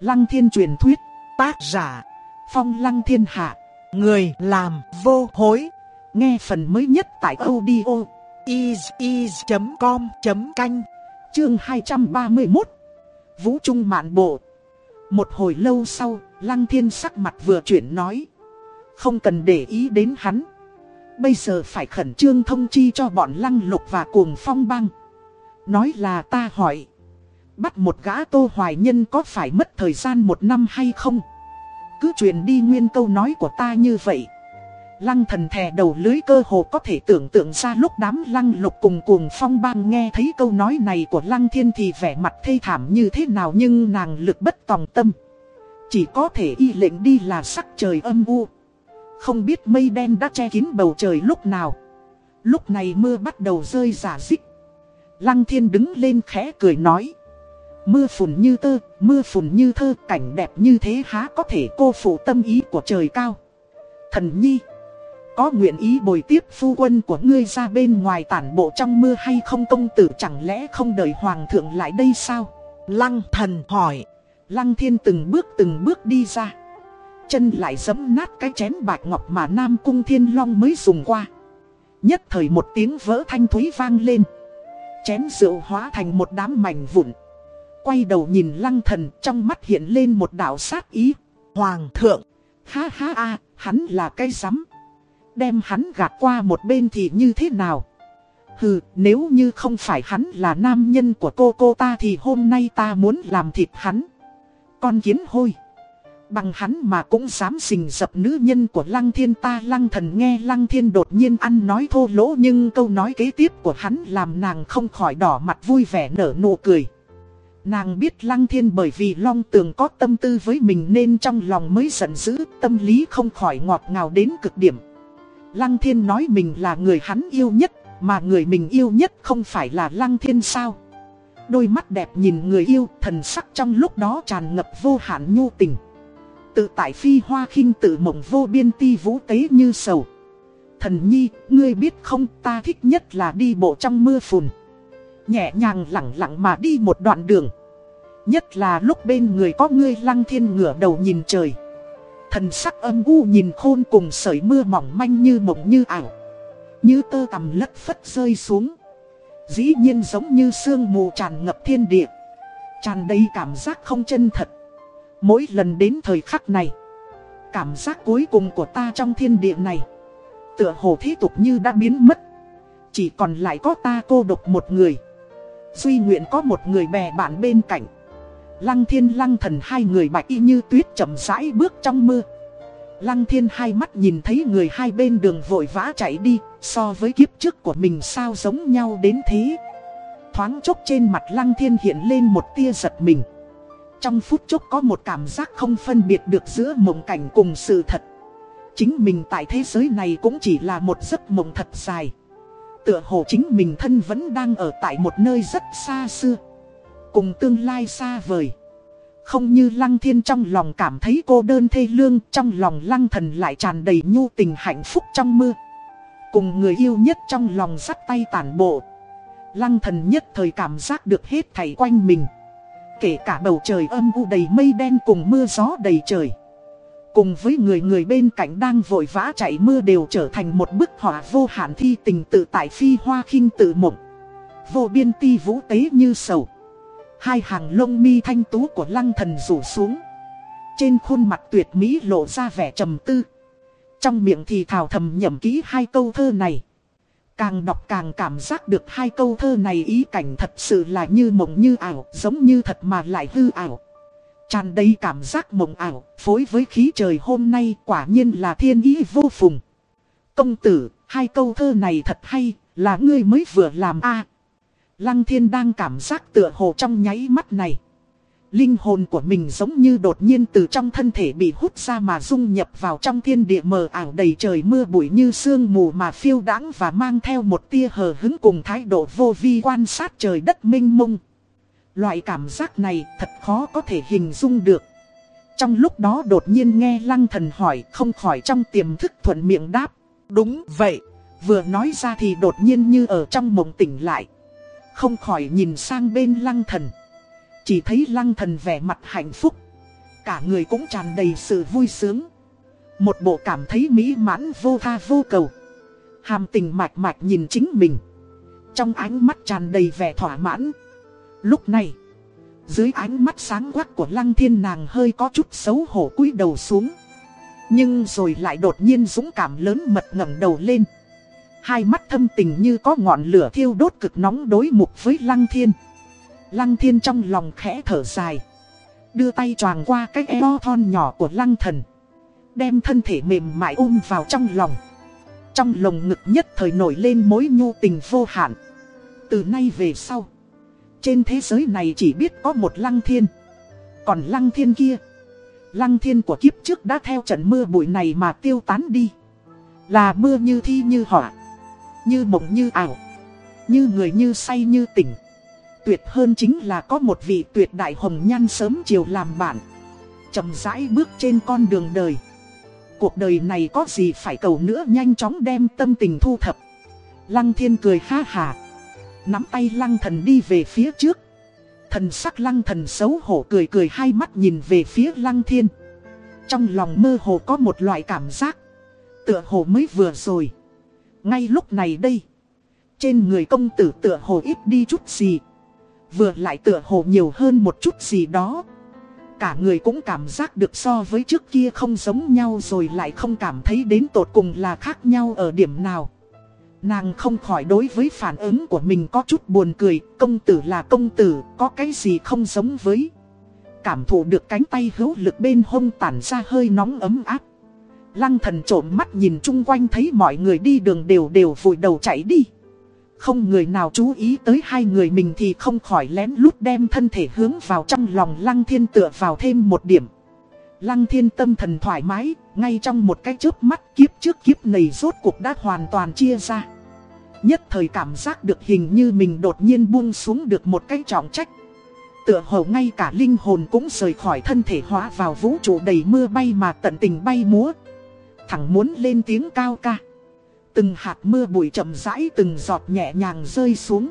Lăng thiên truyền thuyết, tác giả, phong lăng thiên hạ, người làm vô hối. Nghe phần mới nhất tại audio is.com.canh, chương 231. Vũ Trung Mạn Bộ. Một hồi lâu sau, lăng thiên sắc mặt vừa chuyển nói. Không cần để ý đến hắn. Bây giờ phải khẩn trương thông chi cho bọn lăng lục và cuồng phong băng. Nói là ta hỏi. Bắt một gã tô hoài nhân có phải mất thời gian một năm hay không? Cứ truyền đi nguyên câu nói của ta như vậy. Lăng thần thè đầu lưới cơ hồ có thể tưởng tượng ra lúc đám lăng lục cùng cuồng phong bang nghe thấy câu nói này của lăng thiên thì vẻ mặt thê thảm như thế nào nhưng nàng lực bất tòng tâm. Chỉ có thể y lệnh đi là sắc trời âm u. Không biết mây đen đã che kín bầu trời lúc nào. Lúc này mưa bắt đầu rơi giả dích. Lăng thiên đứng lên khẽ cười nói. Mưa phùn như tơ, mưa phùn như thơ, cảnh đẹp như thế há có thể cô phụ tâm ý của trời cao. Thần nhi, có nguyện ý bồi tiếp phu quân của ngươi ra bên ngoài tản bộ trong mưa hay không công tử chẳng lẽ không đợi hoàng thượng lại đây sao? Lăng thần hỏi, lăng thiên từng bước từng bước đi ra. Chân lại giấm nát cái chén bạch ngọc mà Nam Cung Thiên Long mới dùng qua. Nhất thời một tiếng vỡ thanh thúy vang lên. Chén rượu hóa thành một đám mảnh vụn. Quay đầu nhìn lăng thần trong mắt hiện lên một đạo sát ý. Hoàng thượng, ha ha a, hắn là cây rắm. Đem hắn gạt qua một bên thì như thế nào? Hừ, nếu như không phải hắn là nam nhân của cô cô ta thì hôm nay ta muốn làm thịt hắn. Con kiến hôi. Bằng hắn mà cũng dám xình dập nữ nhân của lăng thiên ta lăng thần nghe lăng thiên đột nhiên ăn nói thô lỗ nhưng câu nói kế tiếp của hắn làm nàng không khỏi đỏ mặt vui vẻ nở nụ cười. Nàng biết lăng thiên bởi vì long tường có tâm tư với mình nên trong lòng mới giận dữ, tâm lý không khỏi ngọt ngào đến cực điểm. Lăng thiên nói mình là người hắn yêu nhất, mà người mình yêu nhất không phải là lăng thiên sao. Đôi mắt đẹp nhìn người yêu, thần sắc trong lúc đó tràn ngập vô hạn nhu tình. Tự tại phi hoa khinh tự mộng vô biên ti vũ tế như sầu. Thần nhi, ngươi biết không ta thích nhất là đi bộ trong mưa phùn. Nhẹ nhàng lặng lặng mà đi một đoạn đường. Nhất là lúc bên người có ngươi lăng thiên ngửa đầu nhìn trời. Thần sắc âm u nhìn khôn cùng sợi mưa mỏng manh như mộng như ảo. Như tơ tầm lất phất rơi xuống. Dĩ nhiên giống như sương mù tràn ngập thiên địa. Tràn đầy cảm giác không chân thật. Mỗi lần đến thời khắc này, Cảm giác cuối cùng của ta trong thiên địa này, Tựa hồ thế tục như đã biến mất Chỉ còn lại có ta cô độc một người Duy nguyện có một người bè bạn bên cạnh Lăng thiên lăng thần hai người bạch y như tuyết chậm rãi bước trong mưa Lăng thiên hai mắt nhìn thấy người hai bên đường vội vã chạy đi, So với kiếp trước của mình sao giống nhau đến thế Thoáng chốc trên mặt lăng thiên hiện lên một tia giật mình trong phút chốc có một cảm giác không phân biệt được giữa mộng cảnh cùng sự thật. Chính mình tại thế giới này cũng chỉ là một giấc mộng thật dài. Tựa hồ chính mình thân vẫn đang ở tại một nơi rất xa xưa. Cùng tương lai xa vời. Không như lăng thiên trong lòng cảm thấy cô đơn thê lương, trong lòng lăng thần lại tràn đầy nhu tình hạnh phúc trong mưa. Cùng người yêu nhất trong lòng sắt tay tản bộ. Lăng thần nhất thời cảm giác được hết thảy quanh mình. Kể cả bầu trời âm u đầy mây đen cùng mưa gió đầy trời Cùng với người người bên cạnh đang vội vã chạy mưa đều trở thành một bức họa vô hạn thi tình tự tại phi hoa khinh tự mộng. Vô biên ti vũ tế như sầu. Hai hàng lông mi thanh tú của lăng thần rủ xuống. Trên khuôn mặt tuyệt mỹ lộ ra vẻ trầm tư. Trong miệng thì thào thầm nhẩm ký hai câu thơ này. Càng đọc càng cảm giác được hai câu thơ này ý cảnh thật sự là như mộng như ảo, giống như thật mà lại hư ảo. Tràn đầy cảm giác mộng ảo, phối với khí trời hôm nay quả nhiên là thiên ý vô phùng. Công tử, hai câu thơ này thật hay, là ngươi mới vừa làm a Lăng thiên đang cảm giác tựa hồ trong nháy mắt này. Linh hồn của mình giống như đột nhiên từ trong thân thể bị hút ra mà dung nhập vào trong thiên địa mờ ảo đầy trời mưa bụi như sương mù mà phiêu đãng và mang theo một tia hờ hứng cùng thái độ vô vi quan sát trời đất minh mông. Loại cảm giác này thật khó có thể hình dung được. Trong lúc đó đột nhiên nghe lăng thần hỏi không khỏi trong tiềm thức thuận miệng đáp. Đúng vậy, vừa nói ra thì đột nhiên như ở trong mộng tỉnh lại. Không khỏi nhìn sang bên lăng thần. Chỉ thấy lăng thần vẻ mặt hạnh phúc Cả người cũng tràn đầy sự vui sướng Một bộ cảm thấy mỹ mãn vô tha vô cầu Hàm tình mạch mạch nhìn chính mình Trong ánh mắt tràn đầy vẻ thỏa mãn Lúc này, Dưới ánh mắt sáng quắc của lăng thiên nàng hơi có chút xấu hổ cúi đầu xuống. Nhưng rồi lại đột nhiên dũng cảm lớn mật ngẩng đầu lên. Hai mắt thâm tình như có ngọn lửa thiêu đốt cực nóng đối mục với lăng thiên. Lăng thiên trong lòng khẽ thở dài, Đưa tay choàng qua cái eo thon nhỏ của lăng thần, Đem thân thể mềm mại ôm vào trong lòng. Trong lồng ngực nhất thời nổi lên mối nhu tình vô hạn. Từ nay về sau trên thế giới này chỉ biết có một lăng thiên. Còn lăng thiên kia, Lăng thiên của kiếp trước đã theo trận mưa bụi này mà tiêu tán đi. Là mưa như thi như họa Như mộng như ảo, Như người như say như tỉnh. Tuyệt hơn chính là có một vị tuyệt đại hồng nhan sớm chiều làm bạn, chậm rãi bước trên con đường đời. Cuộc đời này có gì phải cầu nữa nhanh chóng đem tâm tình thu thập. Lăng thiên cười ha hà Nắm tay lăng thần đi về phía trước. Thần sắc lăng thần xấu hổ cười cười hai mắt nhìn về phía lăng thiên. Trong lòng mơ hồ có một loại cảm giác, Tựa hồ mới vừa rồi. Ngay lúc này đây, Trên người công tử tựa hồ ít đi chút gì, Vừa lại tựa hồ nhiều hơn một chút gì đó. Cả người cũng cảm giác được so với trước kia không giống nhau rồi lại không cảm thấy đến tột cùng là khác nhau ở điểm nào. Nàng không khỏi đối với phản ứng của mình có chút buồn cười. Công tử là công tử, có cái gì không giống với? Cảm thụ được cánh tay hữu lực bên hông tản ra hơi nóng ấm áp. Lăng thần trộm mắt nhìn chung quanh thấy mọi người đi đường đều đều vội đầu chạy đi. Không người nào chú ý tới hai người mình thì không khỏi lén lút đem thân thể hướng vào trong lòng lăng thiên tựa vào thêm một điểm. Lăng thiên tâm thần thoải mái, ngay trong một cái chớp mắt kiếp trước kiếp này rốt cuộc đã hoàn toàn chia ra. Nhất thời cảm giác được hình như mình đột nhiên buông xuống được một cái trọng trách. Tựa hồ ngay cả linh hồn cũng rời khỏi thân thể hóa vào vũ trụ đầy mưa bay mà tận tình bay múa. Thẳng muốn lên tiếng cao ca. Từng hạt mưa bụi chậm rãi từng giọt nhẹ nhàng rơi xuống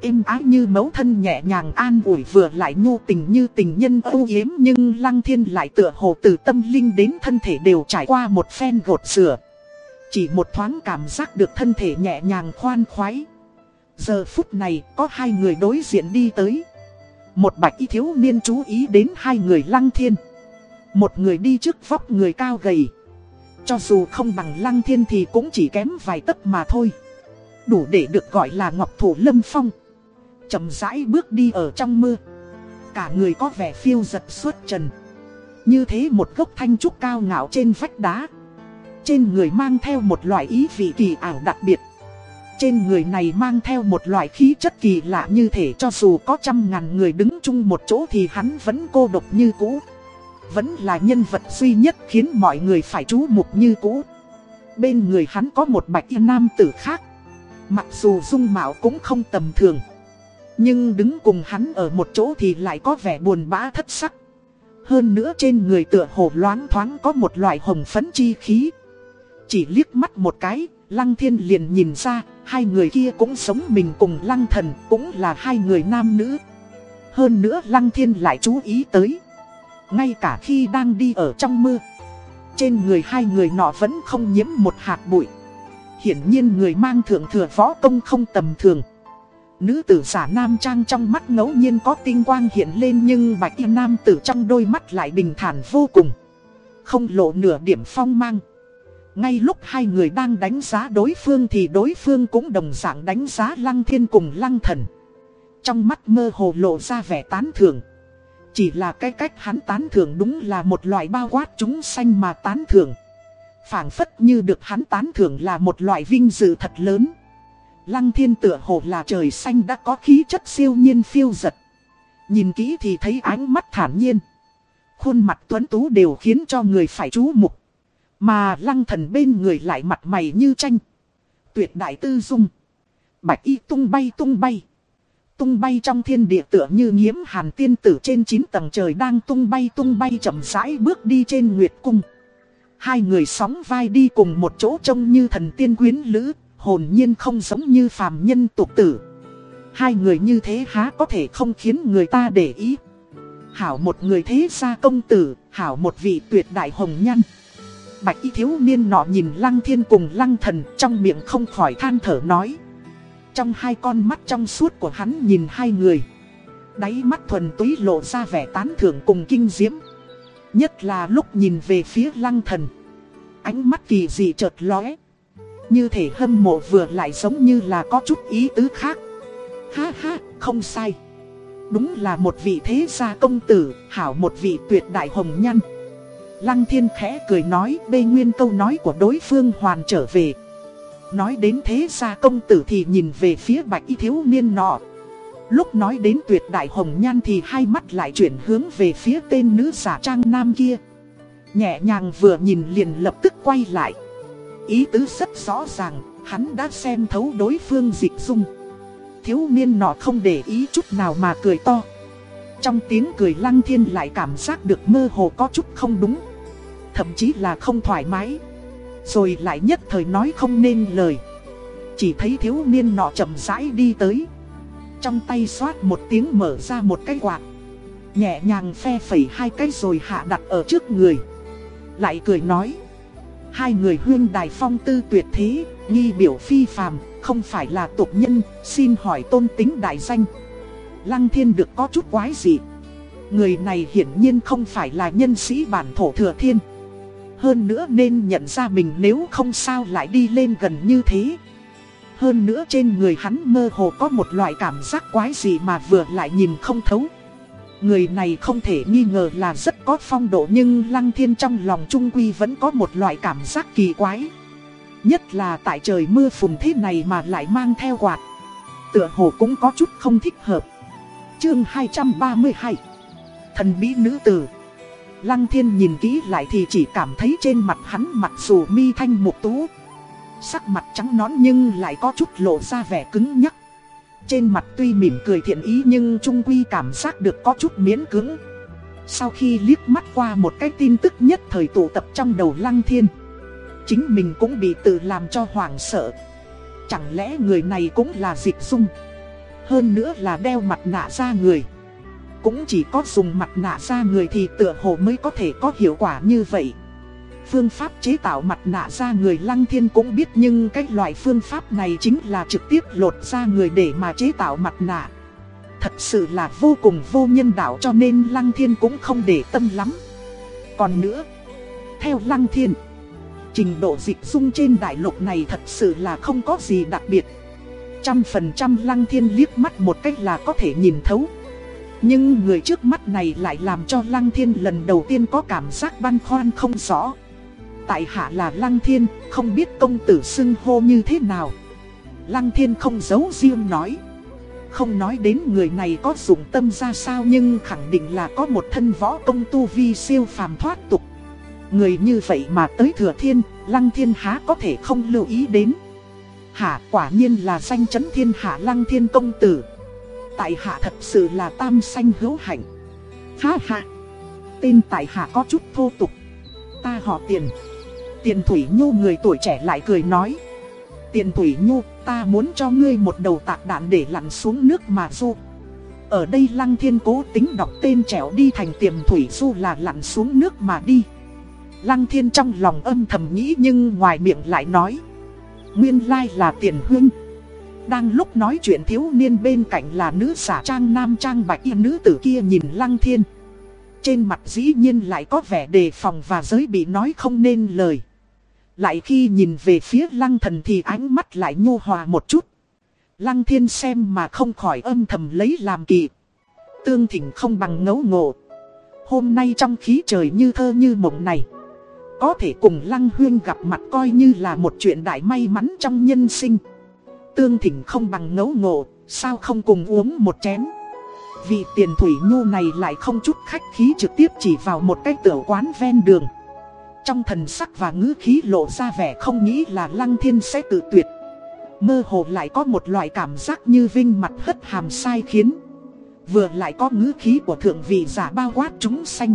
Êm ái như mấu thân nhẹ nhàng an ủi vừa lại nhu tình như tình nhân âu yếm, Nhưng lăng thiên lại tựa hồ từ tâm linh đến thân thể đều trải qua một phen gột rửa. Chỉ một thoáng cảm giác được thân thể nhẹ nhàng khoan khoái. Giờ phút này có hai người đối diện đi tới. Một bạch y thiếu niên chú ý đến hai người lăng thiên. Một người đi trước vóc người cao gầy. Cho dù không bằng lăng thiên thì cũng chỉ kém vài tấc mà thôi. Đủ để được gọi là ngọc thủ lâm phong chậm rãi bước đi ở trong mưa. Cả người có vẻ phiêu giật suốt trần. Như thế một gốc thanh trúc cao ngạo trên vách đá. Trên người mang theo một loại ý vị kỳ ảo đặc biệt. Trên người này mang theo một loại khí chất kỳ lạ như thể cho dù có trăm ngàn người đứng chung một chỗ thì hắn vẫn cô độc như cũ. Vẫn là nhân vật duy nhất khiến mọi người phải chú mục như cũ. Bên người hắn có một bạch y nam tử khác. Mặc dù dung mạo cũng không tầm thường. Nhưng đứng cùng hắn ở một chỗ thì lại có vẻ buồn bã thất sắc. Hơn nữa trên người tựa hồ loáng thoáng có một loại hồng phấn chi khí. Chỉ liếc mắt một cái, Lăng Thiên liền nhìn ra Hai người kia cũng sống mình cùng Lăng Thần Cũng là hai người nam nữ. Hơn nữa Lăng Thiên lại chú ý tới. Ngay cả khi đang đi ở trong mưa Trên người hai người nọ vẫn không nhiễm một hạt bụi. Hiển nhiên người mang thượng thừa võ công không tầm thường. Nữ tử giả nam trang trong mắt ngẫu nhiên có tinh quang hiện lên Nhưng bạch y nam tử trong đôi mắt lại bình thản vô cùng Không lộ nửa điểm phong mang Ngay lúc hai người đang đánh giá đối phương thì đối phương cũng đồng dạng đánh giá lăng thiên cùng lăng thần Trong mắt mơ hồ lộ ra vẻ tán thưởng chỉ là cái cách hắn tán thưởng đúng là một loại bao quát chúng sanh mà tán thưởng. phảng phất như được hắn tán thưởng là một loại vinh dự thật lớn. Lăng thiên tựa hồ là trời xanh đã có khí chất siêu nhiên phiêu giật. Nhìn kỹ thì thấy ánh mắt thản nhiên. Khuôn mặt tuấn tú đều khiến cho người phải chú mục. Mà lăng thần bên người lại mặt mày như tranh. Tuyệt đại tư dung. Bạch y tung bay tung bay tung bay trong thiên địa tựa như nghiễm hàn tiên tử trên 9 tầng trời đang tung bay tung bay chậm rãi bước đi trên nguyệt cung. Hai người sóng vai đi cùng một chỗ trông như thần tiên quyến lữ, hồn nhiên không giống như phàm nhân tục tử. Hai người như thế há có thể không khiến người ta để ý. hảo một người thế gia công tử, hảo một vị tuyệt đại hồng nhân. Bạch y thiếu niên nọ nhìn lăng thiên cùng lăng thần trong miệng không khỏi than thở nói. Trong hai con mắt trong suốt của hắn nhìn hai người. Đáy mắt thuần túy lộ ra vẻ tán thưởng cùng kinh diễm. Nhất là lúc nhìn về phía lăng thần. Ánh mắt kỳ dị chợt lóe. Như thể hâm mộ vừa lại giống như là có chút ý tứ khác. Ha ha, không sai. Đúng là một vị thế gia công tử, hảo một vị tuyệt đại hồng nhân. Lăng thiên khẽ cười nói bê nguyên câu nói của đối phương hoàn trở về. Nói đến thế gia công tử thì nhìn về phía bạch y thiếu niên nọ. Lúc nói đến tuyệt đại hồng nhan thì hai mắt lại chuyển hướng về phía tên nữ giả trang nam kia. Nhẹ nhàng vừa nhìn liền lập tức quay lại. Ý tứ rất rõ ràng, hắn đã xem thấu đối phương dịch dung. Thiếu niên nọ không để ý chút nào mà cười to. Trong tiếng cười lăng thiên lại cảm giác được mơ hồ có chút không đúng. Thậm chí là không thoải mái. Rồi lại nhất thời nói không nên lời. Chỉ thấy thiếu niên nọ chậm rãi đi tới. Trong tay xoát một tiếng mở ra một cái quạt. Nhẹ nhàng phe phẩy hai cái rồi hạ đặt ở trước người. Lại cười nói. Hai người huyên đài phong tư tuyệt thế, nghi biểu phi phàm, không phải là tục nhân, xin hỏi tôn tính đại danh. Lăng thiên được có chút quái gì. Người này hiển nhiên không phải là nhân sĩ bản thổ thừa thiên. Hơn nữa nên nhận ra mình nếu không sao lại đi lên gần như thế. Hơn nữa trên người hắn mơ hồ có một loại cảm giác quái gì mà vừa lại nhìn không thấu. Người này không thể nghi ngờ là rất có phong độ nhưng Lăng Thiên trong lòng Trung Quy vẫn có một loại cảm giác kỳ quái. Nhất là tại trời mưa phùn thế này mà lại mang theo quạt. Tựa hồ cũng có chút không thích hợp. Chương 232 Thần bí nữ tử Lăng Thiên nhìn kỹ lại thì chỉ cảm thấy trên mặt hắn mặc dù mi thanh mục tú. Sắc mặt trắng nõn nhưng lại có chút lộ ra vẻ cứng nhắc. Trên mặt tuy mỉm cười thiện ý nhưng trung quy cảm giác được có chút miễn cứng. Sau khi liếc mắt qua một cái tin tức nhất thời tụ tập trong đầu Lăng Thiên. Chính mình cũng bị tự làm cho hoảng sợ. Chẳng lẽ người này cũng là dịch dung. Hơn nữa là đeo mặt nạ ra người. Cũng chỉ có dùng mặt nạ ra người thì tựa hồ mới có thể có hiệu quả như vậy. Phương pháp chế tạo mặt nạ ra người lăng thiên cũng biết nhưng cái loại phương pháp này chính là trực tiếp lột ra người để mà chế tạo mặt nạ. Thật sự là vô cùng vô nhân đạo cho nên lăng thiên cũng không để tâm lắm. Còn nữa, theo lăng thiên, trình độ dịch dung trên đại lục này thật sự là không có gì đặc biệt. Trăm phần trăm lăng thiên liếc mắt một cách là có thể nhìn thấu. Nhưng người trước mắt này lại làm cho lăng thiên lần đầu tiên có cảm giác băn khoăn không rõ. Tại hạ là Lăng Thiên, không biết công tử xưng hô như thế nào. Lăng Thiên không giấu riêng nói. Không nói đến người này có dụng tâm ra sao nhưng khẳng định là có một thân võ công tu vi siêu phàm thoát tục. Người như vậy mà tới thừa thiên, Lăng Thiên há có thể không lưu ý đến. Hạ quả nhiên là danh chấn thiên hạ Lăng Thiên công tử. Tại hạ thật sự là tam sanh hữu hạnh. Ha ha! Tên tại hạ có chút thô tục. Ta họ tiền. Tiền Thủy Nhu người tuổi trẻ lại cười nói. Tiền Thủy Nhu, ta muốn cho ngươi một đầu tạc đạn để lặn xuống nước mà du. Ở đây Lăng Thiên cố tính đọc tên trẻo đi thành tiềm Thủy Du là lặn xuống nước mà đi. Lăng Thiên trong lòng âm thầm nghĩ nhưng ngoài miệng lại nói. Nguyên lai là tiền huynh. Đang lúc nói chuyện thiếu niên bên cạnh là nữ giả trang nam trang bạch y nữ tử kia nhìn Lăng Thiên. Trên mặt dĩ nhiên lại có vẻ đề phòng và giới bị nói không nên lời. Lại khi nhìn về phía lăng thần thì ánh mắt lại nhu hòa một chút. Lăng thiên xem mà không khỏi âm thầm lấy làm kỳ. Tương thỉnh không bằng ngấu ngộ. Hôm nay trong khí trời như thơ như mộng này. Có thể cùng lăng huyên gặp mặt coi như là một chuyện đại may mắn trong nhân sinh. Tương thỉnh không bằng ngấu ngộ, sao không cùng uống một chén. Vị tiền thủy nhu này lại không chút khách khí trực tiếp chỉ vào một cái tiểu quán ven đường. Trong thần sắc và ngữ khí lộ ra vẻ không nghĩ là Lăng Thiên sẽ tự tuyệt. Mơ hồ lại có một loại cảm giác như vinh mặt hất hàm sai khiến. Vừa lại có ngữ khí của thượng vị giả bao quát chúng sanh.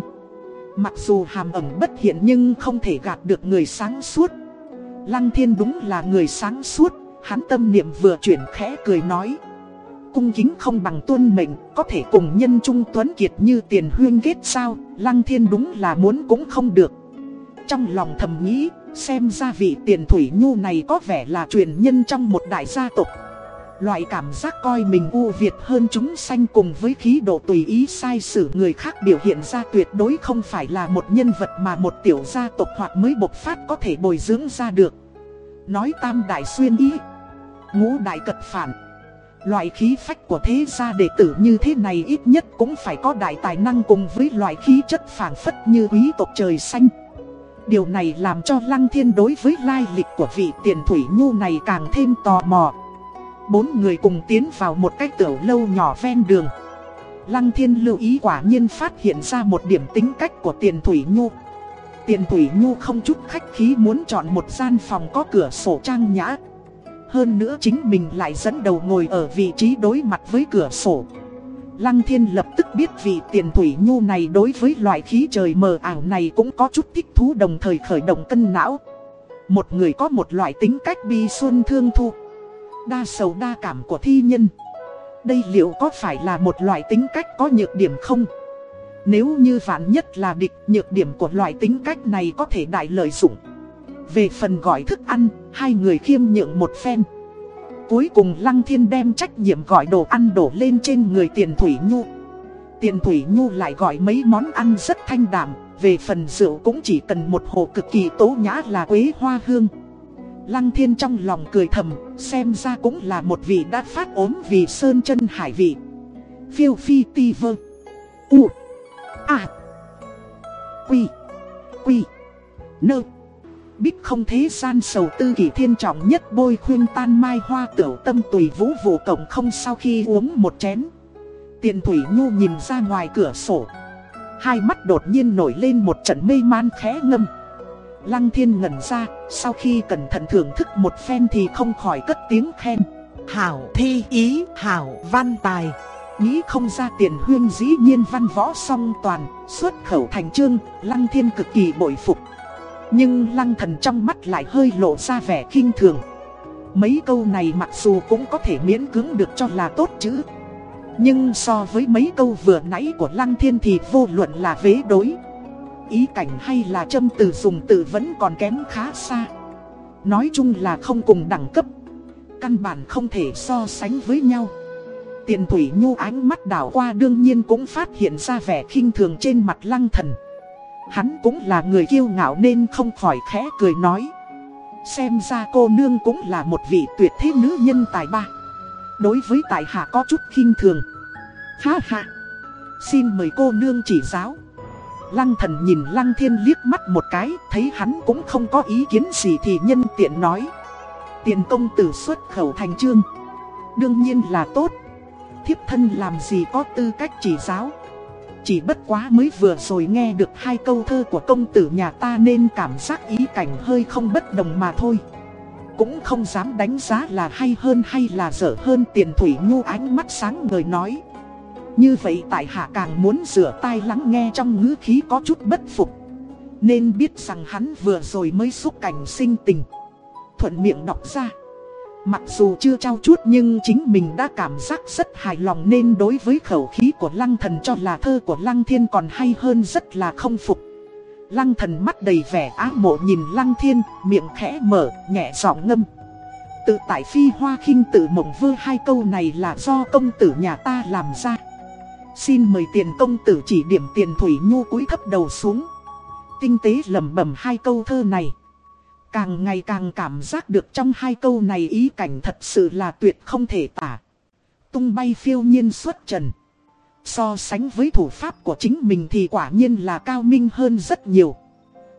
Mặc dù hàm ẩm bất hiện nhưng không thể gạt được người sáng suốt. Lăng Thiên đúng là người sáng suốt, hắn tâm niệm vừa chuyển khẽ cười nói. Cung kính không bằng tuân mệnh, có thể cùng nhân trung tuấn kiệt như tiền huyên kết sao, lăng thiên đúng là muốn cũng không được. Trong lòng thầm nghĩ, xem ra vị tiền thủy nhu này có vẻ là truyền nhân trong một đại gia tộc. Loại cảm giác coi mình ưu việt hơn chúng sanh cùng với khí độ tùy ý sai sử người khác biểu hiện ra tuyệt đối không phải là một nhân vật mà một tiểu gia tộc hoặc mới bộc phát có thể bồi dưỡng ra được. Nói tam đại xuyên ý, ngũ đại cật phản. Loại khí phách của thế gia đệ tử như thế này ít nhất cũng phải có đại tài năng cùng với loại khí chất phản phất như quý tộc trời xanh. Điều này làm cho Lăng Thiên đối với lai lịch của vị tiền thủy nhu này càng thêm tò mò. Bốn người cùng tiến vào một cái tiểu lâu nhỏ ven đường. Lăng Thiên lưu ý quả nhiên phát hiện ra một điểm tính cách của tiền thủy nhu. Tiền thủy nhu không chút khách khí muốn chọn một gian phòng có cửa sổ trang nhã. Hơn nữa chính mình lại dẫn đầu ngồi ở vị trí đối mặt với cửa sổ. Lăng thiên lập tức biết vị tiền thủy nhu này đối với loại khí trời mờ ảo này cũng có chút thích thú đồng thời khởi động cân não. Một người có một loại tính cách bi xuân thương thu. Đa sầu đa cảm của thi nhân. Đây liệu có phải là một loại tính cách có nhược điểm không? Nếu như vạn nhất là địch, nhược điểm của loại tính cách này có thể đại lợi dụng. Về phần gọi thức ăn, hai người khiêm nhượng một phen. Cuối cùng Lăng Thiên đem trách nhiệm gọi đồ ăn đổ lên trên người Tiền Thủy Nhu. Tiền Thủy Nhu lại gọi mấy món ăn rất thanh đạm, về phần rượu cũng chỉ cần một hồ cực kỳ tố nhã là quế hoa hương. Lăng Thiên trong lòng cười thầm, xem ra cũng là một vị đã phát ốm vì sơn chân hải vị. Phiêu phi ti vơ. U. À. Quy. Quy. Nơ. Bích không thế gian sầu tư kỷ thiên trọng nhất bôi khuyên tan mai hoa tiểu tâm tùy vũ vụ cổng không sau khi uống một chén. Tiền thủy nhu nhìn ra ngoài cửa sổ. Hai mắt đột nhiên nổi lên một trận mê man khẽ ngâm. Lăng thiên ngẩn ra, sau khi cẩn thận thưởng thức một phen thì không khỏi cất tiếng khen. Hảo thi ý, hảo văn tài. Nghĩ không ra tiền huyên dĩ nhiên văn võ song toàn, xuất khẩu thành chương, lăng thiên cực kỳ bội phục. Nhưng lăng thần trong mắt lại hơi lộ ra vẻ kinh thường. Mấy câu này mặc dù cũng có thể miễn cưỡng được cho là tốt chứ. Nhưng so với mấy câu vừa nãy của lăng thiên thì vô luận là vế đối. Ý cảnh hay là châm từ dùng từ vẫn còn kém khá xa. Nói chung là không cùng đẳng cấp. Căn bản không thể so sánh với nhau. Tiền thủy nhu ánh mắt đảo qua đương nhiên cũng phát hiện ra vẻ khinh thường trên mặt lăng thần. Hắn cũng là người kiêu ngạo nên không khỏi khẽ cười nói. Xem ra cô nương cũng là một vị tuyệt thế nữ nhân tài ba. Đối với tại hạ có chút khinh thường. Ha ha. Xin mời cô nương chỉ giáo. Lăng thần nhìn lăng thiên liếc mắt một cái, thấy hắn cũng không có ý kiến gì thì nhân tiện nói. Tiền công tử xuất khẩu thành trương. Đương nhiên là tốt. Thiếp thân làm gì có tư cách chỉ giáo. Chỉ bất quá mới vừa rồi nghe được hai câu thơ của công tử nhà ta nên cảm giác ý cảnh hơi không bất đồng mà thôi. Cũng không dám đánh giá là hay hơn hay là dở hơn tiền thủy nhu ánh mắt sáng người nói. Như vậy tại hạ càng muốn rửa tai lắng nghe trong ngữ khí có chút bất phục. Nên biết rằng hắn vừa rồi mới xúc cảnh sinh tình. Thuận miệng đọc ra. Mặc dù chưa trao chút nhưng chính mình đã cảm giác rất hài lòng nên đối với khẩu khí của lăng thần cho là thơ của lăng thiên còn hay hơn rất là không phục. Lăng thần mắt đầy vẻ ái mộ nhìn lăng thiên, miệng khẽ mở, nhẹ giọng ngâm. Tự tại phi hoa khinh tự mộng vơ hai câu này là do công tử nhà ta làm ra. Xin mời tiền công tử chỉ điểm tiền thủy nhu cúi thấp đầu xuống. Tinh tế lẩm bẩm hai câu thơ này. Càng ngày càng cảm giác được trong hai câu này ý cảnh thật sự là tuyệt không thể tả. Tung bay phiêu nhiên xuất trần. So sánh với thủ pháp của chính mình thì quả nhiên là cao minh hơn rất nhiều.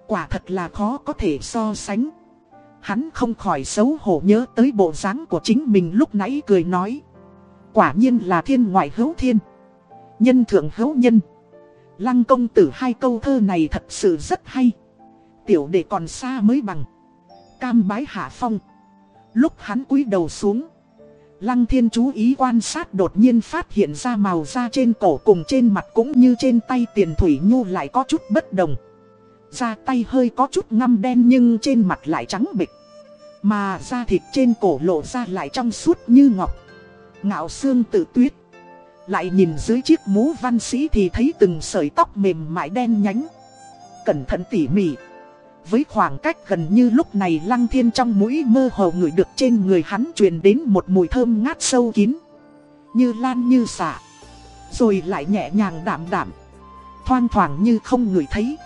Quả thật là khó có thể so sánh. Hắn không khỏi xấu hổ nhớ tới bộ dáng của chính mình lúc nãy cười nói. Quả nhiên là thiên ngoại hữu thiên. Nhân thượng hữu nhân. Lăng công tử hai câu thơ này thật sự rất hay. Tiểu đệ còn xa mới bằng cam bái hạ phong. Lúc hắn cúi đầu xuống. Lăng thiên chú ý quan sát đột nhiên phát hiện ra màu da trên cổ cùng trên mặt cũng như trên tay tiền thủy nhu lại có chút bất đồng. Da tay hơi có chút ngăm đen nhưng trên mặt lại trắng bịch. Mà da thịt trên cổ lộ ra lại trong suốt như ngọc. Ngạo xương tự tuyết Lại nhìn dưới chiếc mũ văn sĩ thì thấy từng sợi tóc mềm mại đen nhánh Cẩn thận tỉ mỉ với khoảng cách gần như lúc này lăng thiên trong mũi mơ hồ ngửi được trên người hắn truyền đến một mùi thơm ngát sâu kín. Như lan như xả. Rồi lại nhẹ nhàng đảm đảm Thoang thoảng như không ngửi thấy.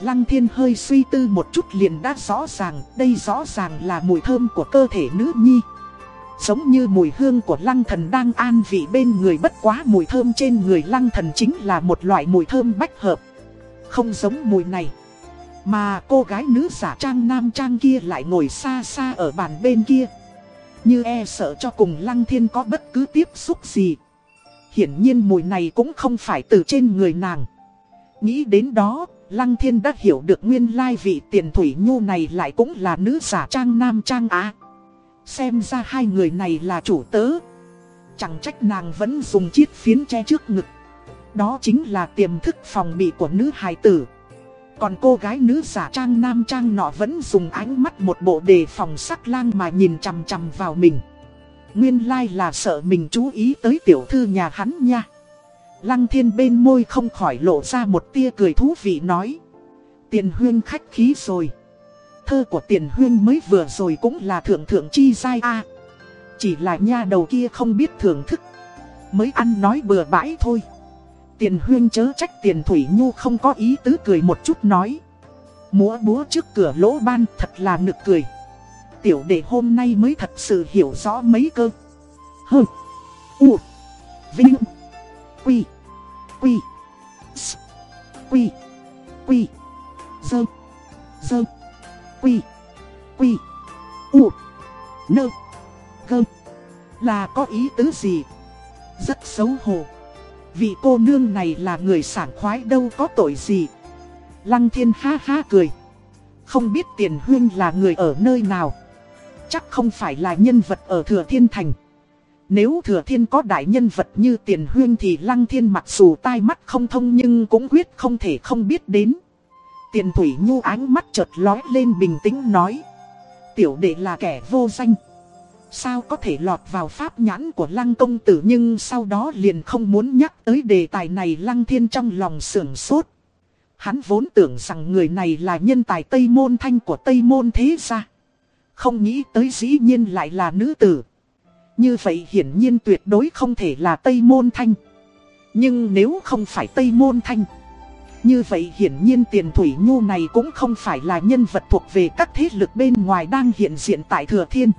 Lăng thiên hơi suy tư một chút liền đã rõ ràng, Đây rõ ràng là mùi thơm của cơ thể nữ nhi. Giống như mùi hương của lăng thần đang an vị bên người bất quá mùi thơm trên người lăng thần chính là một loại mùi thơm bách hợp. Không giống mùi này. Mà cô gái nữ giả trang nam trang kia lại ngồi xa xa ở bàn bên kia Như e sợ cho cùng lăng thiên có bất cứ tiếp xúc gì Hiển nhiên mùi này cũng không phải từ trên người nàng Nghĩ đến đó, Lăng Thiên đã hiểu được nguyên lai vị tiền thủy nhu này lại cũng là nữ giả trang nam trang á. Xem ra hai người này là chủ tớ. Chẳng trách nàng vẫn dùng chiếc phiến che trước ngực. Đó chính là tiềm thức phòng bị của nữ hài tử. Còn cô gái nữ giả trang nam trang nọ vẫn dùng ánh mắt một bộ đề phòng sắc lang mà nhìn chằm chằm vào mình. Nguyên lai là sợ mình chú ý tới tiểu thư nhà hắn nha. Lăng thiên bên môi không khỏi lộ ra một tia cười thú vị nói. Tiền huyên khách khí rồi. Thơ của tiền huyên mới vừa rồi cũng là thượng thượng chi giai a Chỉ là nha đầu kia không biết thưởng thức. Mới ăn nói bừa bãi thôi. Tiền huyên chớ trách tiền thủy nhu không có ý tứ cười một chút nói. Múa búa trước cửa lỗ ban thật là nực cười. Tiểu đệ hôm nay mới thật sự hiểu rõ mấy cơ. Hừ. U. Vinh. Quy. Quy. S. Quy. Quy. Dơ. Dơ. Quy. Quy. U. Nơ. Gơ. Là có ý tứ gì? Rất xấu hổ. Vị cô nương này là người sảng khoái đâu có tội gì. Lăng thiên ha ha cười. Không biết tiền huyên là người ở nơi nào. Chắc không phải là nhân vật ở thừa thiên thành. Nếu thừa thiên có đại nhân vật như tiền huyên thì lăng thiên mặc dù tai mắt không thông nhưng cũng quyết không thể không biết đến. Tiền thủy nhu ánh mắt chợt lói lên bình tĩnh nói. Tiểu đệ là kẻ vô danh. Sao có thể lọt vào pháp nhãn của lăng công tử nhưng sau đó liền không muốn nhắc tới đề tài này lăng thiên trong lòng sưởng sốt. Hắn vốn tưởng rằng người này là nhân tài Tây Môn Thanh của Tây Môn Thế Gia. Không nghĩ tới dĩ nhiên lại là nữ tử. Như vậy hiển nhiên tuyệt đối không thể là Tây Môn Thanh. Nhưng nếu không phải Tây Môn Thanh, như vậy hiển nhiên tiền thủy nhu này cũng không phải là nhân vật thuộc về các thế lực bên ngoài đang hiện diện tại Thừa Thiên.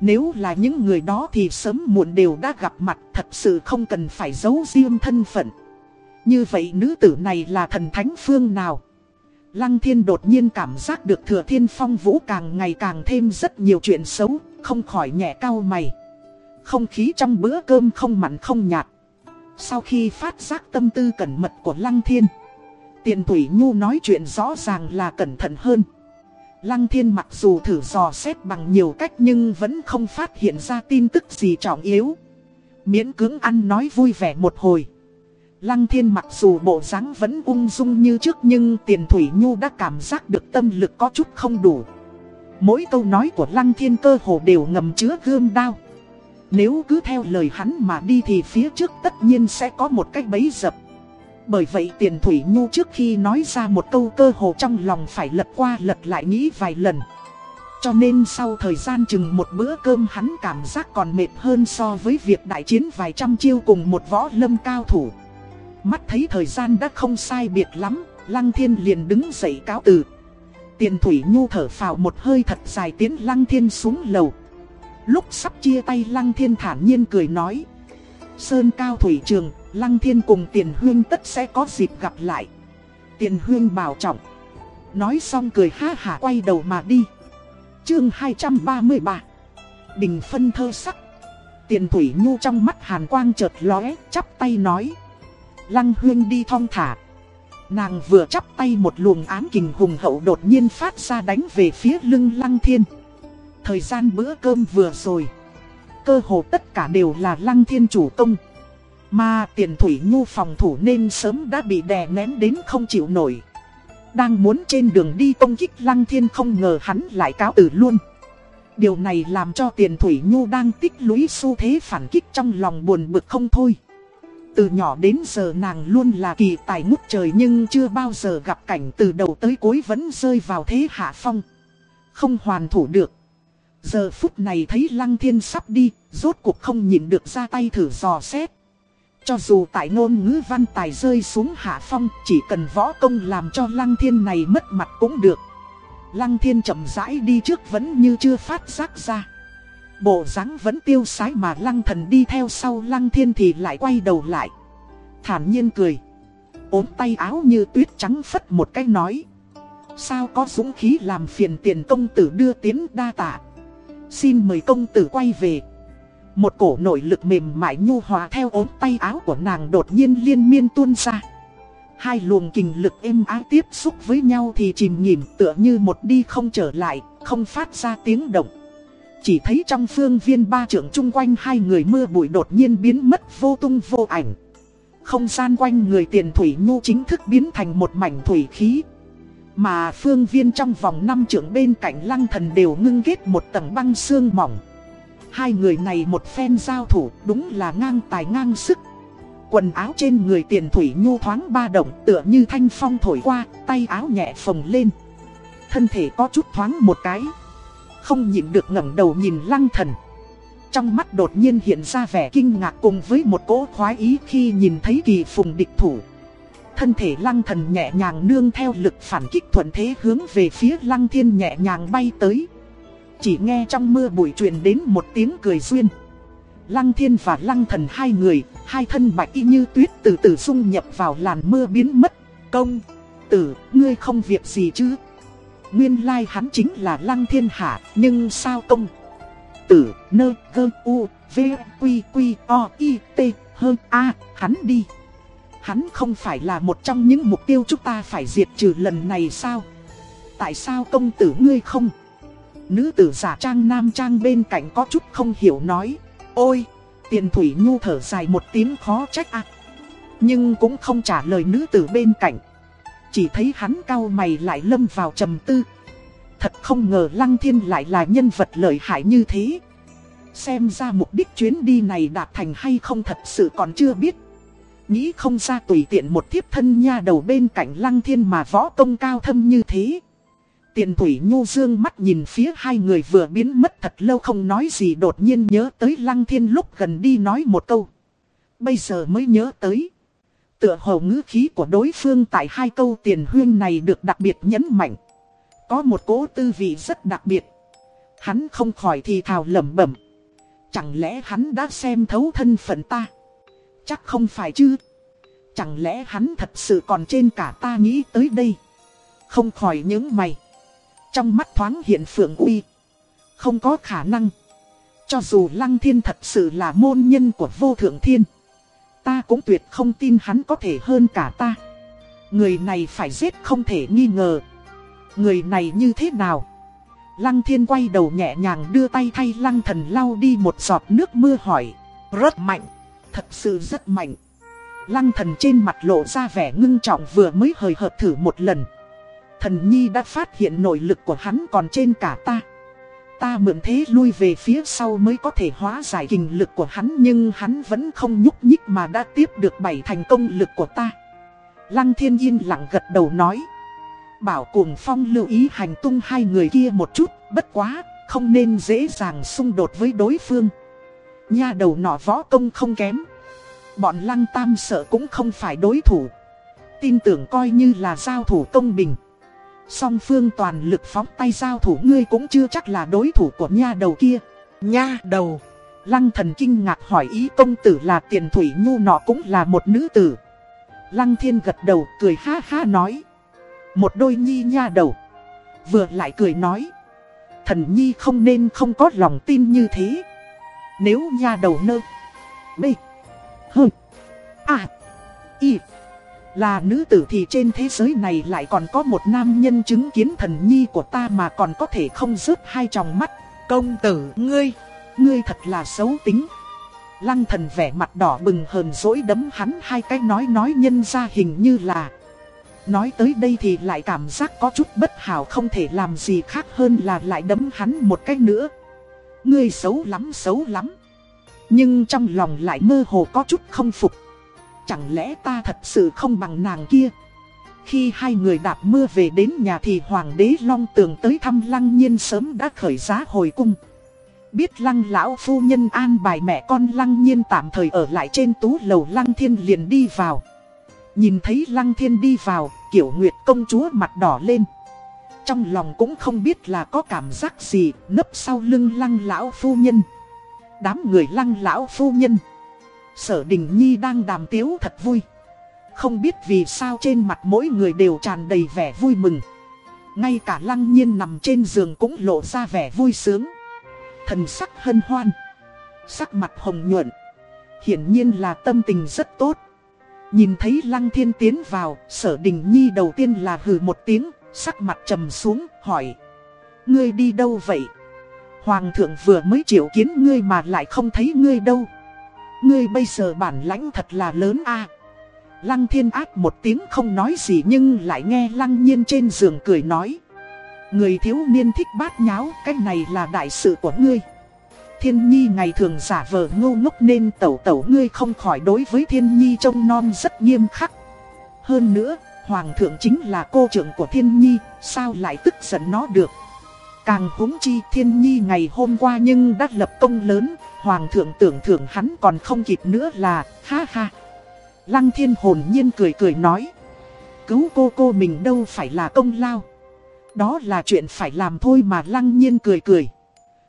Nếu là những người đó thì sớm muộn đều đã gặp mặt thật sự không cần phải giấu riêng thân phận. Như vậy nữ tử này là thần thánh phương nào? Lăng thiên đột nhiên cảm giác được thừa thiên phong vũ càng ngày càng thêm rất nhiều chuyện xấu, không khỏi nhẹ cao mày. Không khí trong bữa cơm không mặn không nhạt. Sau khi phát giác tâm tư cẩn mật của Lăng Thiên, Tiền Thủy Nhu nói chuyện rõ ràng là cẩn thận hơn. Lăng Thiên mặc dù thử dò xét bằng nhiều cách nhưng vẫn không phát hiện ra tin tức gì trọng yếu. Miễn cưỡng ăn nói vui vẻ một hồi. Lăng Thiên mặc dù bộ dáng vẫn ung dung như trước nhưng Tiền Thủy Nhu đã cảm giác được tâm lực có chút không đủ. Mỗi câu nói của Lăng Thiên cơ hồ đều ngầm chứa gươm đao. Nếu cứ theo lời hắn mà đi thì phía trước tất nhiên sẽ có một cái bấy dập. Bởi vậy tiền thủy nhu trước khi nói ra một câu cơ hồ trong lòng phải lật qua lật lại nghĩ vài lần. Cho nên sau thời gian chừng một bữa cơm hắn cảm giác còn mệt hơn so với việc đại chiến vài trăm chiêu cùng một võ lâm cao thủ. Mắt thấy thời gian đã không sai biệt lắm, Lăng Thiên liền đứng dậy cáo từ. Tiền Thủy Nhu thở phào một hơi thật dài tiến Lăng Thiên xuống lầu. Lúc sắp chia tay Lăng Thiên thản nhiên cười nói. Sơn cao thủy trường, Lăng Thiên cùng Tiền Huyên tất sẽ có dịp gặp lại. Tiền Huyên bảo trọng. Nói xong cười ha hả quay đầu mà đi. Chương 233 Bình phân thơ sắc Tiền Thủy Nhu trong mắt hàn quang chợt lóe, chắp tay nói. Lăng Huyên đi thong thả. Nàng vừa chắp tay một luồng án kình hùng hậu đột nhiên phát ra đánh về phía lưng Lăng Thiên. Thời gian bữa cơm vừa rồi Cơ hồ tất cả đều là lăng thiên chủ công Mà tiền thủy nhu phòng thủ nên sớm đã bị đè nén đến không chịu nổi Đang muốn trên đường đi công kích lăng thiên không ngờ hắn lại cáo tử luôn Điều này làm cho tiền Thủy Nhu đang tích lũy xu thế phản kích trong lòng buồn bực không thôi. Từ nhỏ đến giờ nàng luôn là kỳ tài ngút trời nhưng chưa bao giờ gặp cảnh từ đầu tới cuối vẫn rơi vào thế hạ phong. Không hoàn thủ được. Giờ phút này thấy Lăng Thiên sắp đi, rốt cuộc không nhìn được ra tay thử dò xét. Cho dù tại ngôn ngữ văn tài rơi xuống hạ phong, chỉ cần võ công làm cho Lăng Thiên này mất mặt cũng được. Lăng Thiên chậm rãi đi trước vẫn như chưa phát giác ra. Bộ dáng vẫn tiêu sái mà Lăng Thần đi theo sau Lăng Thiên thì lại quay đầu lại. Thản nhiên cười. ốm tay áo như tuyết trắng phất một cái nói. Sao có dũng khí làm phiền tiền công tử đưa tiến đa tạ. Xin mời công tử quay về. Một cổ nội lực mềm mại nhu hòa theo ốm tay áo của nàng đột nhiên liên miên tuôn ra. Hai luồng kinh lực êm ái tiếp xúc với nhau thì chìm nhìm tựa như một đi không trở lại, không phát ra tiếng động. Chỉ thấy trong phương viên ba trưởng chung quanh hai người mưa bụi đột nhiên biến mất vô tung vô ảnh. Không gian quanh người tiền thủy nhu chính thức biến thành một mảnh thủy khí. Mà phương viên trong vòng năm trưởng bên cạnh lăng thần đều ngưng kết một tầng băng xương mỏng. Hai người này một phen giao thủ đúng là ngang tài ngang sức. Quần áo trên người tiền thủy nhu thoáng ba động tựa như thanh phong thổi qua, tay áo nhẹ phồng lên. Thân thể có chút thoáng một cái. Không nhịn được ngẩng đầu nhìn lăng thần. Trong mắt đột nhiên hiện ra vẻ kinh ngạc cùng với một cỗ khoái ý khi nhìn thấy kỳ phùng địch thủ. Thân thể lăng thần nhẹ nhàng nương theo lực phản kích thuận thế hướng về phía lăng thiên nhẹ nhàng bay tới. Chỉ nghe trong mưa bụi truyền đến một tiếng cười duyên. Lăng thiên và lăng thần hai người, hai thân bạch y như tuyết từ từ xung nhập vào làn mưa biến mất. Công, tử, ngươi không việc gì chứ? Nguyên lai hắn chính là lăng thiên hạ, nhưng sao công? Tử, nơ, gơ, u, v, quy, quy, o, i, t, hơn, a, hắn đi. Hắn không phải là một trong những mục tiêu chúng ta phải diệt trừ lần này sao? Tại sao công tử ngươi không? Nữ tử giả trang nam trang bên cạnh có chút không hiểu nói. Ôi, tiền thủy nhu thở dài một tiếng khó trách ạ. Nhưng cũng không trả lời nữ tử bên cạnh. Chỉ thấy hắn cao mày lại lâm vào trầm tư. Thật không ngờ Lăng Thiên lại là nhân vật lợi hại như thế. Xem ra mục đích chuyến đi này đạt thành hay không thật sự còn chưa biết. Nghĩ không ra tùy tiện một thiếp thân nha đầu bên cạnh Lăng Thiên mà võ công cao thâm như thế. Tiền Thủy Nhu dương mắt nhìn phía hai người vừa biến mất thật lâu không nói gì đột nhiên nhớ tới Lăng Thiên lúc gần đi nói một câu. Bây giờ mới nhớ tới. Tựa hồ ngữ khí của đối phương tại hai câu tiền huyên này được đặc biệt nhấn mạnh. Có một cố tư vị rất đặc biệt. Hắn không khỏi thì thào lẩm bẩm. Chẳng lẽ hắn đã xem thấu thân phận ta? Chắc không phải chứ. Chẳng lẽ hắn thật sự còn trên cả ta nghĩ tới đây? Không khỏi những mày. Trong mắt thoáng hiện phượng uy. Không có khả năng. Cho dù Lăng Thiên thật sự là môn nhân của vô thượng thiên. Ta cũng tuyệt không tin hắn có thể hơn cả ta. Người này phải giết không thể nghi ngờ. Người này như thế nào? Lăng thiên quay đầu nhẹ nhàng đưa tay thay lăng thần lau đi một giọt nước mưa hỏi. Rất mạnh. Thật sự rất mạnh. Lăng thần trên mặt lộ ra vẻ ngưng trọng vừa mới hời hợt thử một lần. Thần nhi đã phát hiện nội lực của hắn còn trên cả ta. Ta mượn thế lui về phía sau mới có thể hóa giải kinh lực của hắn nhưng hắn vẫn không nhúc nhích mà đã tiếp được bảy thành công lực của ta. Lăng thiên yên lặng gật đầu nói. Bảo cuồng phong lưu ý hành tung hai người kia một chút, bất quá, không nên dễ dàng xung đột với đối phương. Nha đầu nọ võ công không kém. Bọn lăng tam sợ cũng không phải đối thủ. Tin tưởng coi như là giao thủ công bình. Song phương toàn lực phóng tay giao thủ ngươi cũng chưa chắc là đối thủ của nha đầu kia. Nha đầu. Lăng thần kinh ngạc hỏi ý công tử là tiền thủy nhu nọ cũng là một nữ tử. Lăng thiên gật đầu cười ha ha nói. Một đôi nhi nha đầu. Vừa lại cười nói. Thần nhi không nên không có lòng tin như thế. Nếu nha đầu nơ. B. H. A. Y. Là nữ tử thì trên thế giới này lại còn có một nam nhân chứng kiến thần nhi của ta mà còn có thể không rớt hai tròng mắt. Công tử ngươi, ngươi thật là xấu tính. Lăng thần vẻ mặt đỏ bừng hờn dỗi đấm hắn hai cái nói nói nhân ra hình như là Nói tới đây thì lại cảm giác có chút bất hảo không thể làm gì khác hơn là lại đấm hắn một cái nữa Ngươi xấu lắm xấu lắm. Nhưng trong lòng lại mơ hồ có chút không phục. Chẳng lẽ ta thật sự không bằng nàng kia? Khi hai người đạp mưa về đến nhà thì Hoàng đế Long Tường tới thăm Lăng Nhiên sớm đã khởi giá hồi cung. Biết Lăng lão phu nhân an bài mẹ con Lăng Nhiên tạm thời ở lại trên tú lầu Lăng Thiên liền đi vào. Nhìn thấy Lăng Thiên đi vào, kiểu Nguyệt công chúa mặt đỏ lên. Trong lòng cũng không biết là có cảm giác gì, nấp sau lưng Lăng lão phu nhân. Đám người Lăng lão phu nhân. Sở Đình Nhi đang đàm tiếu thật vui. Không biết vì sao trên mặt mỗi người đều tràn đầy vẻ vui mừng. Ngay cả Lăng Nhiên nằm trên giường cũng lộ ra vẻ vui sướng. Thần sắc hân hoan. Sắc mặt hồng nhuận. Hiển nhiên là tâm tình rất tốt. Nhìn thấy Lăng Thiên tiến vào, sở đình nhi đầu tiên là hừ một tiếng, sắc mặt trầm xuống, hỏi. Ngươi đi đâu vậy? Hoàng thượng vừa mới triệu kiến ngươi mà lại không thấy ngươi đâu. Ngươi bây giờ bản lãnh thật là lớn a. Lăng thiên ác một tiếng không nói gì nhưng lại nghe lăng nhiên trên giường cười nói. Người thiếu niên thích bát nháo, cái này là đại sự của ngươi. Thiên nhi ngày thường giả vờ ngô ngốc nên tẩu tẩu ngươi không khỏi đối với thiên nhi trông non rất nghiêm khắc. Hơn nữa, hoàng thượng chính là cô trưởng của thiên nhi, sao lại tức giận nó được. Càng húng chi thiên nhi ngày hôm qua nhưng đã lập công lớn, hoàng thượng tưởng thưởng hắn còn không kịp nữa là, ha ha. Lăng thiên hồn nhiên cười cười nói. Cứu cô cô mình đâu phải là công lao. Đó là chuyện phải làm thôi mà lăng nhiên cười cười.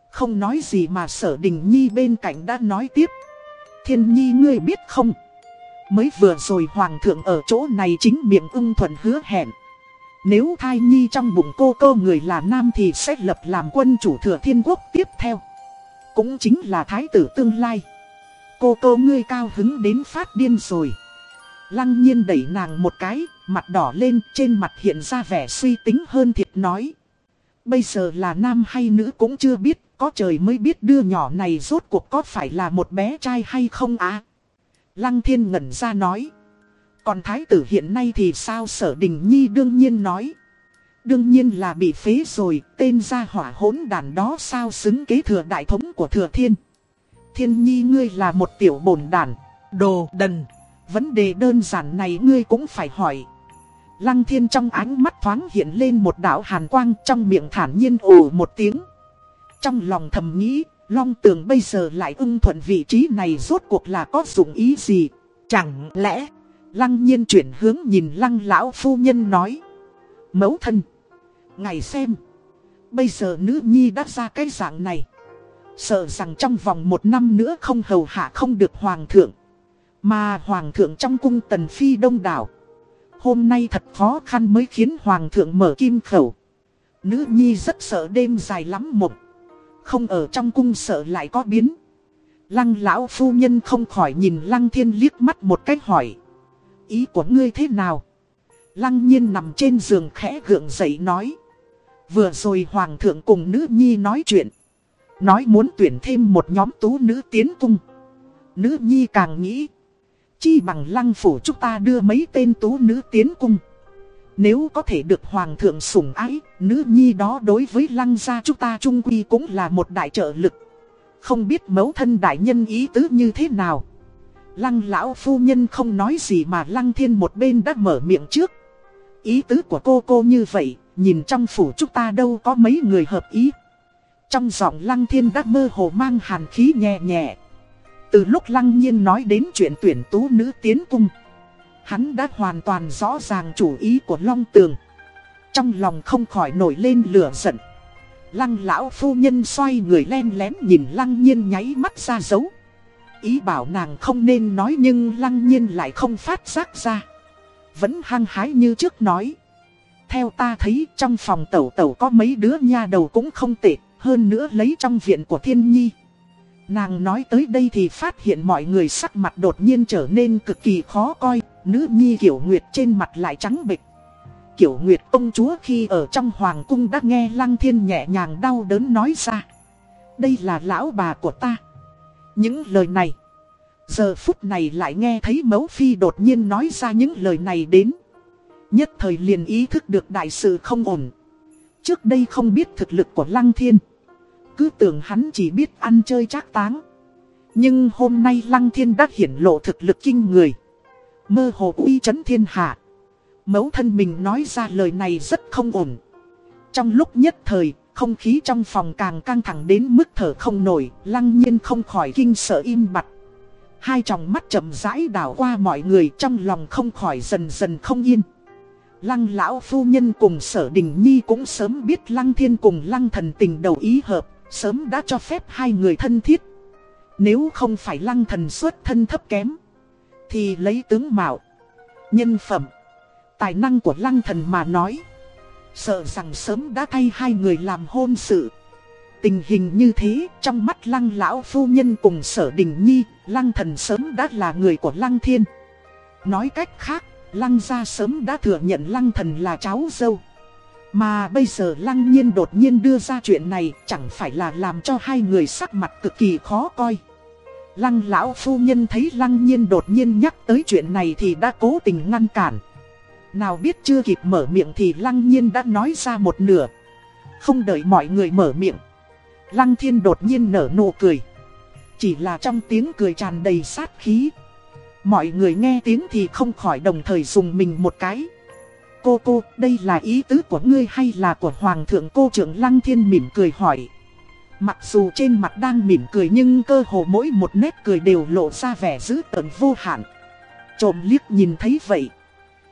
Không nói gì mà sở đình nhi bên cạnh đã nói tiếp. Thiên nhi ngươi biết không? Mới vừa rồi hoàng thượng ở chỗ này chính miệng ưng thuận hứa hẹn. Nếu thai nhi trong bụng cô cô người là nam thì sẽ lập làm quân chủ thừa thiên quốc tiếp theo. Cũng chính là thái tử tương lai. Cô cô ngươi cao hứng đến phát điên rồi. Lăng nhiên đẩy nàng một cái, mặt đỏ lên, trên mặt hiện ra vẻ suy tính hơn thiệt nói. Bây giờ là nam hay nữ cũng chưa biết, có trời mới biết đưa nhỏ này rốt cuộc có phải là một bé trai hay không á. Lăng thiên ngẩn ra nói. Còn thái tử hiện nay thì sao sở đình nhi đương nhiên nói. Đương nhiên là bị phế rồi, tên gia hỏa hỗn đàn đó sao xứng kế thừa đại thống của thừa thiên. Thiên nhi ngươi là một tiểu bổn đàn, đồ đần. Vấn đề đơn giản này ngươi cũng phải hỏi. Lăng thiên trong ánh mắt thoáng hiện lên một đạo hàn quang trong miệng thản nhiên ồ một tiếng. Trong lòng thầm nghĩ, Long tường bây giờ lại ưng thuận vị trí này rốt cuộc là có dụng ý gì? Chẳng lẽ, lăng nhiên chuyển hướng nhìn lăng lão phu nhân nói. Mẫu thân, ngày xem, bây giờ nữ nhi đã ra cái dạng này. Sợ rằng trong vòng một năm nữa không hầu hạ không được hoàng thượng. Mà hoàng thượng trong cung tần phi đông đảo. Hôm nay thật khó khăn mới khiến hoàng thượng mở kim khẩu. Nữ nhi rất sợ đêm dài lắm mộng. Không ở trong cung sợ lại có biến. Lăng lão phu nhân không khỏi nhìn lăng thiên liếc mắt một cách hỏi. Ý của ngươi thế nào? Lăng nhiên nằm trên giường khẽ gượng dậy nói. Vừa rồi hoàng thượng cùng nữ nhi nói chuyện. Nói muốn tuyển thêm một nhóm tú nữ tiến cung. Nữ nhi càng nghĩ. Chi bằng lăng phủ chúng ta đưa mấy tên tú nữ tiến cung. Nếu có thể được hoàng thượng sủng ái, nữ nhi đó đối với lăng gia chúng ta trung quy cũng là một đại trợ lực. Không biết mẫu thân đại nhân ý tứ như thế nào. Lăng lão phu nhân không nói gì mà lăng thiên một bên đã mở miệng trước. Ý tứ của cô cô như vậy, nhìn trong phủ chúng ta đâu có mấy người hợp ý. Trong giọng lăng thiên đã mơ hồ mang hàn khí nhẹ nhẹ. Từ lúc lăng nhiên nói đến chuyện tuyển tú nữ tiến cung. Hắn đã hoàn toàn rõ ràng chủ ý của Long Tường. Trong lòng không khỏi nổi lên lửa giận. Lăng lão phu nhân xoay người len lén nhìn lăng nhiên nháy mắt ra dấu. Ý bảo nàng không nên nói nhưng lăng nhiên lại không phát giác ra. Vẫn hăng hái như trước nói. Theo ta thấy trong phòng tẩu tẩu có mấy đứa nha đầu cũng không tệ, hơn nữa lấy trong viện của thiên nhi. Nàng nói tới đây thì phát hiện mọi người sắc mặt đột nhiên trở nên cực kỳ khó coi, nữ nhi kiểu nguyệt trên mặt lại trắng bệch. Kiểu nguyệt công chúa khi ở trong hoàng cung đã nghe lăng thiên nhẹ nhàng đau đớn nói ra. Đây là lão bà của ta. Những lời này, giờ phút này lại nghe thấy mẫu phi đột nhiên nói ra những lời này đến. Nhất thời liền ý thức được đại sự không ổn. Trước đây không biết thực lực của lăng thiên. Cứ tưởng hắn chỉ biết ăn chơi trác táng. Nhưng hôm nay Lăng Thiên đã hiển lộ thực lực kinh người. Mơ hồ uy chấn thiên hạ. Mẫu thân mình nói ra lời này rất không ổn. Trong lúc nhất thời, không khí trong phòng càng căng thẳng đến mức thở không nổi, lăng nhiên không khỏi kinh sợ im bặt. Hai tròng mắt chậm rãi đảo qua mọi người trong lòng không khỏi dần dần không yên. Lăng lão phu nhân cùng sở đình nhi cũng sớm biết lăng thiên cùng lăng thần tình đầu ý hợp, sớm đã cho phép hai người thân thiết. Nếu không phải lăng thần xuất thân thấp kém, thì lấy tướng mạo, nhân phẩm, tài năng của lăng thần mà nói. Sợ rằng sớm đã thay hai người làm hôn sự. Tình hình như thế, trong mắt lăng lão phu nhân cùng sở đình nhi, lăng thần sớm đã là người của lăng thiên. Nói cách khác, lăng gia sớm đã thừa nhận lăng thần là cháu dâu. Mà bây giờ lăng nhiên đột nhiên đưa ra chuyện này chẳng phải là làm cho hai người sắc mặt cực kỳ khó coi. Lăng lão phu nhân thấy lăng nhiên đột nhiên nhắc tới chuyện này thì đã cố tình ngăn cản. Nào biết chưa kịp mở miệng thì lăng nhiên đã nói ra một nửa. Không đợi mọi người mở miệng. Lăng thiên đột nhiên nở nụ cười. Chỉ là trong tiếng cười tràn đầy sát khí. Mọi người nghe tiếng thì không khỏi đồng thời dùng mình một cái. Cô cô, đây là ý tứ của ngươi hay là của Hoàng thượng cô trưởng Lăng Thiên mỉm cười hỏi. Mặc dù trên mặt đang mỉm cười nhưng cơ hồ mỗi một nét cười đều lộ ra vẻ dữ tợn vô hạn. Trộm liếc nhìn thấy vậy.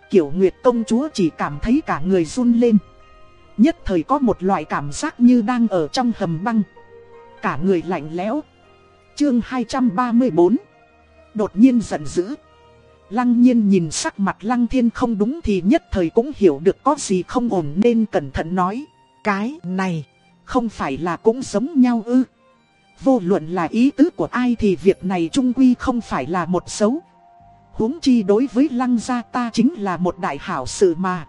Kiểu Nguyệt công chúa chỉ cảm thấy cả người run lên. Nhất thời có một loại cảm giác như đang ở trong hầm băng. Cả người lạnh lẽo. Chương 234 Đột nhiên giận dữ. Lăng nhiên nhìn sắc mặt lăng thiên không đúng thì nhất thời cũng hiểu được có gì không ổn nên cẩn thận nói. Cái này không phải là cũng giống nhau ư. Vô luận là ý tứ của ai thì việc này trung quy không phải là một xấu huống chi đối với lăng gia ta chính là một đại hảo sự mà.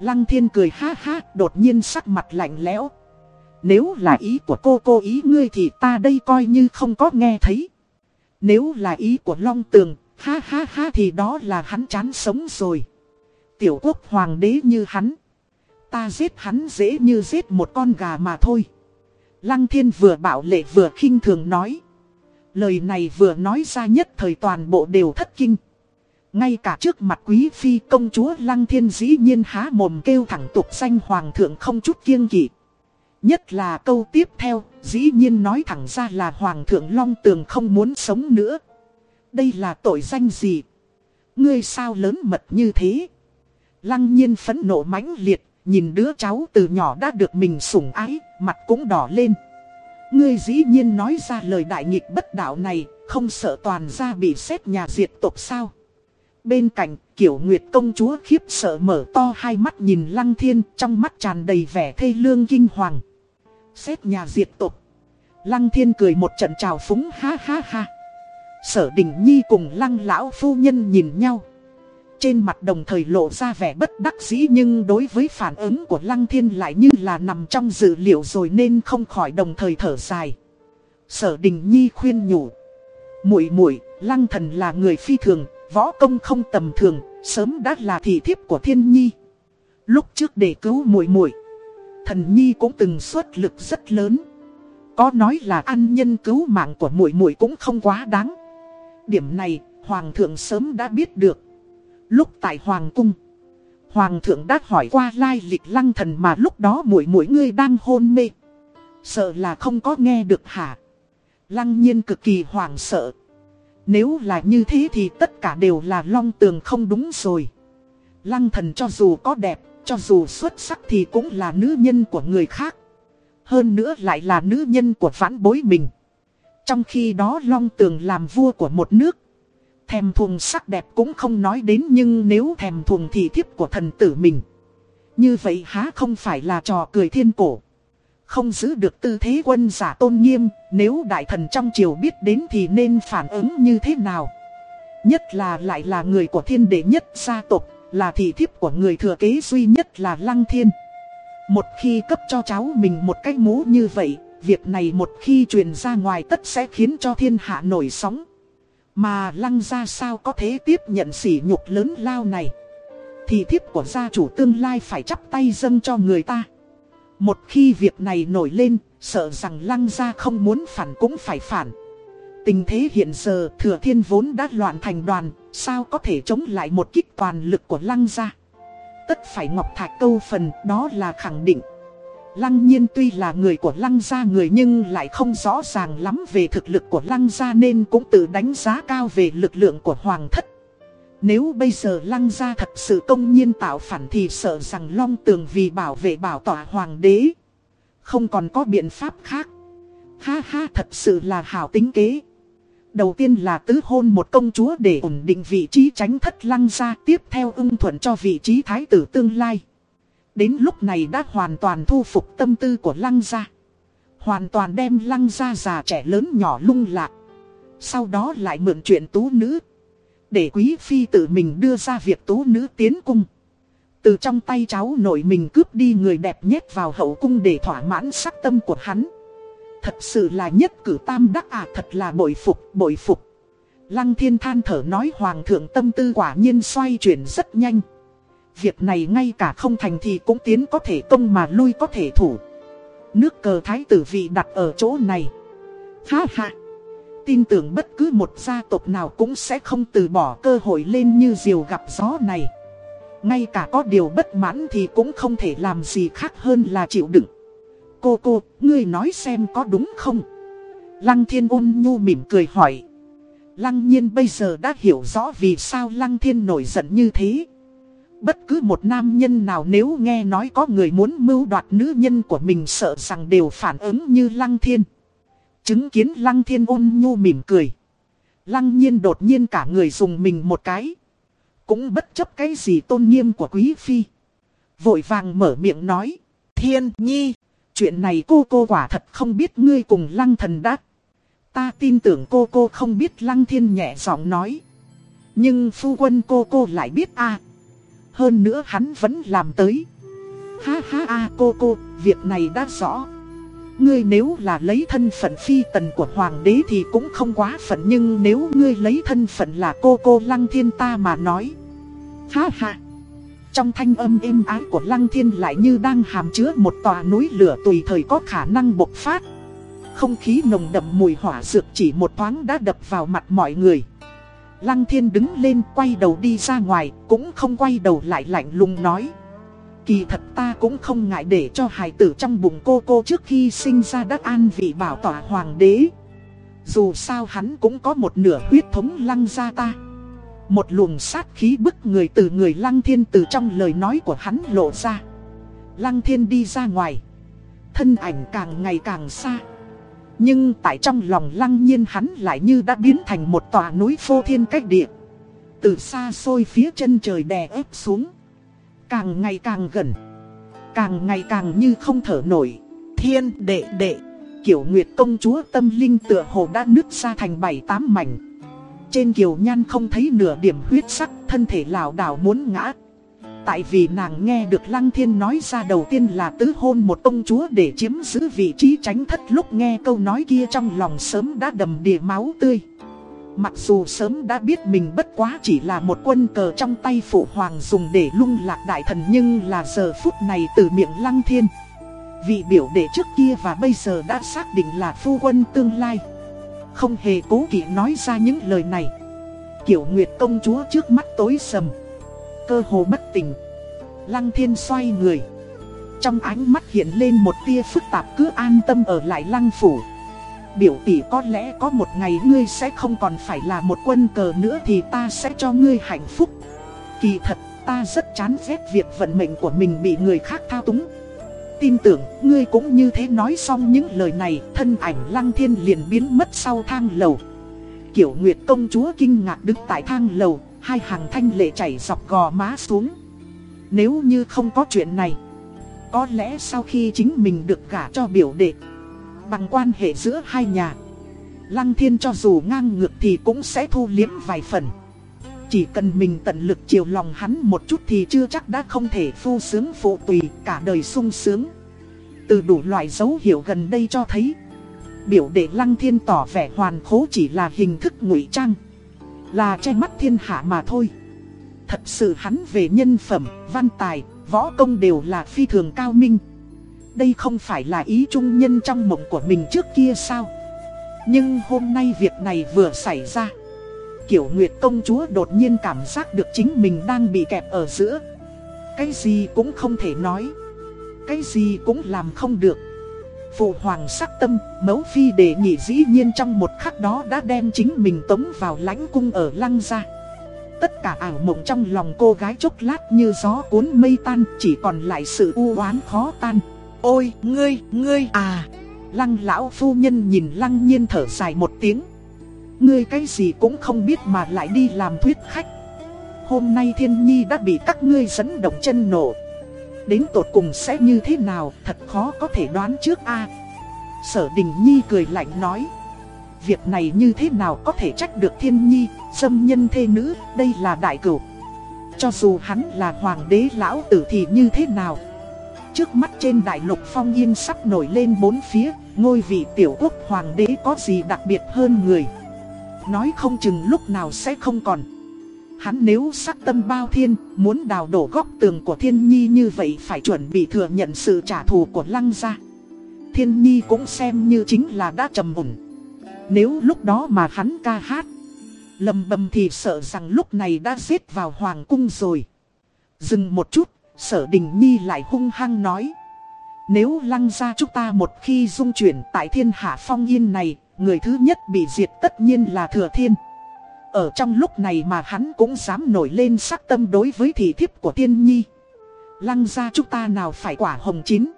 Lăng thiên cười ha ha, đột nhiên sắc mặt lạnh lẽo. Nếu là ý của cô cô ý ngươi thì ta đây coi như không có nghe thấy. Nếu là ý của Long Tường, ha ha ha thì đó là hắn chán sống rồi. Tiểu quốc hoàng đế như hắn. Ta giết hắn dễ như giết một con gà mà thôi. Lăng thiên vừa bảo lệ vừa khinh thường nói. Lời này vừa nói ra nhất thời toàn bộ đều thất kinh. Ngay cả trước mặt quý phi công chúa Lăng Thiên dĩ nhiên há mồm kêu thẳng tục danh hoàng thượng không chút kiêng kỵ. Nhất là câu tiếp theo, dĩ nhiên nói thẳng ra là hoàng thượng Long Tường không muốn sống nữa. Đây là tội danh gì? Ngươi sao lớn mật như thế? Lăng nhiên phẫn nộ mãnh liệt, nhìn đứa cháu từ nhỏ đã được mình sủng ái, mặt cũng đỏ lên. Ngươi dĩ nhiên nói ra lời đại nghịch bất đạo này, không sợ toàn gia bị xét nhà diệt tộc sao? Bên cạnh, kiểu nguyệt công chúa khiếp sợ mở to hai mắt nhìn lăng thiên trong mắt tràn đầy vẻ thê lương kinh hoàng. Xét nhà diệt tộc Lăng thiên cười một trận trào phúng ha ha ha. Sở đình nhi cùng lăng lão phu nhân nhìn nhau. Trên mặt đồng thời lộ ra vẻ bất đắc dĩ nhưng đối với phản ứng của lăng thiên lại như là nằm trong dự liệu rồi nên không khỏi đồng thời thở dài. Sở đình nhi khuyên nhủ. muội muội lăng thần là người phi thường, Võ công không tầm thường, sớm đã là thị thiếp của thiên nhi. Lúc trước để cứu muội muội thần nhi cũng từng xuất lực rất lớn. Có nói là ăn nhân cứu mạng của muội muội cũng không quá đáng. Điểm này, hoàng thượng sớm đã biết được. Lúc tại hoàng cung, hoàng thượng đã hỏi qua lai lịch lăng thần mà lúc đó muội muội ngươi đang hôn mê. Sợ là không có nghe được hả? Lăng nhiên cực kỳ hoảng sợ. Nếu là như thế thì tất cả đều là long tường không đúng rồi. Lăng thần cho dù có đẹp, cho dù xuất sắc thì cũng là nữ nhân của người khác. Hơn nữa lại là nữ nhân của vãn bối mình. Trong khi đó long tường làm vua của một nước. Thèm thuồng sắc đẹp cũng không nói đến nhưng nếu thèm thuồng thì thiếp của thần tử mình. Như vậy há không phải là trò cười thiên cổ. Không giữ được tư thế quân giả tôn nghiêm, nếu đại thần trong triều biết đến thì nên phản ứng như thế nào? Nhất là lại là người của thiên đệ nhất gia tộc, là thị thiếp của người thừa kế duy nhất là Lăng Thiên. Một khi cấp cho cháu mình một cái mũ như vậy, việc này một khi truyền ra ngoài tất sẽ khiến cho thiên hạ nổi sóng. Mà Lăng ra sao có thể tiếp nhận sỉ nhục lớn lao này? thì thiếp của gia chủ tương lai phải chắp tay dâng cho người ta. Một khi việc này nổi lên, sợ rằng lăng gia không muốn phản cũng phải phản. Tình thế hiện giờ thừa thiên vốn đã loạn thành đoàn, sao có thể chống lại một kích toàn lực của lăng gia. Tất phải Ngọc Thạch câu phần đó là khẳng định. Lăng nhiên tuy là người của lăng gia người nhưng lại không rõ ràng lắm về thực lực của lăng gia nên cũng tự đánh giá cao về lực lượng của hoàng thất. Nếu bây giờ lăng gia thật sự công nhiên tạo phản thì sợ rằng long tường vì bảo vệ bảo tỏa hoàng đế. Không còn có biện pháp khác. Ha ha, thật sự là hảo tính kế. Đầu tiên là tứ hôn một công chúa để ổn định vị trí tránh thất lăng gia, tiếp theo ưng thuận cho vị trí thái tử tương lai. Đến lúc này đã hoàn toàn thu phục tâm tư của lăng gia. Hoàn toàn đem lăng gia già trẻ lớn nhỏ lung lạc. Sau đó lại mượn chuyện tú nữ. Để quý phi tự mình đưa ra việc tú nữ tiến cung. Từ trong tay cháu nội mình cướp đi người đẹp nhét vào hậu cung để thỏa mãn sắc tâm của hắn. Thật sự là nhất cử tam đắc à thật là bội phục, bội phục. Lăng thiên than thở nói hoàng thượng tâm tư quả nhiên xoay chuyển rất nhanh. Việc này ngay cả không thành thì cũng tiến có thể công mà lui có thể thủ. Nước cờ thái tử vị đặt ở chỗ này. Ha ha. Tin tưởng bất cứ một gia tộc nào cũng sẽ không từ bỏ cơ hội lên như diều gặp gió này. Ngay cả có điều bất mãn thì cũng không thể làm gì khác hơn là chịu đựng. Cô cô, ngươi nói xem có đúng không? Lăng thiên ôn nhu mỉm cười hỏi. Lăng nhiên bây giờ đã hiểu rõ vì sao lăng thiên nổi giận như thế. Bất cứ một nam nhân nào nếu nghe nói có người muốn mưu đoạt nữ nhân của mình sợ rằng đều phản ứng như lăng thiên. Chứng kiến lăng thiên ôn nhu mỉm cười. Lăng nhiên đột nhiên cả người dùng mình một cái. Cũng bất chấp cái gì tôn nghiêm của quý phi. Vội vàng mở miệng nói. Thiên nhi. Chuyện này cô cô quả thật không biết ngươi cùng lăng thần đắc. Ta tin tưởng cô cô không biết lăng thiên nhẹ giọng nói. Nhưng phu quân cô cô lại biết a hơn nữa hắn vẫn làm tới. Ha ha a cô cô, việc này đã rõ. Ngươi nếu là lấy thân phận phi tần của hoàng đế thì cũng không quá phận Nhưng nếu ngươi lấy thân phận là cô cô lăng thiên ta mà nói Ha ha Trong thanh âm êm ái của lăng thiên lại như đang hàm chứa một tòa núi lửa tùy thời có khả năng bộc phát Không khí nồng đậm mùi hỏa dược chỉ một thoáng đã đập vào mặt mọi người Lăng thiên đứng lên quay đầu đi ra ngoài, Cũng không quay đầu lại lạnh lùng nói Kỳ thật ta cũng không ngại để cho hài tử trong bụng cô cô trước khi sinh ra đắc an vị bảo tỏa hoàng đế. Dù sao hắn cũng có một nửa huyết thống lăng ra ta. Một luồng sát khí bức người từ người lăng thiên từ trong lời nói của hắn lộ ra. Lăng thiên đi ra ngoài. Thân ảnh càng ngày càng xa. Nhưng tại trong lòng lăng nhiên hắn lại như đã biến thành một tòa núi phô thiên cách địa. Từ xa xôi phía chân trời đè ép xuống. Càng ngày càng gần. Càng ngày càng như không thở nổi. Thiên đệ đệ. Kiểu Nguyệt công chúa tâm linh tựa hồ đã nứt ra thành bảy tám mảnh. Trên kiều nhan không thấy nửa điểm huyết sắc, Thân thể lảo đảo muốn ngã. Tại vì nàng nghe được Lăng Thiên nói ra đầu tiên là tứ hôn một ông chúa để chiếm giữ vị trí tránh thất lúc nghe câu nói kia trong lòng sớm đã đầm đìa máu tươi. Mặc dù sớm đã biết mình bất quá chỉ là một quân cờ trong tay phụ hoàng dùng để lung lạc đại thần Nhưng là giờ phút này từ miệng lăng thiên, Vị biểu đệ trước kia và bây giờ đã xác định là phu quân tương lai. Không hề cố kỵ nói ra những lời này. Kiểu Nguyệt công chúa trước mắt tối sầm. Cơ hồ bất tỉnh Lăng thiên xoay người Trong ánh mắt hiện lên một tia phức tạp cứ an tâm ở lại lăng phủ biểu tỷ có lẽ có một ngày ngươi sẽ không còn phải là một quân cờ nữa thì ta sẽ cho ngươi hạnh phúc. Kỳ thật, ta rất chán ghét việc vận mệnh của mình bị người khác thao túng. Tin tưởng, ngươi cũng như thế nói xong những lời này, thân ảnh lăng thiên liền biến mất sau thang lầu. Kiểu Nguyệt công chúa kinh ngạc đứng tại thang lầu, hai hàng thanh lệ chảy dọc gò má xuống. Nếu như không có chuyện này, có lẽ sau khi chính mình được gả cho biểu đệ Bằng quan hệ giữa hai nhà Lăng thiên cho dù ngang ngược thì cũng sẽ thu liếm vài phần. Chỉ cần mình tận lực chiều lòng hắn một chút thì chưa chắc đã không thể phu sướng phụ tùy cả đời sung sướng. Từ đủ loại dấu hiệu gần đây cho thấy Biểu đệ lăng thiên tỏ vẻ hoàn khố chỉ là hình thức ngụy trang. Là che mắt thiên hạ mà thôi. Thật sự hắn về nhân phẩm, văn tài, võ công đều là phi thường cao minh. Đây không phải là ý trung nhân trong mộng của mình trước kia sao? Nhưng hôm nay việc này vừa xảy ra Kiểu Nguyệt công chúa đột nhiên cảm giác được chính mình đang bị kẹp ở giữa. Cái gì cũng không thể nói Cái gì cũng làm không được. Phụ hoàng sắc tâm, mẫu phi đề nghị dĩ nhiên trong một khắc đó đã đem chính mình tống vào lãnh cung ở lăng gia. Tất cả ảo mộng trong lòng cô gái chốc lát như gió cuốn mây tan Chỉ còn lại sự u oán khó tan. Ôi, ngươi, ngươi à! Lăng lão phu nhân nhìn lăng nhiên thở dài một tiếng. Ngươi cái gì cũng không biết mà lại đi làm thuyết khách. Hôm nay thiên nhi đã bị các ngươi dẫn động chân nổ. Đến tột cùng sẽ như thế nào, thật khó có thể đoán trước a. Sở đình nhi cười lạnh nói, Việc này như thế nào có thể trách được thiên nhi, Dâm nhân thê nữ, đây là đại cửu. Cho dù hắn là hoàng đế lão tử thì như thế nào? Trước mắt trên đại lục phong yên sắp nổi lên bốn phía, Ngôi vị tiểu quốc hoàng đế có gì đặc biệt hơn người? Nói không chừng lúc nào sẽ không còn. Hắn nếu sắc tâm bao thiên, Muốn đào đổ góc tường của thiên nhi như vậy Phải chuẩn bị thừa nhận sự trả thù của lăng gia. Thiên nhi cũng xem như chính là đã trầm ổn. Nếu lúc đó mà hắn ca hát, Lầm bầm thì sợ rằng lúc này đã giết vào hoàng cung rồi. Dừng một chút, Sở Đình Nhi lại hung hăng nói. Nếu lăng ra chúng ta một khi dung chuyển tại thiên hạ phong yên này, Người thứ nhất bị diệt tất nhiên là Thừa Thiên. Ở trong lúc này mà hắn cũng dám nổi lên sắc tâm đối với thị thiếp của Thiên Nhi. Lăng ra chúng ta nào phải quả hồng chín?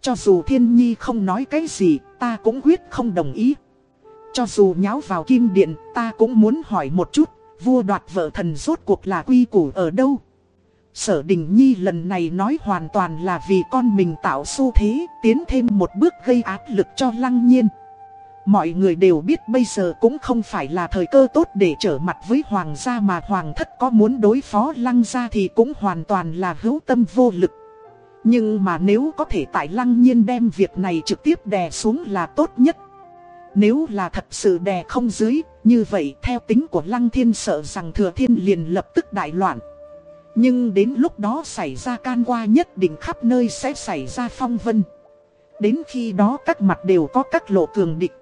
Cho dù Thiên Nhi không nói cái gì ta cũng quyết không đồng ý. Cho dù nháo vào kim điện ta cũng muốn hỏi một chút Vua đoạt vợ thần rốt cuộc là quy củ ở đâu? Sở Đình Nhi lần này nói hoàn toàn là vì con mình tạo xu thế, tiến thêm một bước gây áp lực cho Lăng Nhiên. Mọi người đều biết bây giờ cũng không phải là thời cơ tốt để trở mặt với Hoàng gia mà Hoàng thất có muốn đối phó Lăng gia thì cũng hoàn toàn là hữu tâm vô lực. Nhưng mà nếu có thể tại Lăng Nhiên đem việc này trực tiếp đè xuống là tốt nhất. Nếu là thật sự đè không dưới, như vậy theo tính của Lăng Thiên sợ rằng Thừa Thiên liền lập tức đại loạn. Nhưng đến lúc đó xảy ra can qua nhất định khắp nơi sẽ xảy ra phong vân. Đến khi đó các mặt đều có các lộ cường địch.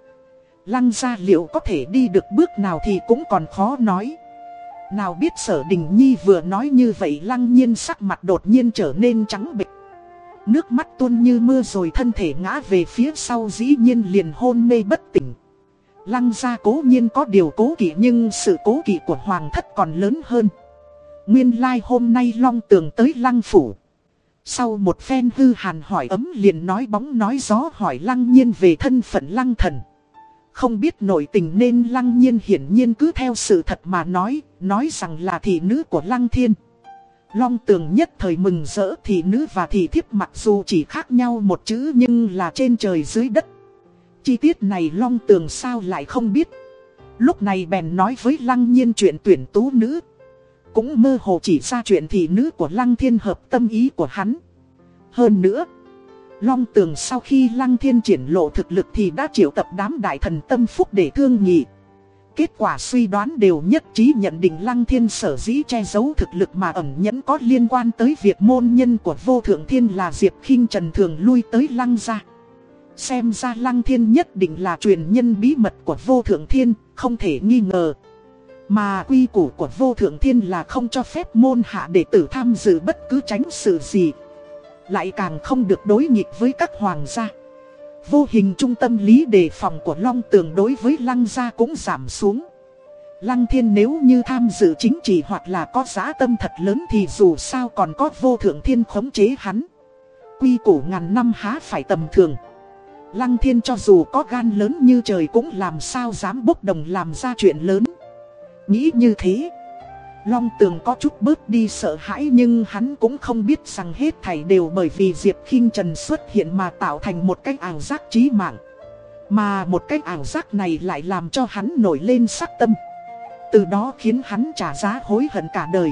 Lăng gia liệu có thể đi được bước nào thì cũng còn khó nói. Nào biết sở đình nhi vừa nói như vậy lăng nhiên sắc mặt đột nhiên trở nên trắng bệch. Nước mắt tuôn như mưa rồi thân thể ngã về phía sau dĩ nhiên liền hôn mê bất tỉnh. Lăng gia cố nhiên có điều cố kỵ nhưng sự cố kỵ của hoàng thất còn lớn hơn. Nguyên lai like hôm nay long tường tới lăng phủ. Sau một phen hư hàn hỏi ấm liền nói bóng nói gió hỏi lăng nhiên về thân phận lăng thần. Không biết nội tình nên lăng nhiên hiển nhiên cứ theo sự thật mà nói, nói rằng là thị nữ của lăng thiên. Long tường nhất thời mừng rỡ thị nữ và thị thiếp mặc dù chỉ khác nhau một chữ nhưng là trên trời dưới đất. Chi tiết này long tường sao lại không biết. Lúc này bèn nói với lăng nhiên chuyện tuyển tú nữ cũng mơ hồ chỉ ra chuyện thị nữ của Lăng Thiên hợp tâm ý của hắn. Hơn nữa, Long Tường sau khi Lăng Thiên triển lộ thực lực thì đã triệu tập đám đại thần tâm phúc để thương nghị. Kết quả suy đoán đều nhất trí nhận định Lăng Thiên sở dĩ che giấu thực lực mà ẩn nhẫn có liên quan tới việc môn nhân của vô thượng thiên là Diệp khinh Trần thường lui tới Lăng gia. Xem ra Lăng Thiên nhất định là truyền nhân bí mật của vô thượng thiên, không thể nghi ngờ. Mà quy củ của vô thượng thiên là không cho phép môn hạ đệ tử tham dự bất cứ tránh sự gì. Lại càng không được đối nghịch với các hoàng gia. Vô hình trung tâm lý đề phòng của Long Tường đối với Lăng gia cũng giảm xuống. Lăng thiên nếu như tham dự chính trị hoặc là có giá tâm thật lớn thì dù sao còn có vô thượng thiên khống chế hắn. Quy củ ngàn năm há phải tầm thường. Lăng thiên cho dù có gan lớn như trời cũng làm sao dám bốc đồng làm ra chuyện lớn. Nghĩ như thế Long tường có chút bớt đi sợ hãi nhưng hắn cũng không biết rằng hết thảy đều bởi vì Diệp khinh Trần xuất hiện mà tạo thành một cách ảo giác trí mạng. Mà một cách ảo giác này lại làm cho hắn nổi lên sắc tâm. Từ đó khiến hắn trả giá hối hận cả đời.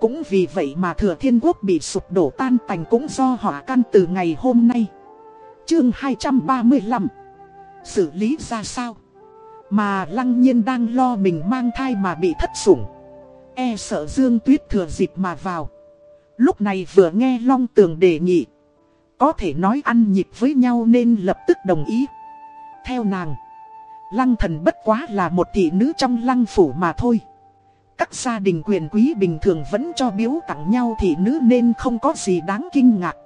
Cũng vì vậy mà thừa thiên quốc bị sụp đổ tan tành cũng do hỏa căn từ ngày hôm nay. Chương 235 Xử lý ra sao? Mà lăng nhiên đang lo mình mang thai mà bị thất sủng. E sợ Dương Tuyết thừa dịp mà vào. Lúc này vừa nghe Long Tường đề nghị. Có thể nói ăn nhịp với nhau nên lập tức đồng ý. Theo nàng, lăng thần bất quá là một thị nữ trong lăng phủ mà thôi. Các gia đình quyền quý bình thường vẫn cho biếu tặng nhau thị nữ nên không có gì đáng kinh ngạc.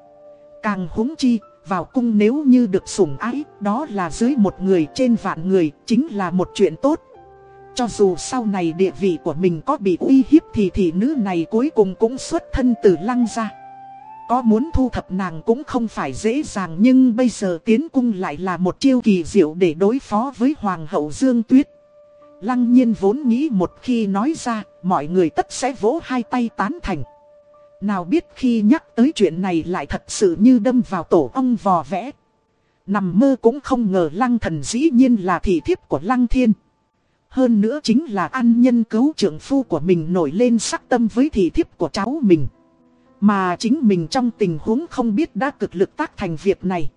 Càng húng chi, vào cung nếu như được sủng ái, đó là dưới một người trên vạn người, chính là một chuyện tốt. Cho dù sau này địa vị của mình có bị uy hiếp thì thị nữ này cuối cùng cũng xuất thân từ lăng ra. Có muốn thu thập nàng cũng không phải dễ dàng nhưng bây giờ tiến cung lại là một chiêu kỳ diệu để đối phó với Hoàng hậu Dương Tuyết. Lăng nhiên vốn nghĩ một khi nói ra, mọi người tất sẽ vỗ hai tay tán thành. Nào biết khi nhắc tới chuyện này lại thật sự như đâm vào tổ ong vò vẽ. Nằm mơ cũng không ngờ lăng thần dĩ nhiên là thị thiếp của lăng thiên. Hơn nữa chính là ăn nhân cứu trưởng phu của mình nổi lên sắc tâm với thị thiếp của cháu mình. Mà chính mình trong tình huống không biết đã cực lực tác thành việc này.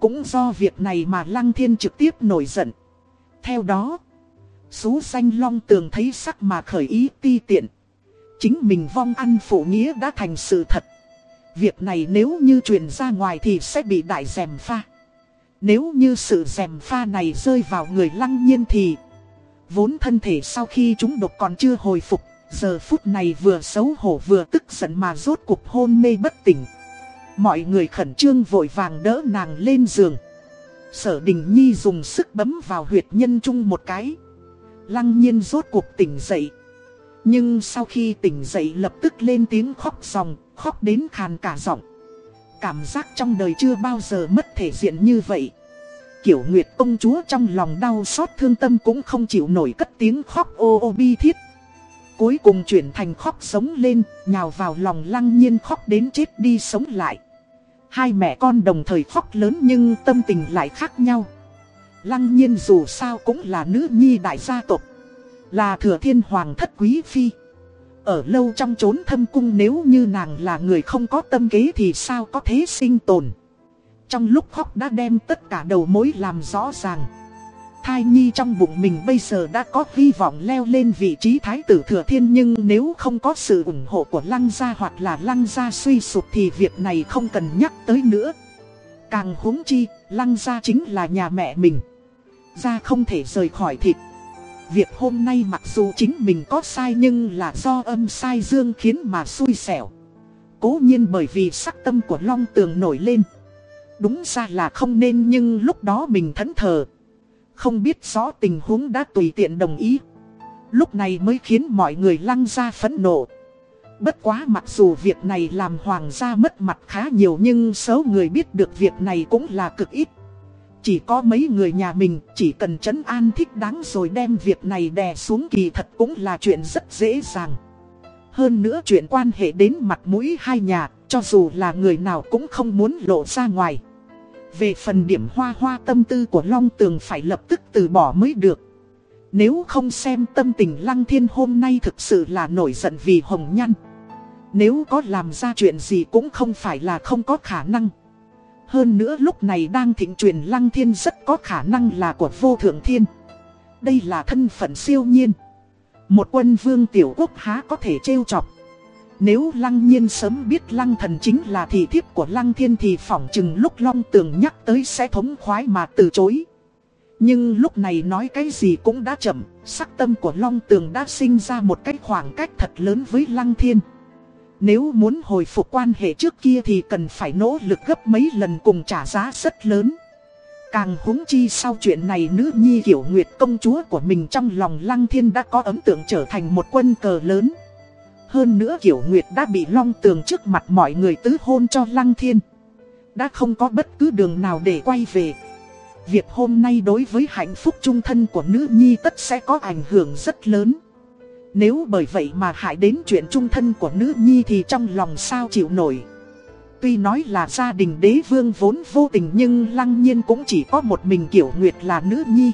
Cũng do việc này mà Lăng Thiên trực tiếp nổi giận. Theo đó, Sú xanh long tường thấy sắc mà khởi ý ti tiện. Chính mình vong ăn phụ nghĩa đã thành sự thật. Việc này nếu như truyền ra ngoài thì sẽ bị đại dèm pha. Nếu như sự dèm pha này rơi vào người lăng nhiên thì Vốn thân thể sau khi chúng độc còn chưa hồi phục, Giờ phút này vừa xấu hổ vừa tức giận mà rốt cục hôn mê bất tỉnh. Mọi người khẩn trương vội vàng đỡ nàng lên giường. Sở Đình Nhi dùng sức bấm vào huyệt nhân trung một cái. Lăng nhiên rốt cuộc tỉnh dậy. Nhưng sau khi tỉnh dậy lập tức lên tiếng khóc ròng, Khóc đến khàn cả giọng. Cảm giác trong đời chưa bao giờ mất thể diện như vậy. Kiểu Nguyệt công chúa trong lòng đau xót thương tâm cũng không chịu nổi cất tiếng khóc ô ô bi thiết Cuối cùng chuyển thành khóc sống lên, nhào vào lòng lăng nhiên khóc đến chết đi sống lại. Hai mẹ con đồng thời khóc lớn nhưng tâm tình lại khác nhau. Lăng nhiên dù sao cũng là nữ nhi đại gia tộc Là thừa thiên hoàng thất quý phi Ở lâu trong chốn thâm cung nếu như nàng là người không có tâm kế thì sao có thế sinh tồn trong lúc khóc đã đem tất cả đầu mối làm rõ ràng. Thai nhi trong bụng mình bây giờ đã có hy vọng leo lên vị trí thái tử thừa thiên Nhưng nếu không có sự ủng hộ của lăng gia hoặc là lăng gia suy sụp thì việc này không cần nhắc tới nữa. Càng huống chi, lăng gia chính là nhà mẹ mình. Gia không thể rời khỏi thịt. Việc hôm nay mặc dù chính mình có sai nhưng là do âm sai dương khiến mà xui xẻo. Cố nhiên bởi vì sắc tâm của Long Tường nổi lên. Đúng ra là không nên nhưng lúc đó mình thẫn thờ. Không biết rõ tình huống đã tùy tiện đồng ý. Lúc này mới khiến mọi người lăng ra phẫn nộ. Bất quá mặc dù việc này làm hoàng gia mất mặt khá nhiều Nhưng số người biết được việc này cũng là cực ít. Chỉ có mấy người nhà mình, chỉ cần trấn an thích đáng rồi đem việc này đè xuống kỳ thật cũng là chuyện rất dễ dàng. Hơn nữa chuyện quan hệ đến mặt mũi hai nhà, Cho dù là người nào cũng không muốn lộ ra ngoài về phần điểm hoa hoa tâm tư của Long Tường phải lập tức từ bỏ mới được. Nếu không xem tâm tình Lăng Thiên hôm nay thực sự là nổi giận vì Hồng Nhăn. Nếu có làm ra chuyện gì cũng không phải là không có khả năng. Hơn nữa lúc này đang thịnh truyền Lăng Thiên rất có khả năng là của vô thượng thiên. Đây là thân phận siêu nhiên. Một quân vương tiểu quốc há có thể trêu chọc. Nếu lăng nhiên sớm biết lăng thần chính là thị thiếp của lăng thiên thì phỏng chừng lúc long tường nhắc tới sẽ thống khoái mà từ chối. Nhưng lúc này nói cái gì cũng đã chậm, sắc tâm của long tường đã sinh ra một cái khoảng cách thật lớn với lăng thiên. Nếu muốn hồi phục quan hệ trước kia thì cần phải nỗ lực gấp mấy lần cùng trả giá rất lớn. Càng húng chi sau chuyện này nữ nhi kiểu nguyệt công chúa của mình trong lòng lăng thiên đã có ấn tượng trở thành một quân cờ lớn. Hơn nữa Kiểu Nguyệt đã bị long tường trước mặt mọi người tứ hôn cho Lăng Thiên. Đã không có bất cứ đường nào để quay về. Việc hôm nay đối với hạnh phúc trung thân của nữ nhi tất sẽ có ảnh hưởng rất lớn. Nếu bởi vậy mà hại đến chuyện trung thân của nữ nhi thì trong lòng sao chịu nổi. Tuy nói là gia đình đế vương vốn vô tình nhưng lăng nhiên cũng chỉ có một mình Kiểu Nguyệt là nữ nhi.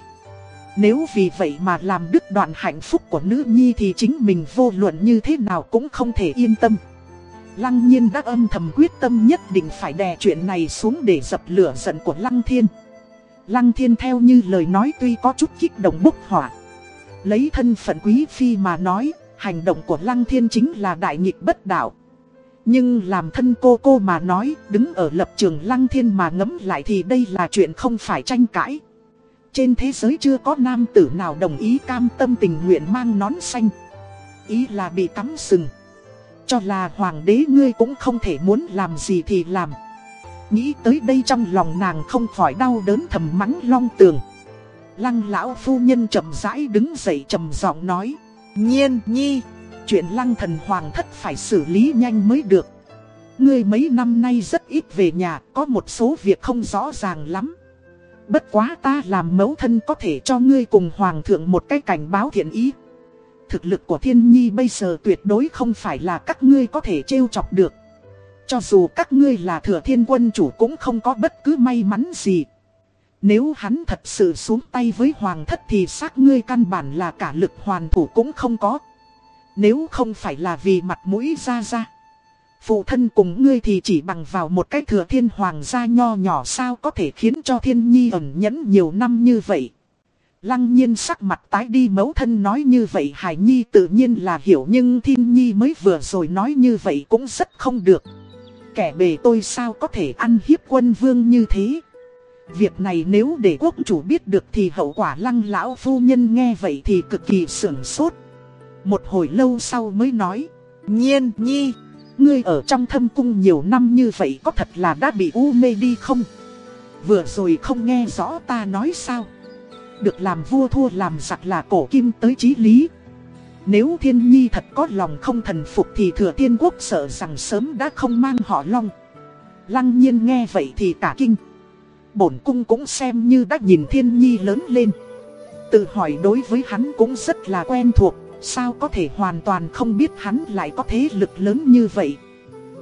Nếu vì vậy mà làm đứt đoạn hạnh phúc của nữ nhi thì chính mình vô luận như thế nào cũng không thể yên tâm. Lăng nhiên đã âm thầm quyết tâm nhất định phải đè chuyện này xuống để dập lửa giận của Lăng Thiên. Lăng Thiên theo như lời nói tuy có chút kích động bốc hỏa. Lấy thân phận quý phi mà nói, hành động của Lăng Thiên chính là đại nghịch bất đạo. Nhưng làm thân cô cô mà nói, đứng ở lập trường lăng thiên mà ngẫm lại thì đây là chuyện không phải tranh cãi. Trên thế giới chưa có nam tử nào đồng ý cam tâm tình nguyện mang nón xanh. Ý là bị cắm sừng. Cho là hoàng đế ngươi cũng không thể muốn làm gì thì làm. Nghĩ tới đây trong lòng nàng không khỏi đau đớn thầm mắng long tường. Lăng lão phu nhân chậm rãi đứng dậy trầm giọng nói. Nhiên nhi, chuyện lăng thần hoàng thất phải xử lý nhanh mới được. Ngươi mấy năm nay rất ít về nhà, có một số việc không rõ ràng lắm. Bất quá ta làm mẫu thân có thể cho ngươi cùng hoàng thượng một cái cảnh báo thiện ý. Thực lực của thiên nhi bây giờ tuyệt đối không phải là các ngươi có thể trêu chọc được. Cho dù các ngươi là thừa thiên quân chủ cũng không có bất cứ may mắn gì. Nếu hắn thật sự xuống tay với hoàng thất thì xác ngươi căn bản là cả lực hoàn thủ cũng không có. Nếu không phải là vì mặt mũi ra ra. Phụ thân cùng ngươi thì chỉ bằng vào một cái thừa thiên hoàng gia nho nhỏ sao có thể khiến cho thiên nhi ẩn nhẫn nhiều năm như vậy. Lăng nhiên sắc mặt tái đi mẫu thân nói như vậy Hải Nhi tự nhiên là hiểu nhưng Thiên Nhi mới vừa rồi nói như vậy cũng rất không được. Kẻ bề tôi sao có thể ăn hiếp quân vương như thế. Việc này nếu để quốc chủ biết được thì hậu quả lăng lão phu nhân nghe vậy thì cực kỳ sưởng sốt. Một hồi lâu sau mới nói, Nhiên Nhi, ngươi ở trong thâm cung nhiều năm như vậy có thật là đã bị u mê đi không? Vừa rồi không nghe rõ ta nói sao? Được làm vua thua làm giặc là cổ kim tới chí lý. Nếu thiên nhi thật có lòng không thần phục thì thừa tiên quốc sợ rằng sớm đã không mang họ long. Lăng nhiên nghe vậy thì cả kinh. Bổn cung cũng xem như đã nhìn thiên nhi lớn lên. Tự hỏi đối với hắn cũng rất là quen thuộc. Sao có thể hoàn toàn không biết hắn lại có thế lực lớn như vậy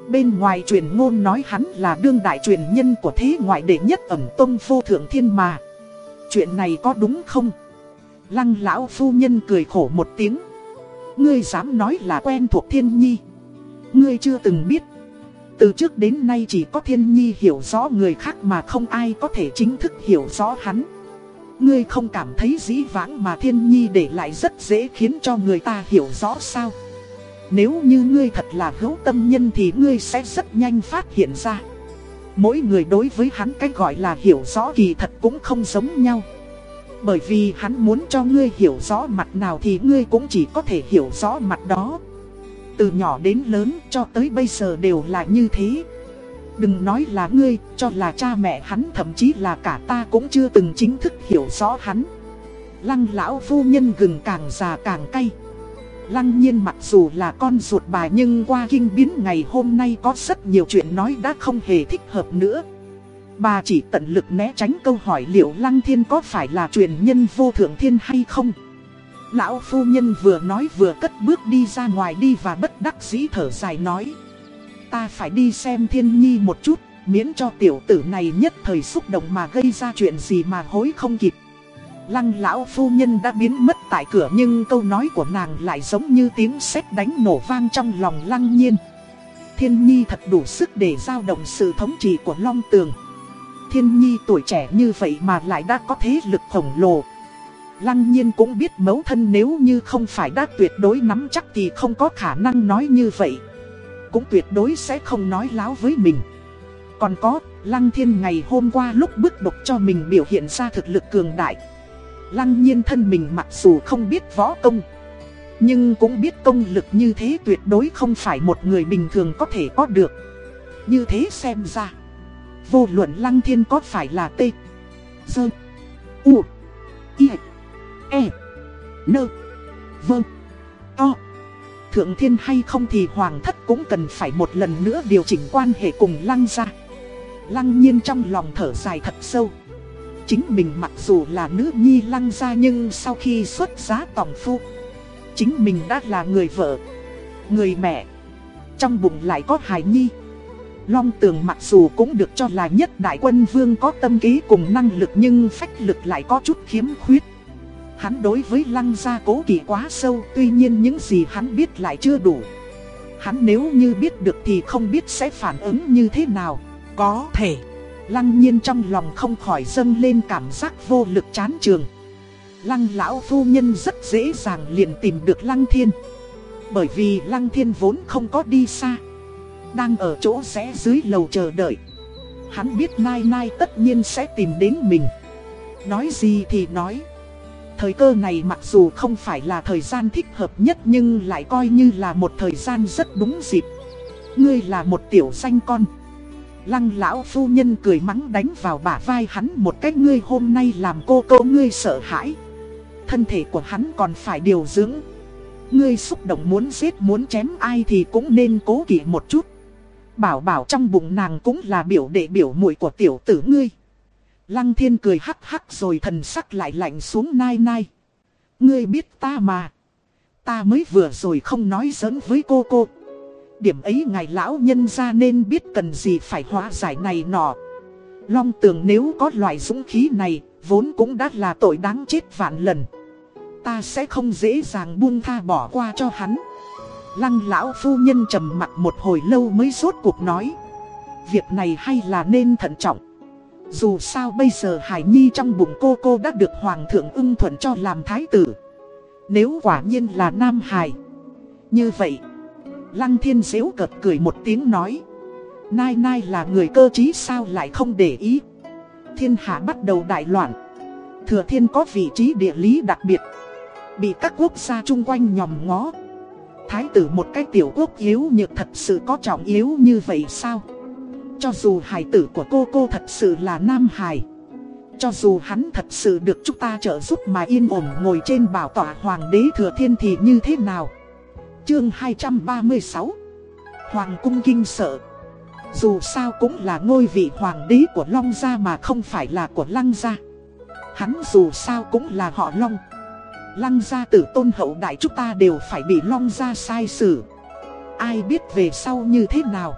Bên ngoài truyền ngôn nói hắn là đương đại truyền nhân của thế ngoại đệ nhất ẩm tông vô thượng thiên mà Chuyện này có đúng không? Lăng lão phu nhân cười khổ một tiếng. Ngươi dám nói là quen thuộc thiên nhi. Ngươi chưa từng biết. Từ trước đến nay chỉ có thiên nhi hiểu rõ người khác mà không ai có thể chính thức hiểu rõ hắn. Ngươi không cảm thấy dĩ vãng mà thiên nhi để lại rất dễ khiến cho người ta hiểu rõ sao? Nếu như ngươi thật là hữu tâm nhân thì ngươi sẽ rất nhanh phát hiện ra. Mỗi người đối với hắn cái gọi là hiểu rõ kỳ thật cũng không giống nhau Bởi vì hắn muốn cho ngươi hiểu rõ mặt nào thì ngươi cũng chỉ có thể hiểu rõ mặt đó Từ nhỏ đến lớn cho tới bây giờ đều là như thế Đừng nói là ngươi, cho là cha mẹ hắn thậm chí là cả ta cũng chưa từng chính thức hiểu rõ hắn Lăng lão phu nhân gừng càng già càng cay Lăng nhiên mặc dù là con ruột bà nhưng qua kinh biến ngày hôm nay có rất nhiều chuyện nói đã không hề thích hợp nữa. Bà chỉ tận lực né tránh câu hỏi liệu Lăng Thiên có phải là truyền nhân vô thượng thiên hay không. Lão phu nhân vừa nói vừa cất bước đi ra ngoài đi và bất đắc dĩ thở dài nói. Ta phải đi xem thiên nhi một chút, miễn cho tiểu tử này nhất thời xúc động mà gây ra chuyện gì mà hối không kịp. Lăng lão phu nhân đã biến mất tại cửa nhưng câu nói của nàng lại giống như tiếng sét đánh nổ vang trong lòng lăng nhiên. Thiên Nhi thật đủ sức để giao động sự thống trị của Long Tường. Thiên Nhi tuổi trẻ như vậy mà lại đã có thế lực khổng lồ. Lăng nhiên cũng biết mấu thân nếu như không phải đã tuyệt đối nắm chắc thì không có khả năng nói như vậy. Cũng tuyệt đối sẽ không nói láo với mình. Còn có, Lăng Thiên ngày hôm qua lúc bức độc cho mình biểu hiện ra thực lực cường đại. Lăng nhiên thân mình mặc dù không biết võ công Nhưng cũng biết công lực như thế tuyệt đối không phải một người bình thường có thể có được Như thế xem ra Vô luận lăng thiên có phải là T Dơ U I E Nơ Vơ To Thượng thiên hay không thì hoàng thất cũng cần phải một lần nữa điều chỉnh quan hệ cùng lăng gia. Lăng nhiên trong lòng thở dài thật sâu. Chính mình mặc dù là nữ nhi lăng gia nhưng sau khi xuất giá tòng phu Chính mình đã là người vợ, người mẹ. Trong bụng lại có hài nhi. Long tường mặc dù cũng được cho là nhất đại quân vương có tâm kế cùng năng lực nhưng phách lực lại có chút khiếm khuyết. Hắn đối với lăng gia cố kỳ quá sâu, tuy nhiên những gì hắn biết lại chưa đủ Hắn nếu như biết được thì không biết sẽ phản ứng như thế nào Có thể, Lăng nhiên trong lòng không khỏi dâng lên cảm giác vô lực chán trường. Lăng lão phu nhân rất dễ dàng liền tìm được lăng thiên. Bởi vì lăng thiên vốn không có đi xa. Đang ở chỗ rẽ dưới lầu chờ đợi Hắn biết Nai Nai tất nhiên sẽ tìm đến mình Nói gì thì nói Thời cơ này mặc dù không phải là thời gian thích hợp nhất nhưng lại coi như là một thời gian rất đúng dịp. Ngươi là một tiểu danh con. Lăng lão phu nhân cười mắng đánh vào bả vai hắn một cách ngươi hôm nay làm cô cô ngươi sợ hãi. Thân thể của hắn còn phải điều dưỡng. Ngươi xúc động muốn giết muốn chém ai thì cũng nên cố kỵ một chút. Bảo bảo trong bụng nàng cũng là biểu đệ biểu muội của tiểu tử ngươi. Lăng thiên cười hắc hắc rồi thần sắc lại lạnh xuống nai nai. Ngươi biết ta mà. Ta mới vừa rồi không nói giỡn với cô cô. Điểm ấy ngài lão nhân ra nên biết cần gì phải hóa giải này nọ. Long tường nếu có loại dũng khí này, Vốn cũng đã là tội đáng chết vạn lần. Ta sẽ không dễ dàng buông tha bỏ qua cho hắn. Lăng lão phu nhân trầm mặt một hồi lâu mới rốt cuộc nói. Việc này hay là nên thận trọng. Dù sao bây giờ Hải Nhi trong bụng cô cô đã được Hoàng thượng ưng thuận cho làm thái tử. Nếu quả nhiên là Nam Hải, Như vậy, Lăng thiên xếu cợt cười một tiếng nói, Nai nai là người cơ trí sao lại không để ý? Thiên hạ bắt đầu đại loạn. Thừa thiên có vị trí địa lý đặc biệt, Bị các quốc gia chung quanh nhòm ngó. Thái tử một cái tiểu quốc yếu nhược thật sự có trọng yếu như vậy sao? Cho dù hài tử của cô cô thật sự là nam hài, Cho dù hắn thật sự được chúng ta trợ giúp mà yên ổn ngồi trên bảo tọa hoàng đế thừa thiên thì như thế nào? Chương 236 Hoàng cung kinh sợ. Dù sao cũng là ngôi vị hoàng đế của Long Gia mà không phải là của Lăng Gia. Hắn dù sao cũng là họ Long. Lăng gia tử tôn hậu đại chúng ta đều phải bị long gia sai xử. Ai biết về sau như thế nào?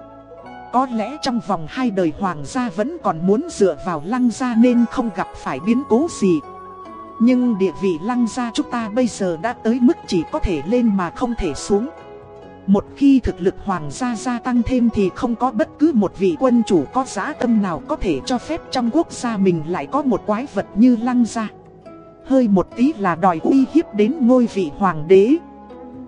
Có lẽ trong vòng hai đời hoàng gia vẫn còn muốn dựa vào lăng gia nên không gặp phải biến cố gì. Nhưng địa vị lăng gia chúng ta bây giờ đã tới mức chỉ có thể lên mà không thể xuống. Một khi thực lực hoàng gia gia tăng thêm thì không có bất cứ một vị quân chủ có giá tâm nào có thể cho phép trong quốc gia mình lại có một quái vật như lăng gia. Hơi một tí là đòi uy hiếp đến ngôi vị hoàng đế.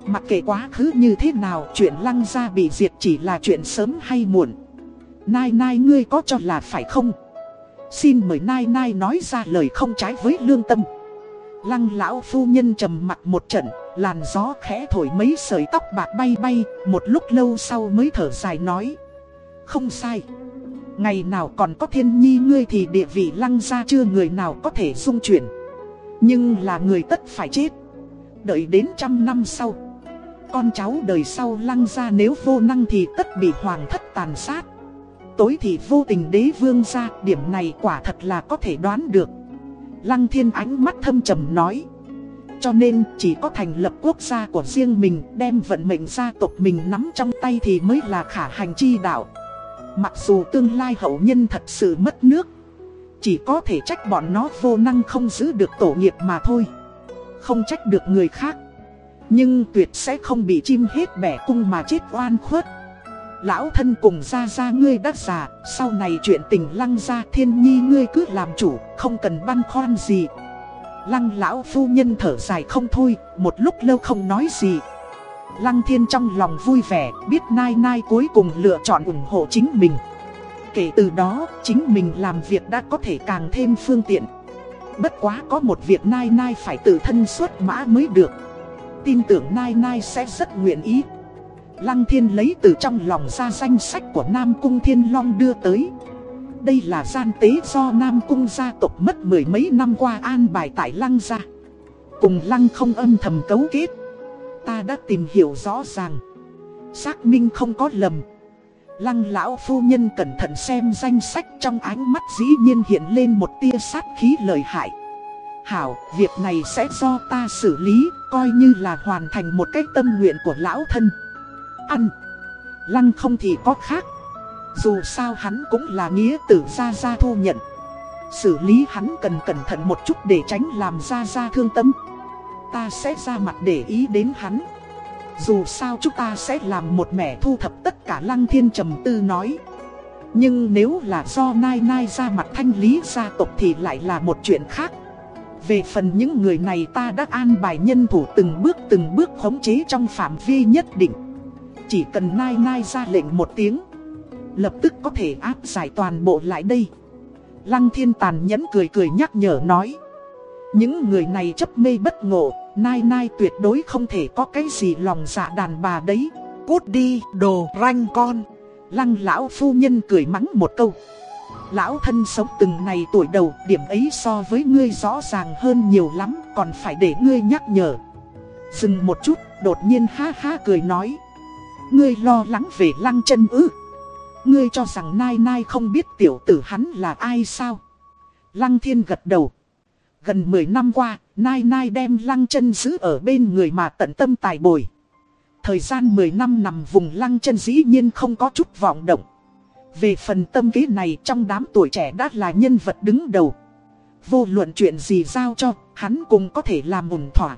Mặc kệ quá khứ như thế nào, chuyện lăng gia bị diệt chỉ là chuyện sớm hay muộn. Nai nai ngươi có cho là phải không? Xin mời nai nai nói ra lời không trái với lương tâm. Lăng lão phu nhân trầm mặt một trận, Làn gió khẽ thổi mấy sợi tóc bạc bay bay, Một lúc lâu sau mới thở dài nói. Không sai. Ngày nào còn có thiên nhi ngươi thì địa vị lăng gia chưa người nào có thể dung chuyển. Nhưng là người tất phải chết. Đợi đến trăm năm sau con cháu đời sau lăng ra nếu vô năng thì tất bị hoàng thất tàn sát. Tối thì vô tình đế vương ra, Điểm này quả thật là có thể đoán được. Lăng thiên ánh mắt thâm trầm nói, Cho nên chỉ có thành lập quốc gia của riêng mình, Đem vận mệnh gia tộc mình nắm trong tay thì mới là khả hành chi đạo. Mặc dù tương lai hậu nhân thật sự mất nước, chỉ có thể trách bọn nó vô năng không giữ được tổ nghiệp mà thôi. Không trách được người khác. Nhưng tuyệt sẽ không bị chim hết bẻ cung mà chết oan khuất Lão thân cùng ra ra ngươi đắc già Sau này chuyện tình lăng ra thiên nhi ngươi cứ làm chủ Không cần băn khoăn gì Lăng lão phu nhân thở dài không thôi Một lúc lâu không nói gì Lăng thiên trong lòng vui vẻ Biết nai nai cuối cùng lựa chọn ủng hộ chính mình Kể từ đó, chính mình làm việc đã có thể càng thêm phương tiện. Bất quá có một việc Nai Nai phải tự thân xuất mã mới được. Tin tưởng Nai Nai sẽ rất nguyện ý. Lăng Thiên lấy từ trong lòng ra danh sách của Nam Cung Thiên Long đưa tới. Đây là gian tế do Nam Cung gia tộc mất mười mấy năm qua an bài tại Lăng gia. Cùng Lăng không âm thầm cấu kết. Ta đã tìm hiểu rõ ràng. Xác minh không có lầm. Lăng lão phu nhân cẩn thận xem danh sách trong ánh mắt dĩ nhiên hiện lên một tia sát khí lời hại. Hảo, việc này sẽ do ta xử lý, coi như là hoàn thành một cái tâm nguyện của lão thân. Ăn. Lăng không thì có khác. Dù sao hắn cũng là nghĩa tử gia gia thu nhận. Xử lý hắn cần cẩn thận một chút để tránh làm gia gia thương tâm. Ta sẽ ra mặt để ý đến hắn. Dù sao chúng ta sẽ làm một mẻ thu thập tất cả lăng thiên trầm tư nói Nhưng nếu là do Nai Nai ra mặt thanh lý gia tộc thì lại là một chuyện khác về phần những người này ta đã an bài nhân thủ từng bước từng bước khống chế trong phạm vi nhất định. Chỉ cần nai nai ra lệnh một tiếng, Lập tức có thể áp giải toàn bộ lại đây. Lăng thiên tàn nhẫn cười cười nhắc nhở nói, Những người này chấp mê bất ngộ, Nai nai tuyệt đối không thể có cái gì lòng dạ đàn bà đấy. Cút đi, đồ ranh con. Lăng lão phu nhân cười mắng một câu. Lão thân sống từng này tuổi đầu, Điểm ấy so với ngươi rõ ràng hơn nhiều lắm, Còn phải để ngươi nhắc nhở. Dừng một chút, đột nhiên ha ha cười nói. Ngươi lo lắng về lăng chân ư? Ngươi cho rằng Nai Nai không biết tiểu tử hắn là ai sao? Lăng thiên gật đầu. Gần 10 năm qua, Nai Nai đem lăng chân giữ ở bên người mà tận tâm tài bồi. Thời gian 10 năm nằm vùng lăng chân dĩ nhiên không có chút vọng động. Về phần tâm kế này trong đám tuổi trẻ đã là nhân vật đứng đầu. Vô luận chuyện gì giao cho Hắn cũng có thể làm ổn thỏa.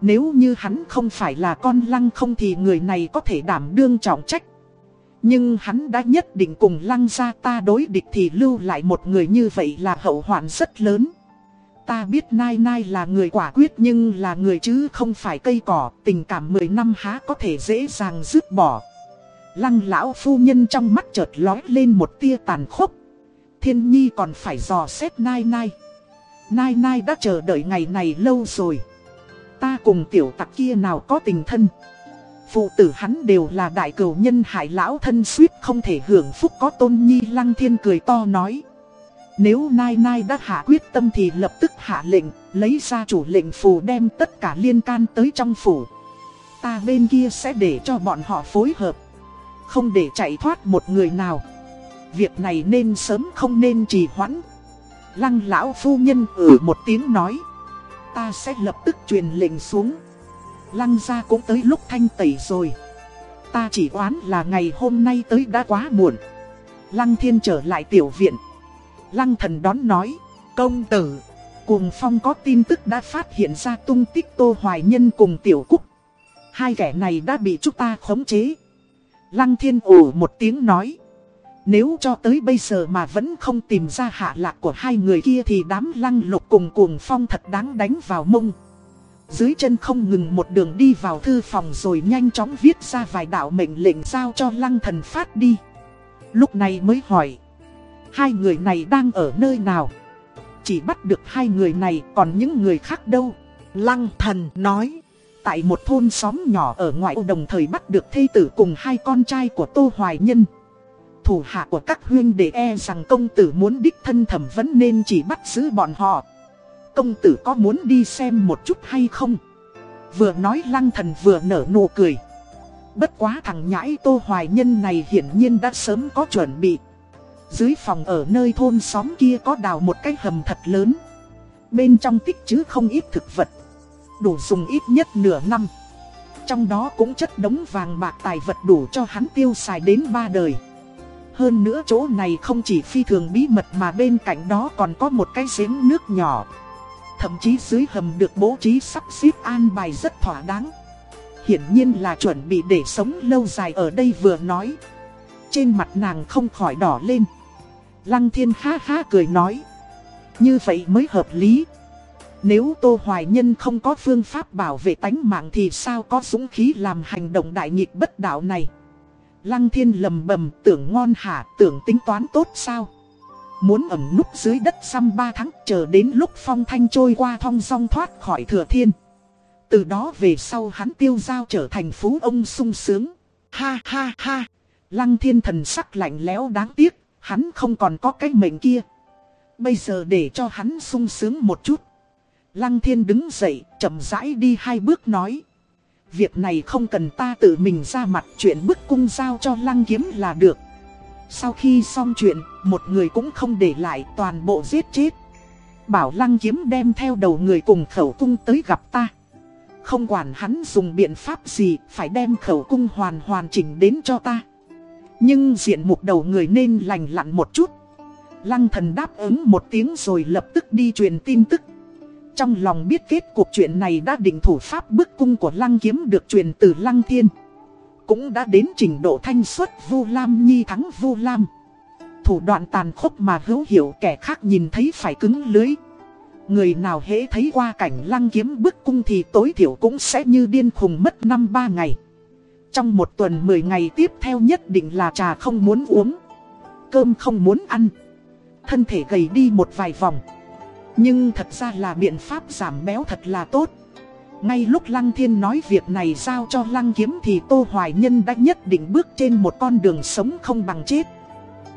Nếu như hắn không phải là con lăng không thì người này có thể đảm đương trọng trách. Nhưng hắn đã nhất định cùng lăng ra ta đối địch thì lưu lại một người như vậy là hậu hoạn rất lớn. Ta biết Nai Nai là người quả quyết nhưng là người chứ không phải cây cỏ, tình cảm 10 năm há có thể dễ dàng dứt bỏ. Lăng lão phu nhân trong mắt chợt lói lên một tia tàn khốc. Thiên nhi còn phải dò xét Nai Nai. Nai Nai đã chờ đợi ngày này lâu rồi. Ta cùng tiểu tặc kia nào có tình thân. Phụ tử hắn đều là đại cửu nhân hải lão thân suýt không thể hưởng phúc có tôn nhi lăng thiên cười to nói. Nếu Nai Nai đã hạ quyết tâm thì lập tức hạ lệnh, lấy ra chủ lệnh phù đem tất cả liên can tới trong phủ. Ta bên kia sẽ để cho bọn họ phối hợp. Không để chạy thoát một người nào. Việc này nên sớm không nên trì hoãn. Lăng lão phu nhân ử một tiếng nói. Ta sẽ lập tức truyền lệnh xuống. Lăng ra cũng tới lúc thanh tẩy rồi. Ta chỉ oán là ngày hôm nay tới đã quá muộn. Lăng thiên trở lại tiểu viện. Lăng thần đón nói, công tử, Cuồng Phong có tin tức đã phát hiện ra tung tích Tô Hoài Nhân cùng Tiểu Cúc. Hai kẻ này đã bị chúng ta khống chế. Lăng thiên ủ một tiếng nói. Nếu cho tới bây giờ mà vẫn không tìm ra hạ lạc của hai người kia thì đám lăng lục cùng cuồng phong thật đáng đánh vào mông. Dưới chân không ngừng một đường đi vào thư phòng rồi nhanh chóng viết ra vài đạo mệnh lệnh giao cho lăng thần phát đi. Lúc này mới hỏi. Hai người này đang ở nơi nào? Chỉ bắt được hai người này, còn những người khác đâu? Lăng thần nói. Tại một thôn xóm nhỏ ở ngoại ô đồng thời bắt được thê tử cùng hai con trai của Tô Hoài Nhân. Thủ hạ của các huyên đệ e rằng công tử muốn đích thân thẩm vấn nên chỉ bắt giữ bọn họ. Công tử có muốn đi xem một chút hay không? Vừa nói lăng thần vừa nở nụ cười. Bất quá thằng nhãi Tô Hoài Nhân này hiển nhiên đã sớm có chuẩn bị. Dưới phòng ở nơi thôn xóm kia có đào một cái hầm thật lớn Bên trong tích chứ không ít thực vật Đủ dùng ít nhất nửa năm. Trong đó cũng chất đống vàng bạc tài vật đủ cho hắn tiêu xài đến ba đời. Hơn nữa chỗ này không chỉ phi thường bí mật mà bên cạnh đó còn có một cái giếng nước nhỏ. Thậm chí dưới hầm được bố trí sắp xếp an bài rất thỏa đáng. Hiển nhiên là chuẩn bị để sống lâu dài ở đây vừa nói. Trên mặt nàng không khỏi đỏ lên. Lăng thiên ha ha cười nói. Như vậy mới hợp lý. Nếu Tô Hoài Nhân không có phương pháp bảo vệ tánh mạng thì sao có dũng khí làm hành động đại nghịch bất đạo này. Lăng thiên lầm bầm, tưởng ngon hả tưởng tính toán tốt sao. Muốn ẩn núp dưới đất xăm ba tháng, chờ đến lúc phong thanh trôi qua thong song thoát khỏi thừa thiên. Từ đó về sau hắn tiêu giao trở thành phú ông sung sướng. Ha ha ha. Lăng thiên thần sắc lạnh lẽo đáng tiếc, Hắn không còn có cái mệnh kia. Bây giờ để cho hắn sung sướng một chút. Lăng thiên đứng dậy, chậm rãi đi hai bước nói. Việc này không cần ta tự mình ra mặt chuyện bức cung giao cho lăng kiếm là được. Sau khi xong chuyện, một người cũng không để lại toàn bộ giết chết. Bảo lăng kiếm đem theo đầu người cùng khẩu cung tới gặp ta. Không quản hắn dùng biện pháp gì, phải đem khẩu cung hoàn hoàn chỉnh đến cho ta. Nhưng diện mục đầu người nên lành lặn một chút Lăng thần đáp ứng một tiếng rồi lập tức đi truyền tin tức trong lòng biết kết cuộc chuyện này đã định thủ pháp bức cung của lăng kiếm được truyền từ lăng thiên. Cũng đã đến trình độ thanh xuất Vu Lam Nhi thắng Vu Lam. Thủ đoạn tàn khốc mà hữu hiểu kẻ khác nhìn thấy phải cứng lưới. Người nào hễ thấy qua cảnh lăng kiếm bức cung thì tối thiểu cũng sẽ như điên khùng mất năm ba ngày. Trong một tuần 10 ngày tiếp theo nhất định là trà không muốn uống, Cơm không muốn ăn. Thân thể gầy đi một vài vòng. Nhưng thật ra là biện pháp giảm béo thật là tốt ngay lúc Lăng Thiên nói việc này giao cho Lăng Kiếm thì Tô Hoài Nhân đã nhất định bước trên một con đường sống không bằng chết.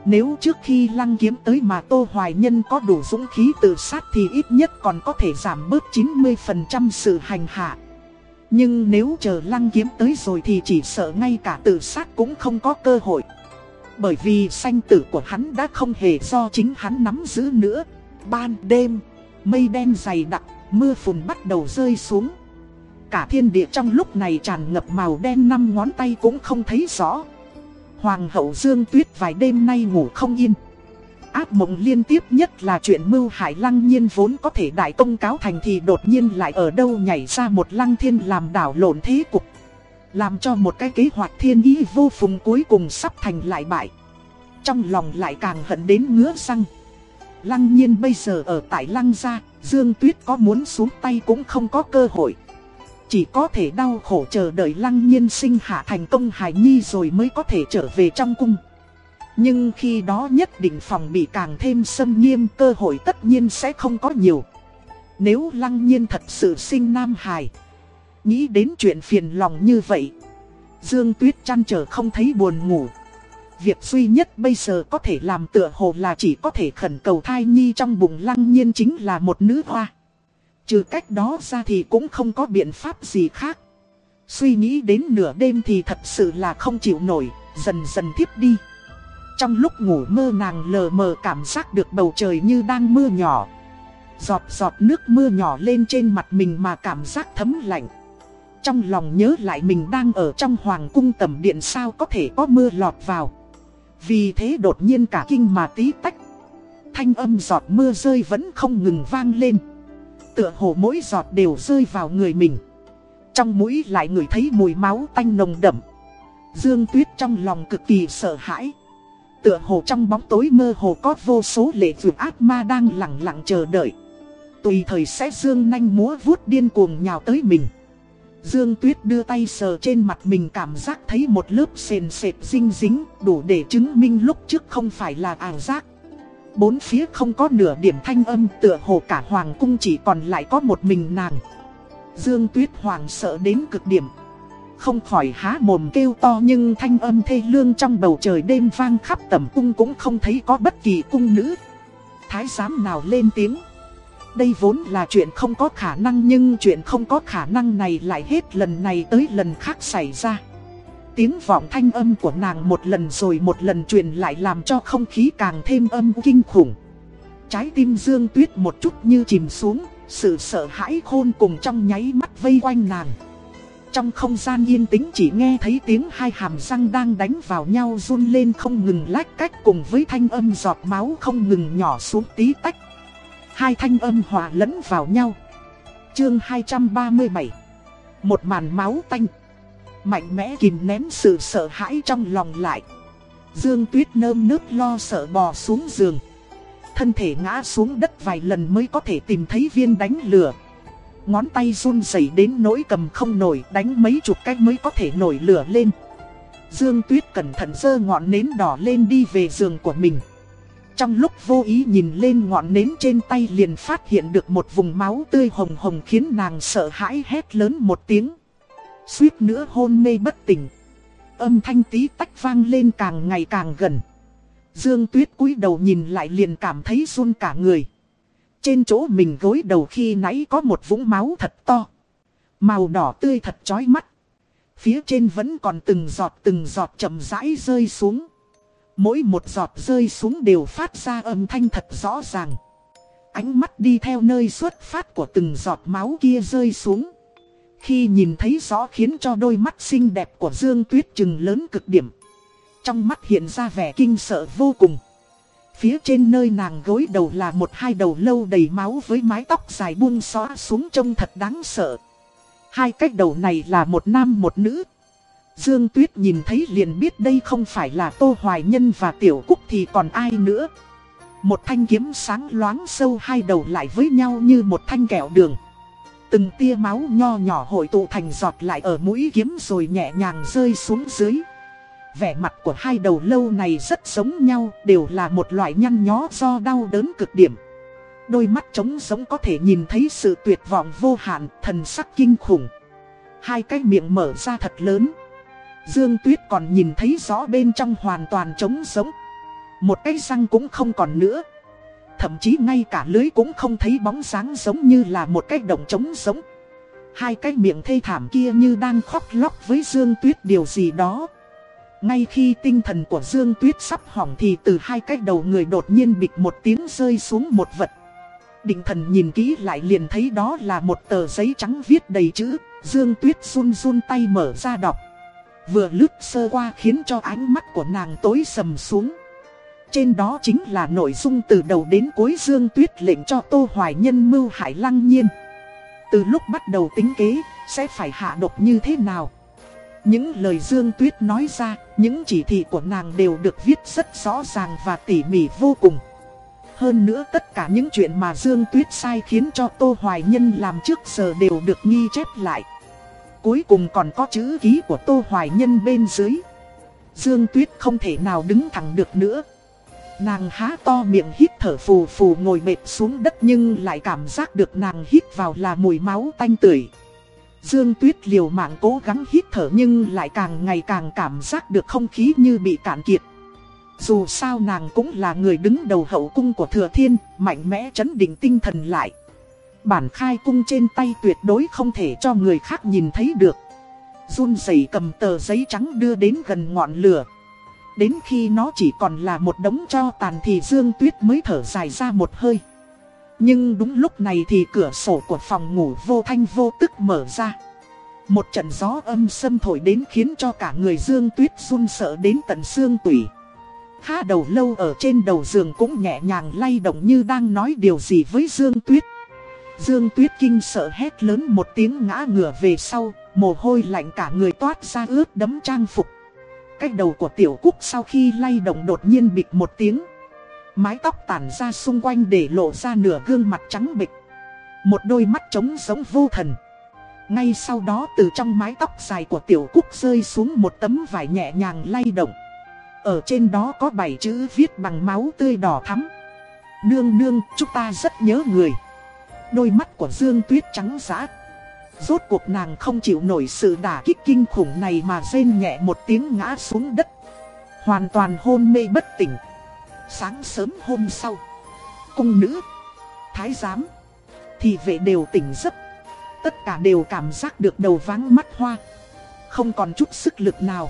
Nếu trước khi Lăng Kiếm tới mà Tô Hoài Nhân có đủ dũng khí tự sát thì ít nhất còn có thể giảm bớt 90% sự hành hạ. Nhưng nếu chờ Lăng Kiếm tới rồi thì chỉ sợ ngay cả tự sát cũng không có cơ hội. Bởi vì sanh tử của hắn đã không hề do chính hắn nắm giữ nữa. Ban đêm, mây đen dày đặc, mưa phùn bắt đầu rơi xuống. Cả thiên địa trong lúc này tràn ngập màu đen năm ngón tay cũng không thấy rõ. Hoàng hậu Dương Tuyết vài đêm nay ngủ không yên. Áp mộng liên tiếp nhất là chuyện mưu hải lăng nhiên vốn có thể đại công cáo thành thì đột nhiên lại ở đâu nhảy ra một lăng thiên làm đảo lộn thế cục. Làm cho một cái kế hoạch thiên ý vô phùng cuối cùng sắp thành lại bại. Trong lòng lại càng hận đến ngứa răng. Lăng nhiên bây giờ ở tại lăng gia, Dương Tuyết có muốn xuống tay cũng không có cơ hội chỉ có thể đau khổ chờ đợi lăng nhiên sinh hạ thành công hài nhi rồi mới có thể trở về trong cung. Nhưng khi đó nhất định phòng bị càng thêm xâm nghiêm, cơ hội tất nhiên sẽ không có nhiều. Nếu lăng nhiên thật sự sinh nam hài. Nghĩ đến chuyện phiền lòng như vậy. Dương Tuyết chăn trở không thấy buồn ngủ. Việc duy nhất bây giờ có thể làm tựa hồ là chỉ có thể khẩn cầu thai nhi trong bụng lăng nhiên chính là một nữ hoa. Trừ cách đó ra thì cũng không có biện pháp gì khác. Suy nghĩ đến nửa đêm thì thật sự là không chịu nổi, dần dần thiếp đi. Trong lúc ngủ mơ nàng lờ mờ cảm giác được bầu trời như đang mưa nhỏ. Giọt giọt nước mưa nhỏ lên trên mặt mình mà cảm giác thấm lạnh. Trong lòng nhớ lại mình đang ở trong hoàng cung tầm điện sao có thể có mưa lọt vào. Vì thế đột nhiên cả kinh mà tí tách. Thanh âm giọt mưa rơi vẫn không ngừng vang lên. Tựa hồ mỗi giọt đều rơi vào người mình. Trong mũi lại ngửi thấy mùi máu tanh nồng đậm. Dương Tuyết trong lòng cực kỳ sợ hãi. Tựa hồ trong bóng tối mơ hồ có vô số lệ vượt ác ma đang lặng lặng chờ đợi. Tùy thời sẽ dương nanh múa vuốt điên cuồng nhào tới mình. Dương Tuyết đưa tay sờ trên mặt mình cảm giác thấy một lớp sền sệt dinh dính, Đủ để chứng minh lúc trước không phải là ảo giác. Bốn phía không có nửa điểm thanh âm, tựa hồ cả hoàng cung chỉ còn lại có một mình nàng. Dương Tuyết hoàng sợ đến cực điểm. Không khỏi há mồm kêu to nhưng thanh âm thê lương trong bầu trời đêm vang khắp tầm cung cũng không thấy có bất kỳ cung nữ. Thái giám nào lên tiếng? Đây vốn là chuyện không có khả năng nhưng chuyện không có khả năng này lại hết lần này tới lần khác xảy ra tiếng vọng thanh âm của nàng một lần rồi một lần truyền lại làm cho không khí càng thêm âm kinh khủng. Trái tim Dương Tuyết một chút như chìm xuống, sự sợ hãi khôn cùng trong nháy mắt vây quanh nàng. Trong không gian yên tĩnh chỉ nghe thấy tiếng hai hàm răng đang đánh vào nhau run lên không ngừng lách cách cùng với thanh âm giọt máu không ngừng nhỏ xuống tí tách. Hai thanh âm hòa lẫn vào nhau. Chương 237 Một màn máu tanh. Mạnh mẽ kìm nén sự sợ hãi trong lòng lại. Dương Tuyết nơm nước lo sợ bò xuống giường. Thân thể ngã xuống đất vài lần mới có thể tìm thấy viên đánh lửa. Ngón tay run rẩy đến nỗi cầm không nổi, Đánh mấy chục cách mới có thể nổi lửa lên. Dương Tuyết cẩn thận dơ ngọn nến đỏ lên đi về giường của mình. Trong lúc vô ý nhìn lên ngọn nến trên tay liền phát hiện được một vùng máu tươi hồng hồng khiến nàng sợ hãi hét lớn một tiếng suýt nữa hôn mê bất tỉnh. Âm thanh tí tách vang lên càng ngày càng gần. Dương Tuyết cúi đầu nhìn lại liền cảm thấy run cả người. Trên chỗ mình gối đầu khi nãy có một vũng máu thật to. Màu đỏ tươi thật chói mắt. Phía trên vẫn còn từng giọt từng giọt chậm rãi rơi xuống. Mỗi một giọt rơi xuống đều phát ra âm thanh thật rõ ràng. Ánh mắt đi theo nơi xuất phát của từng giọt máu kia rơi xuống. Khi nhìn thấy rõ khiến cho đôi mắt xinh đẹp của Dương Tuyết trừng lớn cực điểm. Trong mắt hiện ra vẻ kinh sợ vô cùng. Phía trên nơi nàng gối đầu là một hai đầu lâu đầy máu với mái tóc dài buông xóa xuống trông thật đáng sợ. Hai cách đầu này là một nam một nữ. Dương Tuyết nhìn thấy liền biết đây không phải là Tô Hoài Nhân và Tiểu Cúc thì còn ai nữa. Một thanh kiếm sáng loáng sâu hai đầu lại với nhau như một thanh kẹo đường. Từng tia máu nho nhỏ hội tụ thành giọt lại ở mũi kiếm rồi nhẹ nhàng rơi xuống dưới. Vẻ mặt của hai đầu lâu này rất giống nhau, đều là một loại nhăn nhó do đau đớn cực điểm. Đôi mắt trống giống có thể nhìn thấy sự tuyệt vọng vô hạn, thần sắc kinh khủng. Hai cái miệng mở ra thật lớn. Dương Tuyết còn nhìn thấy rõ bên trong hoàn toàn trống sống, Một cái răng cũng không còn nữa. Thậm chí ngay cả lưới cũng không thấy bóng sáng giống như là một cái đồng trống sống. Hai cái miệng thê thảm kia như đang khóc lóc với Dương Tuyết điều gì đó. Ngay khi tinh thần của Dương Tuyết sắp hỏng thì từ hai cái đầu người đột nhiên bịch một tiếng rơi xuống một vật. Định thần nhìn kỹ lại liền thấy đó là một tờ giấy trắng viết đầy chữ, Dương Tuyết run run tay mở ra đọc. Vừa lướt sơ qua khiến cho ánh mắt của nàng tối sầm xuống. Trên đó chính là nội dung từ đầu đến cuối Dương Tuyết lệnh cho Tô Hoài Nhân mưu hại lăng nhiên. Từ lúc bắt đầu tính kế, sẽ phải hạ độc như thế nào? Những lời Dương Tuyết nói ra, những chỉ thị của nàng đều được viết rất rõ ràng và tỉ mỉ vô cùng. Hơn nữa tất cả những chuyện mà Dương Tuyết sai khiến cho Tô Hoài Nhân làm trước giờ đều được ghi chép lại. Cuối cùng còn có chữ ký của Tô Hoài Nhân bên dưới. Dương Tuyết không thể nào đứng thẳng được nữa. Nàng há to miệng hít thở phù phù ngồi mệt xuống đất nhưng lại cảm giác được nàng hít vào là mùi máu tanh tưởi. Dương Tuyết liều mạng cố gắng hít thở nhưng lại càng ngày càng cảm giác được không khí như bị cạn kiệt. Dù sao nàng cũng là người đứng đầu hậu cung của Thừa Thiên, mạnh mẽ chấn định tinh thần lại. Bản khai cung trên tay tuyệt đối không thể cho người khác nhìn thấy được. Run rẩy cầm tờ giấy trắng đưa đến gần ngọn lửa. Đến khi nó chỉ còn là một đống cho tàn thì Dương Tuyết mới thở dài ra một hơi. Nhưng đúng lúc này thì cửa sổ của phòng ngủ vô thanh vô tức mở ra. Một trận gió âm xâm thổi đến khiến cho cả người Dương Tuyết run sợ đến tận xương tủy. há đầu lâu ở trên đầu giường cũng nhẹ nhàng lay động như đang nói điều gì với Dương Tuyết. Dương Tuyết kinh sợ hét lớn một tiếng ngã ngửa về sau, mồ hôi lạnh cả người toát ra ướt đấm trang phục. Cái đầu của tiểu cúc sau khi lay động đột nhiên bịch một tiếng. Mái tóc tản ra xung quanh để lộ ra nửa gương mặt trắng bịch. Một đôi mắt trống giống vô thần. Ngay sau đó từ trong mái tóc dài của tiểu cúc rơi xuống một tấm vải nhẹ nhàng lay động. Ở trên đó có bảy chữ viết bằng máu tươi đỏ thắm. Nương nương, chúng ta rất nhớ người. Đôi mắt của Dương Tuyết trắng giã. Rốt cuộc nàng không chịu nổi sự đả kích kinh khủng này mà rên nhẹ một tiếng ngã xuống đất. Hoàn toàn hôn mê bất tỉnh. Sáng sớm hôm sau, cung nữ, thái giám, thì vệ đều tỉnh giấc. Tất cả đều cảm giác được đầu váng mắt hoa. Không còn chút sức lực nào.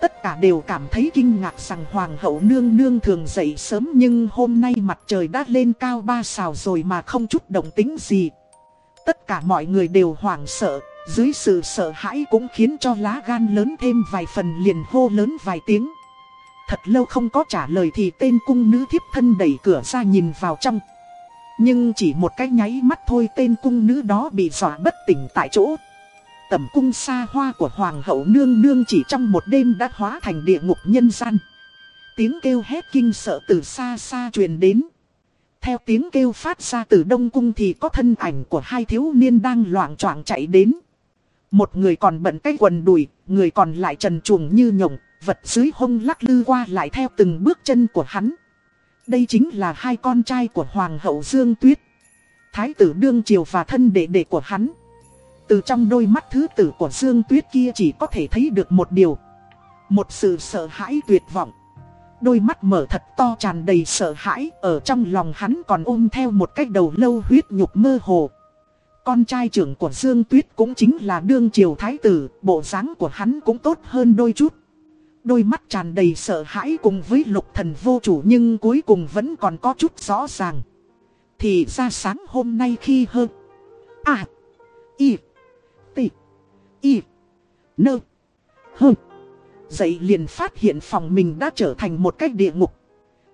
Tất cả đều cảm thấy kinh ngạc rằng Hoàng hậu nương nương thường dậy sớm nhưng hôm nay mặt trời đã lên cao ba xào rồi mà không chút động tính gì. Tất cả mọi người đều hoảng sợ, dưới sự sợ hãi cũng khiến cho lá gan lớn thêm vài phần liền hô lớn vài tiếng. Thật lâu không có trả lời thì tên cung nữ thiếp thân đẩy cửa ra nhìn vào trong. Nhưng chỉ một cái nháy mắt thôi tên cung nữ đó bị dọa bất tỉnh tại chỗ tầm cung xa hoa của Hoàng hậu nương nương chỉ trong một đêm đã hóa thành địa ngục nhân gian. Tiếng kêu hét kinh sợ từ xa xa truyền đến. Theo tiếng kêu phát ra từ đông cung thì có thân ảnh của hai thiếu niên đang loạn choạng chạy đến. Một người còn bận cái quần đùi, người còn lại trần truồng như nhộng, vật dưới hông lắc lư qua lại theo từng bước chân của hắn. Đây chính là hai con trai của Hoàng hậu Dương Tuyết. Thái tử Đương Triều và thân đệ đệ của hắn. Từ trong đôi mắt thứ tử của Dương Tuyết kia chỉ có thể thấy được một điều. Một sự sợ hãi tuyệt vọng. Đôi mắt mở thật to tràn đầy sợ hãi, ở trong lòng hắn còn ôm theo một cái đầu lâu huyết nhục mơ hồ. Con trai trưởng của Dương Tuyết cũng chính là đương triều thái tử, bộ dáng của hắn cũng tốt hơn đôi chút. Đôi mắt tràn đầy sợ hãi cùng với lục thần vô chủ nhưng cuối cùng vẫn còn có chút rõ ràng. Thì ra sáng hôm nay khi hơn. À. Y. T. Y. Nơ. hơ Dậy liền phát hiện phòng mình đã trở thành một cái địa ngục.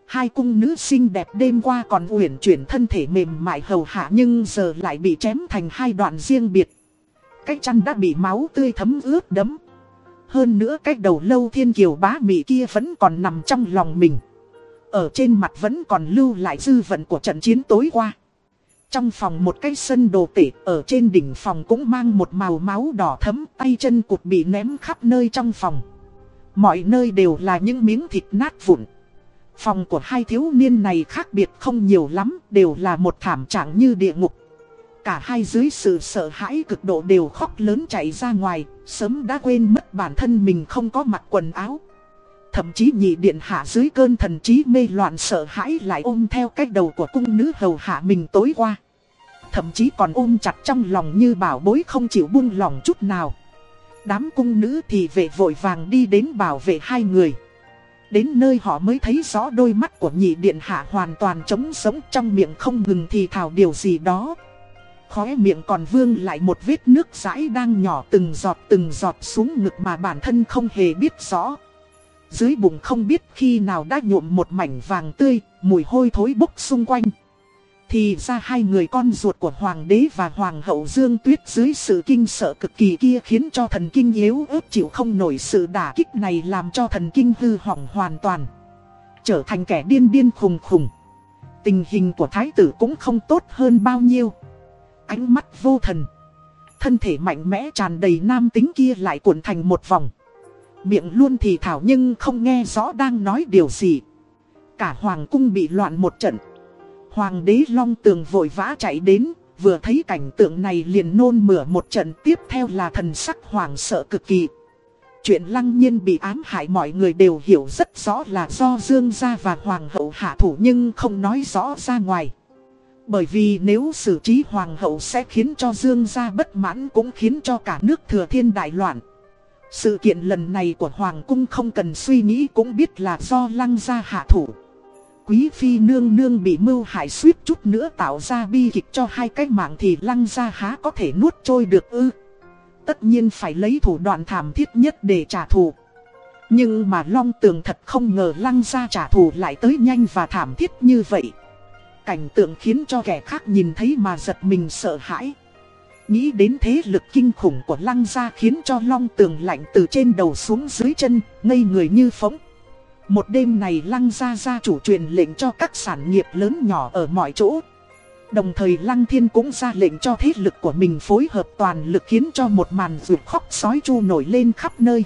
Hai cung nữ xinh đẹp đêm qua còn uyển chuyển thân thể mềm mại hầu hạ nhưng giờ lại bị chém thành hai đoạn riêng biệt. Cái chăn đã bị máu tươi thấm ướt đấm. Hơn nữa cái đầu lâu thiên kiều bá mị kia vẫn còn nằm trong lòng mình. Ở trên mặt vẫn còn lưu lại dư vận của trận chiến tối qua. Trong phòng một cái sân đồ tể ở trên đỉnh phòng cũng mang một màu máu đỏ thấm tay chân cụt bị ném khắp nơi trong phòng. Mọi nơi đều là những miếng thịt nát vụn. Phòng của hai thiếu niên này khác biệt không nhiều lắm, đều là một thảm trạng như địa ngục. Cả hai dưới sự sợ hãi cực độ đều khóc lớn chạy ra ngoài, sớm đã quên mất bản thân mình không có mặc quần áo. Thậm chí nhị điện hạ dưới cơn thần trí mê loạn sợ hãi lại ôm theo cái đầu của cung nữ hầu hạ mình tối qua. Thậm chí còn ôm chặt trong lòng như bảo bối không chịu buông lòng chút nào. Đám cung nữ thì vệ vội vàng đi đến bảo vệ hai người. Đến nơi họ mới thấy rõ đôi mắt của nhị điện hạ hoàn toàn trống sống trong miệng không ngừng thì thào điều gì đó. Khóe miệng còn vương lại một vết nước rãi đang nhỏ từng giọt từng giọt xuống ngực mà bản thân không hề biết rõ. Dưới bụng không biết khi nào đã nhuộm một mảnh vàng tươi, mùi hôi thối bốc xung quanh. Thì ra hai người con ruột của hoàng đế và hoàng hậu Dương Tuyết dưới sự kinh sợ cực kỳ kia khiến cho thần kinh yếu ớt chịu không nổi sự đả kích này làm cho thần kinh hư hỏng hoàn toàn. Trở thành kẻ điên điên khùng khùng. Tình hình của thái tử cũng không tốt hơn bao nhiêu. Ánh mắt vô thần. Thân thể mạnh mẽ tràn đầy nam tính kia lại cuộn thành một vòng. Miệng luôn thì thảo nhưng không nghe rõ đang nói điều gì. Cả hoàng cung bị loạn một trận. Hoàng đế Long Tường vội vã chạy đến, vừa thấy cảnh tượng này liền nôn mửa một trận tiếp theo là thần sắc hoàng sợ cực kỳ. Chuyện lăng nhiên bị ám hại mọi người đều hiểu rất rõ là do Dương gia và Hoàng hậu hạ thủ nhưng không nói rõ ra ngoài. Bởi vì nếu xử trí Hoàng hậu sẽ khiến cho Dương gia bất mãn cũng khiến cho cả nước thừa thiên đại loạn. Sự kiện lần này của Hoàng cung không cần suy nghĩ cũng biết là do lăng gia hạ thủ. Quý phi nương nương bị mưu hại suýt chút nữa tạo ra bi kịch cho hai cái mạng thì lăng gia há có thể nuốt trôi được ư. Tất nhiên phải lấy thủ đoạn thảm thiết nhất để trả thù. Nhưng mà Long Tường thật không ngờ lăng gia trả thù lại tới nhanh và thảm thiết như vậy. Cảnh tượng khiến cho kẻ khác nhìn thấy mà giật mình sợ hãi. Nghĩ đến thế lực kinh khủng của lăng gia khiến cho long tường lạnh từ trên đầu xuống dưới chân, ngây người như phóng. Một đêm này lăng gia gia chủ truyền lệnh cho các sản nghiệp lớn nhỏ ở mọi chỗ. Đồng thời lăng thiên cũng ra lệnh cho thế lực của mình phối hợp toàn lực khiến cho một màn ruột khóc sói chu nổi lên khắp nơi.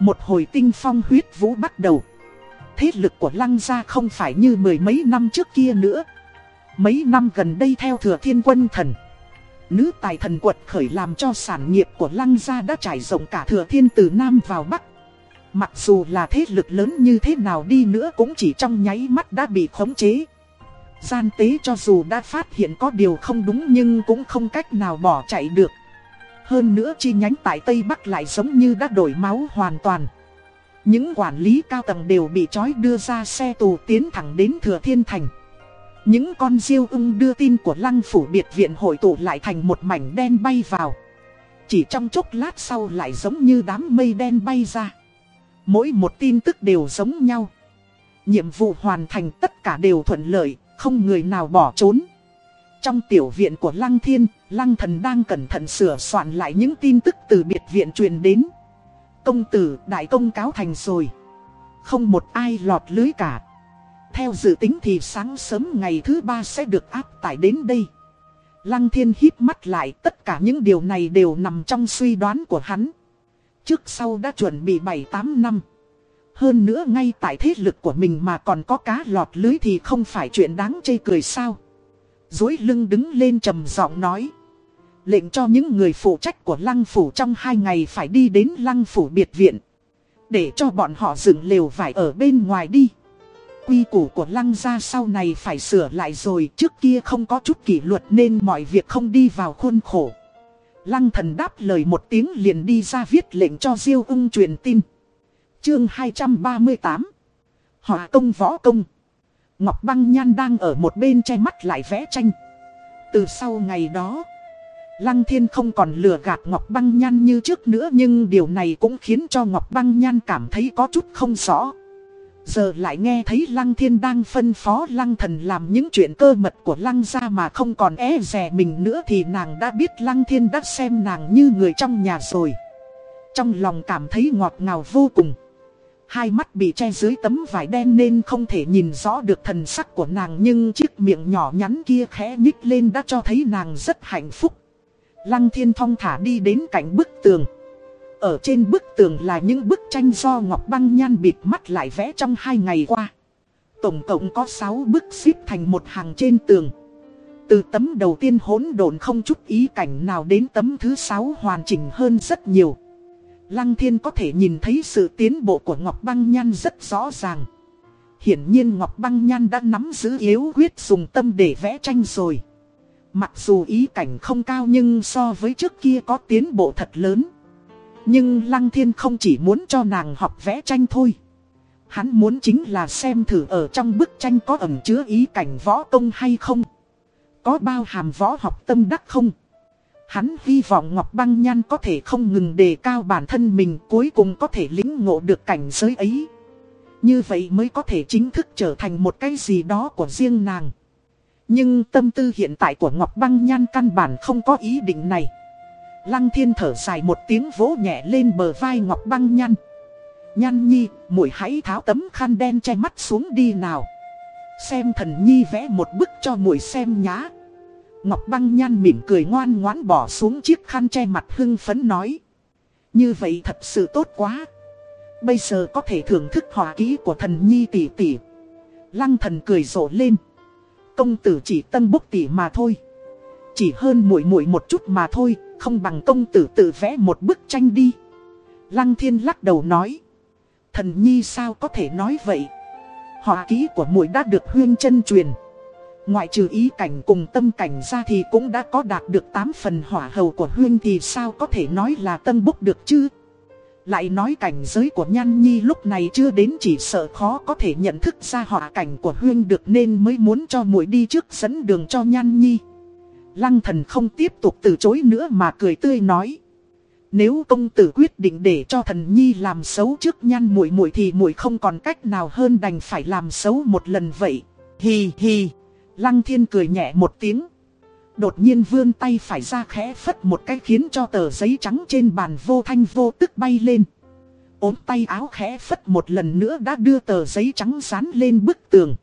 Một hồi tinh phong huyết vũ bắt đầu. Thế lực của lăng gia không phải như mười mấy năm trước kia nữa. Mấy năm gần đây theo thừa thiên quân thần. Nữ tài thần quật khởi làm cho sản nghiệp của lăng gia đã trải rộng cả thừa thiên từ Nam vào Bắc. Mặc dù là thế lực lớn như thế nào đi nữa cũng chỉ trong nháy mắt đã bị khống chế. Gian tế cho dù đã phát hiện có điều không đúng nhưng cũng không cách nào bỏ chạy được. Hơn nữa chi nhánh tại Tây Bắc lại giống như đã đổi máu hoàn toàn. Những quản lý cao tầng đều bị trói đưa ra xe tù tiến thẳng đến Thừa Thiên Thành. Những con diêu ưng đưa tin của lăng phủ biệt viện hội tụ lại thành một mảnh đen bay vào. Chỉ trong chốc lát sau lại giống như đám mây đen bay ra. Mỗi một tin tức đều giống nhau. Nhiệm vụ hoàn thành tất cả đều thuận lợi, không người nào bỏ trốn. Trong tiểu viện của Lăng Thiên, Lăng Thần đang cẩn thận sửa soạn lại những tin tức từ biệt viện truyền đến. Công tử, đại công cáo thành rồi. Không một ai lọt lưới cả. Theo dự tính thì sáng sớm ngày thứ ba sẽ được áp tải đến đây. Lăng thiên hít mắt lại, tất cả những điều này đều nằm trong suy đoán của hắn. Trước sau đã chuẩn bị 7-8 năm. Hơn nữa ngay tại thế lực của mình mà còn có cá lọt lưới thì không phải chuyện đáng chê cười sao. Dối lưng đứng lên trầm giọng nói. Lệnh cho những người phụ trách của lăng phủ trong hai ngày phải đi đến lăng phủ biệt viện. Để cho bọn họ dựng lều vải ở bên ngoài đi quy củ của lăng gia sau này phải sửa lại rồi, Trước kia không có chút kỷ luật nên mọi việc không đi vào khuôn khổ. Lăng thần đáp lời một tiếng liền đi ra viết lệnh cho Diêu ung truyền tin. Chương 238 Họ công võ công. Ngọc Băng Nhan đang ở một bên che mắt lại vẽ tranh. Từ sau ngày đó, Lăng Thiên không còn lừa gạt Ngọc Băng Nhan như trước nữa Nhưng điều này cũng khiến cho Ngọc Băng Nhan cảm thấy có chút không rõ. Giờ lại nghe thấy Lăng Thiên đang phân phó Lăng Thần làm những chuyện cơ mật của Lăng gia mà không còn e rè mình nữa thì nàng đã biết Lăng Thiên đã xem nàng như người trong nhà rồi. Trong lòng cảm thấy ngọt ngào vô cùng. Hai mắt bị che dưới tấm vải đen nên không thể nhìn rõ được thần sắc của nàng Nhưng chiếc miệng nhỏ nhắn kia khẽ nhích lên đã cho thấy nàng rất hạnh phúc Lăng thiên thong thả đi đến cạnh bức tường ở trên bức tường là những bức tranh do Ngọc Băng Nhan bịt mắt lại vẽ trong hai ngày qua Tổng cộng có 6 bức xếp thành một hàng trên tường Từ tấm đầu tiên hỗn độn không chút ý cảnh nào đến tấm thứ 6 hoàn chỉnh hơn rất nhiều Lăng thiên có thể nhìn thấy sự tiến bộ của Ngọc Băng Nhan rất rõ ràng. Hiển nhiên Ngọc Băng Nhan đã nắm giữ yếu quyết dùng tâm để vẽ tranh rồi. Mặc dù ý cảnh không cao nhưng so với trước kia có tiến bộ thật lớn. Nhưng Lăng Thiên không chỉ muốn cho nàng học vẽ tranh thôi. Hắn muốn chính là xem thử ở trong bức tranh có ẩn chứa ý cảnh võ công hay không. Có bao hàm võ học tâm đắc không. Hắn hy vọng Ngọc Băng Nhan có thể không ngừng đề cao bản thân mình, cuối cùng có thể lĩnh ngộ được cảnh giới ấy. Như vậy mới có thể chính thức trở thành một cái gì đó của riêng nàng. Nhưng tâm tư hiện tại của Ngọc Băng Nhan căn bản không có ý định này. Lăng thiên thở dài một tiếng vỗ nhẹ lên bờ vai Ngọc Băng Nhan. Nhan nhi, muội hãy tháo tấm khăn đen che mắt xuống đi nào. Xem thần nhi vẽ một bức cho muội xem nhá. Ngọc băng nhan mỉm cười ngoan ngoãn bỏ xuống chiếc khăn che mặt hưng phấn nói. Như vậy thật sự tốt quá. Bây giờ có thể thưởng thức họa ký của thần nhi tỷ tỷ. Lăng thần cười rộ lên. Công tử chỉ tân bốc tỷ mà thôi. Chỉ hơn muội muội một chút mà thôi, không bằng công tử tự vẽ một bức tranh đi. Lăng thiên lắc đầu nói. Thần nhi sao có thể nói vậy? Họa ký của muội đã được huyên chân truyền. Ngoại trừ ý cảnh cùng tâm cảnh ra thì cũng đã có đạt được 8 phần hỏa hầu của Huyên thì sao có thể nói là tân búc được chứ? Lại nói cảnh giới của Nhan Nhi lúc này chưa đến chỉ sợ khó có thể nhận thức ra họa cảnh của Huyên được nên mới muốn cho muội đi trước dẫn đường cho Nhan Nhi. Lăng thần không tiếp tục từ chối nữa mà cười tươi nói. Nếu công tử quyết định để cho thần nhi làm xấu trước nhan muội muội thì muội không còn cách nào hơn đành phải làm xấu một lần vậy. Hì hì. Lăng thiên cười nhẹ một tiếng. Đột nhiên vươn tay phải ra khẽ phất một cái khiến cho tờ giấy trắng trên bàn vô thanh vô tức bay lên. ốm tay áo khẽ phất một lần nữa đã đưa tờ giấy trắng dán lên bức tường.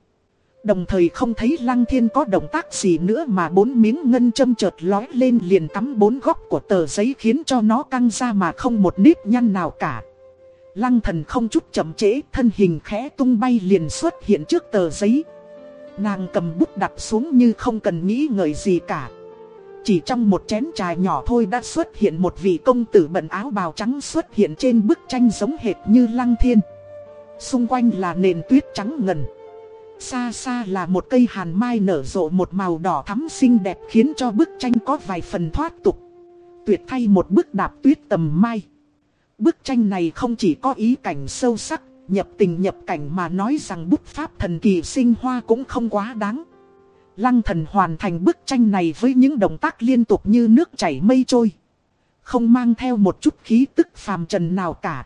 Đồng thời không thấy lăng thiên có động tác gì nữa mà bốn miếng ngân châm chợt lói lên liền cắm bốn góc của tờ giấy khiến cho nó căng ra mà không một nếp nhăn nào cả. Lăng thần không chút chậm trễ, thân hình khẽ tung bay liền xuất hiện trước tờ giấy. Nàng cầm bút đặt xuống như không cần nghĩ ngợi gì cả Chỉ trong một chén trà nhỏ thôi đã xuất hiện một vị công tử bận áo bào trắng xuất hiện trên bức tranh giống hệt như lăng thiên Xung quanh là nền tuyết trắng ngần Xa xa là một cây hàn mai nở rộ một màu đỏ thắm xinh đẹp khiến cho bức tranh có vài phần thoát tục Tuyệt thay một bức đạp tuyết tầm mai Bức tranh này không chỉ có ý cảnh sâu sắc, nhập tình nhập cảnh mà nói rằng bút pháp thần kỳ sinh hoa cũng không quá đáng. Lăng thần hoàn thành bức tranh này với những động tác liên tục như nước chảy mây trôi. Không mang theo một chút khí tức phàm trần nào cả.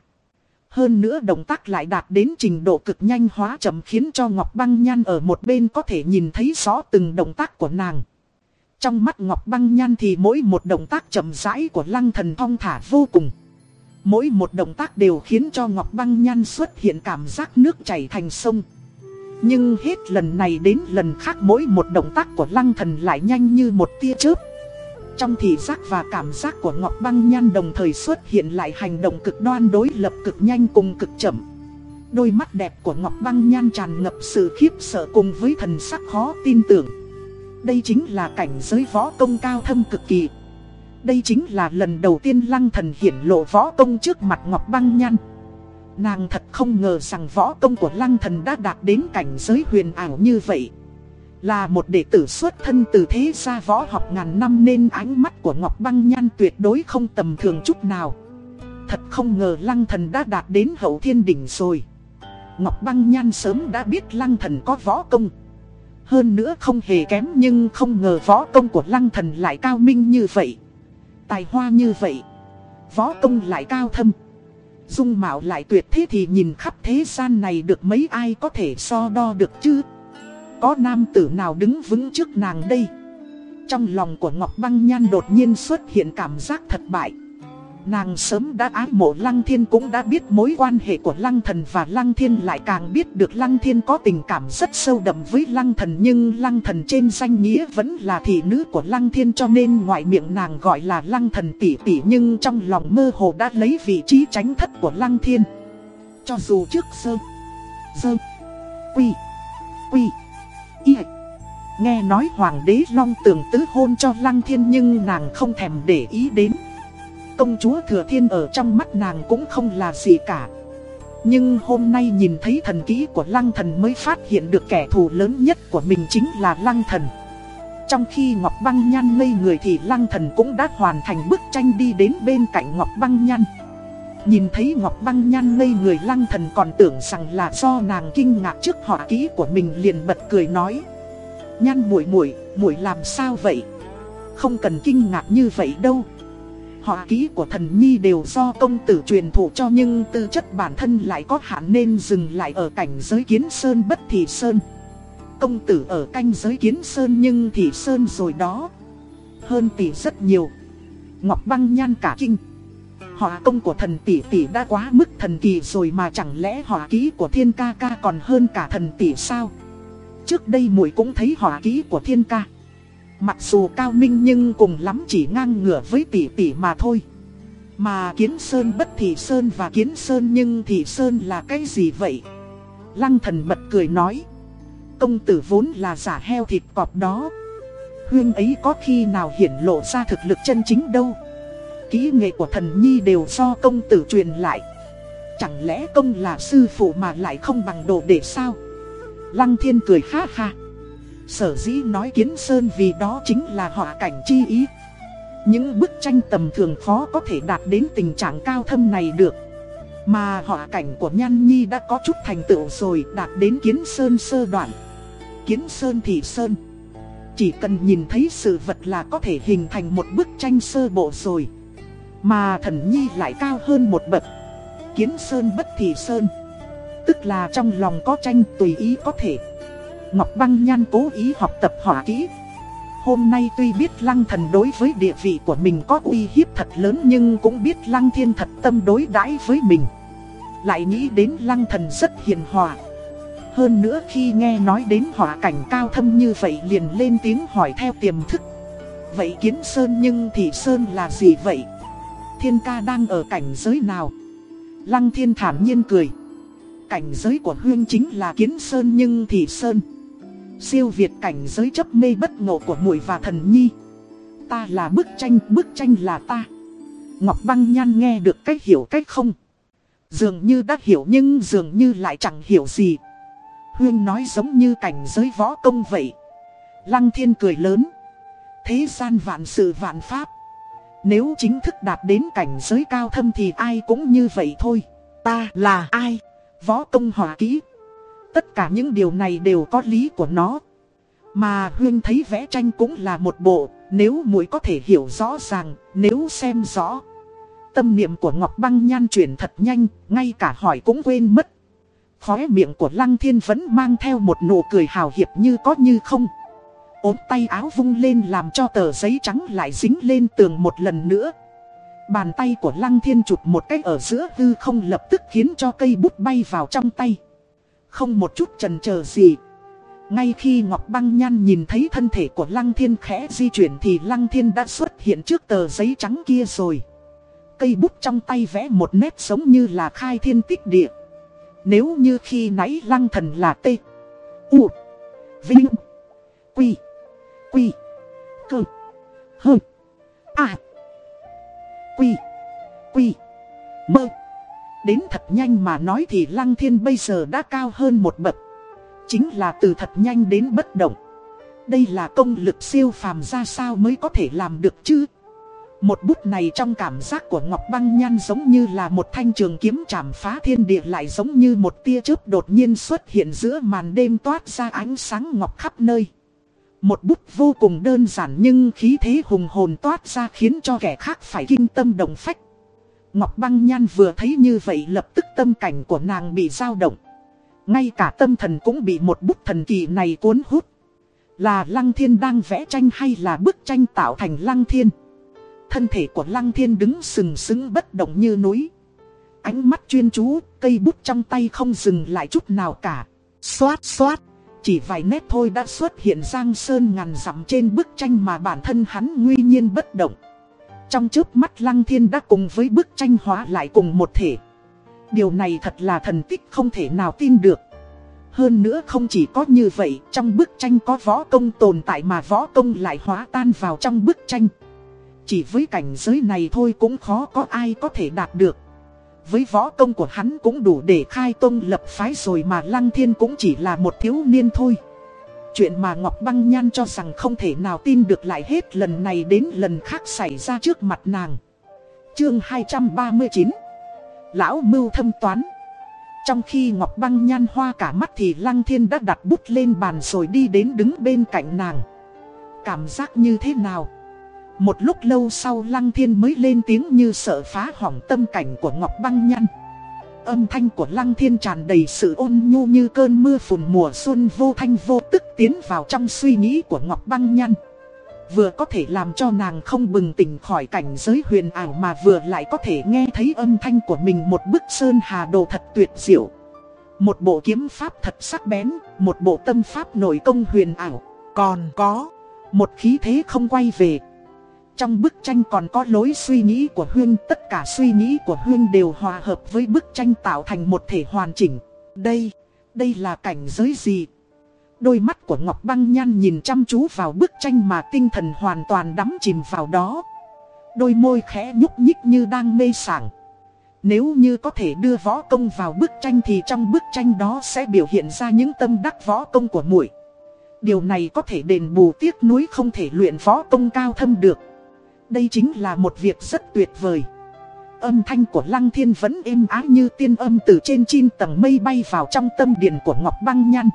Hơn nữa động tác lại đạt đến trình độ cực nhanh hóa chậm khiến cho Ngọc Băng Nhan ở một bên có thể nhìn thấy rõ từng động tác của nàng. Trong mắt Ngọc Băng Nhan thì mỗi một động tác chậm rãi của lăng thần thong thả vô cùng. Mỗi một động tác đều khiến cho Ngọc Băng Nhan xuất hiện cảm giác nước chảy thành sông. Nhưng hết lần này đến lần khác mỗi một động tác của lăng thần lại nhanh như một tia chớp. Trong thị giác và cảm giác của Ngọc Băng Nhan đồng thời xuất hiện lại hành động cực đoan đối lập cực nhanh cùng cực chậm. Đôi mắt đẹp của Ngọc Băng Nhan tràn ngập sự khiếp sợ cùng với thần sắc khó tin tưởng. Đây chính là cảnh giới võ công cao thâm cực kỳ. Đây chính là lần đầu tiên lăng thần hiển lộ võ công trước mặt Ngọc Băng Nhan. Nàng thật không ngờ rằng võ công của lăng thần đã đạt đến cảnh giới huyền ảo như vậy. Là một đệ tử xuất thân từ thế gia võ học ngàn năm nên ánh mắt của Ngọc Băng Nhan tuyệt đối không tầm thường chút nào. Thật không ngờ lăng thần đã đạt đến hậu thiên đỉnh rồi. Ngọc Băng Nhan sớm đã biết lăng thần có võ công. Hơn nữa không hề kém nhưng không ngờ võ công của lăng thần lại cao minh như vậy tài hoa như vậy Võ công lại cao thâm Dung mạo lại tuyệt thế thì nhìn khắp thế gian này được mấy ai có thể so đo được chứ có nam tử nào đứng vững trước nàng đây? Trong lòng của Ngọc Băng Nhan đột nhiên xuất hiện cảm giác thật bại. Nàng sớm đã ái mộ Lăng Thiên cũng đã biết mối quan hệ của Lăng Thần và Lăng Thiên lại càng biết được Lăng Thiên có tình cảm rất sâu đậm với Lăng Thần nhưng Lăng Thần trên danh nghĩa vẫn là thị nữ của Lăng Thiên cho nên ngoại miệng nàng gọi là Lăng Thần tỷ tỷ nhưng trong lòng mơ hồ đã lấy vị trí tránh thất của Lăng Thiên. Cho dù trước sơ, sơ, quy, quy, y, nghe nói Hoàng đế Long tưởng tứ hôn cho Lăng Thiên nhưng nàng không thèm để ý đến công chúa Thừa Thiên ở trong mắt nàng cũng không là gì cả. Nhưng hôm nay nhìn thấy thần kỹ của lăng thần mới phát hiện được kẻ thù lớn nhất của mình chính là lăng thần. Trong khi Ngọc Băng Nhan ngây người thì lăng thần cũng đã hoàn thành bức tranh đi đến bên cạnh Ngọc Băng Nhan. Nhìn thấy Ngọc Băng Nhan ngây người lăng thần còn tưởng rằng là do nàng kinh ngạc trước họa kỹ của mình liền bật cười nói. Nhan muội muội, muội làm sao vậy? Không cần kinh ngạc như vậy đâu. Họa ký của thần nhi đều do công tử truyền thụ cho nhưng tư chất bản thân lại có hạn nên dừng lại ở cảnh giới kiến sơn bất thị sơn. Công tử ở canh giới kiến sơn nhưng thị sơn rồi đó. Hơn tỷ rất nhiều. Ngọc băng nhan cả kinh. Họa công của thần tỷ tỷ đã quá mức thần kỳ rồi mà chẳng lẽ họa ký của thiên ca ca còn hơn cả thần tỷ sao? Trước đây muội cũng thấy họa ký của thiên ca. Mặc dù cao minh nhưng cùng lắm chỉ ngang ngửa với tỷ tỷ mà thôi. Mà kiến sơn bất thị sơn và kiến sơn nhưng thị sơn là cái gì vậy? Lăng thần bật cười nói. Công tử vốn là giả heo thịt cọp đó. Huyên ấy có khi nào hiển lộ ra thực lực chân chính đâu. Kỹ nghệ của thần nhi đều do công tử truyền lại. Chẳng lẽ công là sư phụ mà lại không bằng đồ để sao? Lăng thiên cười ha ha. Sở dĩ nói kiến sơn vì đó chính là họa cảnh chi ý Những bức tranh tầm thường khó có thể đạt đến tình trạng cao thâm này được Mà họa cảnh của Nhan Nhi đã có chút thành tựu rồi, đạt đến kiến sơn sơ đoạn Kiến sơn thì sơn Chỉ cần nhìn thấy sự vật là có thể hình thành một bức tranh sơ bộ rồi mà thần Nhi lại cao hơn một bậc Kiến sơn bất thị sơn Tức là trong lòng có tranh tùy ý có thể Ngọc Băng Nhan cố ý học tập hỏa kỹ. Hôm nay tuy biết Lăng Thần đối với địa vị của mình có uy hiếp thật lớn nhưng cũng biết Lăng Thiên thật tâm đối đãi với mình. Lại nghĩ đến Lăng Thần rất hiền hòa. Hơn nữa khi nghe nói đến hỏa cảnh cao thâm như vậy liền lên tiếng hỏi theo tiềm thức. Vậy Kiến Sơn nhưng thì Sơn là gì vậy? Thiên ca đang ở cảnh giới nào? Lăng Thiên thản nhiên cười. Cảnh giới của Huyên chính là Kiến Sơn nhưng thì Sơn. Siêu việt cảnh giới chấp mê bất ngộ của muội và thần nhi. Ta là bức tranh, bức tranh là ta. Ngọc băng nhan nghe được cách hiểu cách không? Dường như đã hiểu nhưng dường như lại chẳng hiểu gì. Huyên nói giống như cảnh giới võ công vậy. Lăng thiên cười lớn. Thế gian vạn sự vạn pháp. Nếu chính thức đạt đến cảnh giới cao thâm thì ai cũng như vậy thôi Ta là ai? Võ công hỏa kỹ Tất cả những điều này đều có lý của nó. Mà Huyên thấy vẽ tranh cũng là một bộ, nếu muội có thể hiểu rõ ràng, nếu xem rõ. Tâm niệm của Ngọc Băng Nhan chuyển thật nhanh, ngay cả hỏi cũng quên mất. Khóe miệng của Lăng Thiên vẫn mang theo một nụ cười hào hiệp như có như không ốm tay áo vung lên làm cho tờ giấy trắng lại dính lên tường một lần nữa. Bàn tay của Lăng Thiên chụp một cái ở giữa hư không lập tức khiến cho cây bút bay vào trong tay. Không một chút trần chờ gì Ngay khi Ngọc Băng Nhan nhìn thấy thân thể của Lăng Thiên khẽ di chuyển thì Lăng Thiên đã xuất hiện trước tờ giấy trắng kia rồi Cây bút trong tay vẽ một nét giống như là khai thiên tích địa Nếu như khi nãy Lăng Thần là T, U, Vinh, Quy Quy Cơ Hơ À Quy Quy Mơ Đến thật nhanh mà nói thì Lăng Thiên bây giờ đã cao hơn một bậc. Chính là từ thật nhanh đến bất động. Đây là công lực siêu phàm ra sao mới có thể làm được chứ? Một bút này trong cảm giác của Ngọc Băng Nhan giống như là một thanh trường kiếm chạm phá thiên địa lại giống như một tia chớp đột nhiên xuất hiện giữa màn đêm toát ra ánh sáng ngọc khắp nơi. Một bút vô cùng đơn giản nhưng khí thế hùng hồn toát ra khiến cho kẻ khác phải kinh tâm động phách. Ngọc Băng Nhan vừa thấy như vậy lập tức tâm cảnh của nàng bị dao động. Ngay cả tâm thần cũng bị một bút thần kỳ này cuốn hút. Là Lăng Thiên đang vẽ tranh hay là bức tranh tạo thành Lăng Thiên? Thân thể của Lăng Thiên đứng sừng sững bất động như núi. Ánh mắt chuyên chú, cây bút trong tay không dừng lại chút nào cả. Xoát xoát, chỉ vài nét thôi đã xuất hiện giang sơn ngàn dặm trên bức tranh mà bản thân hắn nguy nhiên bất động. Trong trước mắt Lăng Thiên đã cùng với bức tranh hóa lại cùng một thể. Điều này thật là thần tích không thể nào tin được. Hơn nữa không chỉ có như vậy, trong bức tranh có võ công tồn tại mà võ công lại hóa tan vào trong bức tranh. Chỉ với cảnh giới này thôi cũng khó có ai có thể đạt được. Với võ công của hắn cũng đủ để khai tông lập phái rồi mà Lăng Thiên cũng chỉ là một thiếu niên thôi. Chuyện mà Ngọc Băng Nhan cho rằng không thể nào tin được lại hết lần này đến lần khác xảy ra trước mặt nàng. Chương 239 Lão Mưu thâm toán Trong khi Ngọc Băng Nhan hoa cả mắt thì Lăng Thiên đã đặt bút lên bàn rồi đi đến đứng bên cạnh nàng. Cảm giác như thế nào? Một lúc lâu sau Lăng Thiên mới lên tiếng như sợ phá hỏng tâm cảnh của Ngọc Băng Nhăn. Âm thanh của Lăng Thiên tràn đầy sự ôn nhu như cơn mưa phùn mùa xuân vô thanh vô tức tiến vào trong suy nghĩ của Ngọc Băng Nhăn. Vừa có thể làm cho nàng không bừng tỉnh khỏi cảnh giới huyền ảo mà vừa lại có thể nghe thấy âm thanh của mình một bức sơn hà đồ thật tuyệt diệu. Một bộ kiếm pháp thật sắc bén, một bộ tâm pháp nội công huyền ảo, còn có một khí thế không quay về. Trong bức tranh còn có lối suy nghĩ của Huyên, tất cả suy nghĩ của Huyên đều hòa hợp với bức tranh tạo thành một thể hoàn chỉnh. Đây, đây là cảnh giới gì? Đôi mắt của Ngọc Băng Nhan nhìn chăm chú vào bức tranh mà tinh thần hoàn toàn đắm chìm vào đó. Đôi môi khẽ nhúc nhích như đang mê sảng. Nếu như có thể đưa võ công vào bức tranh thì trong bức tranh đó sẽ biểu hiện ra những tâm đắc võ công của muội. Điều này có thể đền bù tiếc nuối không thể luyện võ công cao thâm được. Đây chính là một việc rất tuyệt vời. Âm thanh của Lăng Thiên vẫn êm ái như tiên âm từ trên chín tầng mây bay vào trong tâm điện của Ngọc Băng Nhăn.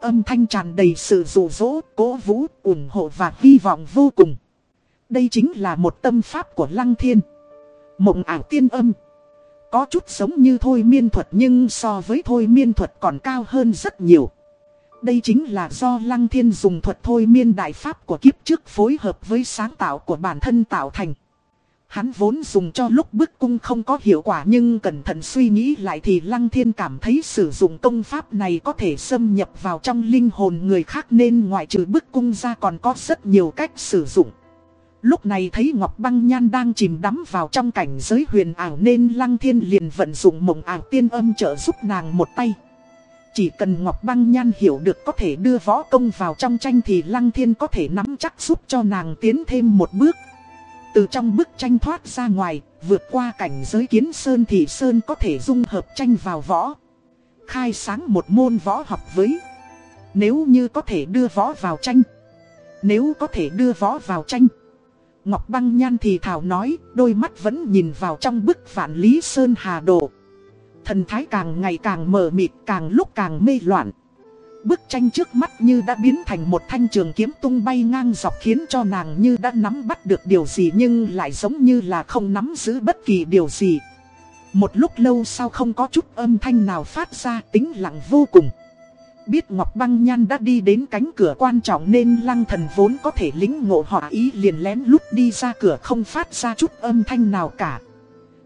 Âm thanh tràn đầy sự rủ rỗ, cố vũ, ủng hộ và hy vọng vô cùng. Đây chính là một tâm pháp của Lăng Thiên. Mộng ảo tiên âm. Có chút giống như thôi miên thuật nhưng so với thôi miên thuật còn cao hơn rất nhiều. Đây chính là do Lăng Thiên dùng thuật thôi miên đại pháp của kiếp trước phối hợp với sáng tạo của bản thân tạo thành. Hắn vốn dùng cho lúc bức cung không có hiệu quả nhưng cẩn thận suy nghĩ lại thì Lăng Thiên cảm thấy sử dụng công pháp này có thể xâm nhập vào trong linh hồn người khác nên ngoại trừ bức cung ra còn có rất nhiều cách sử dụng. Lúc này thấy Ngọc Băng Nhan đang chìm đắm vào trong cảnh giới huyền ảo nên Lăng Thiên liền vận dụng mộng ảo tiên âm trợ giúp nàng một tay. Chỉ cần Ngọc Băng Nhan hiểu được có thể đưa võ công vào trong tranh thì Lăng Thiên có thể nắm chắc giúp cho nàng tiến thêm một bước. Từ trong bức tranh thoát ra ngoài, vượt qua cảnh giới kiến sơn thì sơn có thể dung hợp tranh vào võ. Khai sáng một môn võ học với. Nếu như có thể đưa võ vào tranh. Nếu có thể đưa võ vào tranh. Ngọc Băng Nhan thì thảo nói, đôi mắt vẫn nhìn vào trong bức vạn lý sơn hà đồ. Thần thái càng ngày càng mờ mịt, càng lúc càng mê loạn Bức tranh trước mắt như đã biến thành một thanh trường kiếm tung bay ngang dọc khiến cho nàng như đã nắm bắt được điều gì nhưng lại giống như là không nắm giữ bất kỳ điều gì. Một lúc lâu sau không có chút âm thanh nào phát ra tính lặng vô cùng. Biết Ngọc Băng Nhan đã đi đến cánh cửa quan trọng nên lăng thần vốn có thể lính ngộ họ ý liền lén lút đi ra cửa không phát ra chút âm thanh nào cả.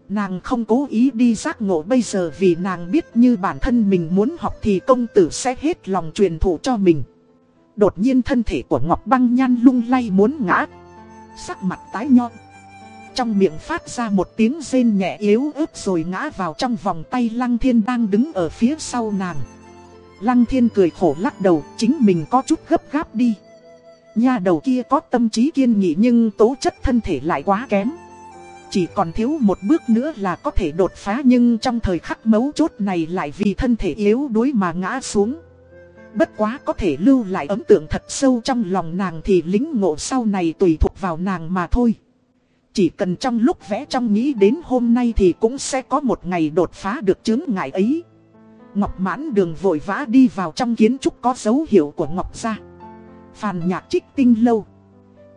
Nàng không cố ý đi giác ngộ bây giờ vì nàng biết như bản thân mình muốn học thì công tử sẽ hết lòng truyền thụ cho mình. Đột nhiên thân thể của Ngọc Băng Nhan lung lay muốn ngã. Sắc mặt tái nhon. Trong miệng phát ra một tiếng rên nhẹ yếu ớt rồi ngã vào trong vòng tay Lăng Thiên đang đứng ở phía sau nàng. Lăng Thiên cười khổ lắc đầu, chính mình có chút gấp gáp đi. Nhà đầu kia có tâm trí kiên nghị nhưng tố chất thân thể lại quá kém. Chỉ còn thiếu một bước nữa là có thể đột phá nhưng trong thời khắc mấu chốt này lại vì thân thể yếu đuối mà ngã xuống. Bất quá có thể lưu lại ấn tượng thật sâu trong lòng nàng thì lính ngộ sau này tùy thuộc vào nàng mà thôi. Chỉ cần trong lúc vẽ trong nghĩ đến hôm nay thì cũng sẽ có một ngày đột phá được chứng ngại ấy. Ngọc mãn đường vội vã đi vào trong kiến trúc có dấu hiệu của Ngọc gia. Phàn nhạc trích tinh lâu.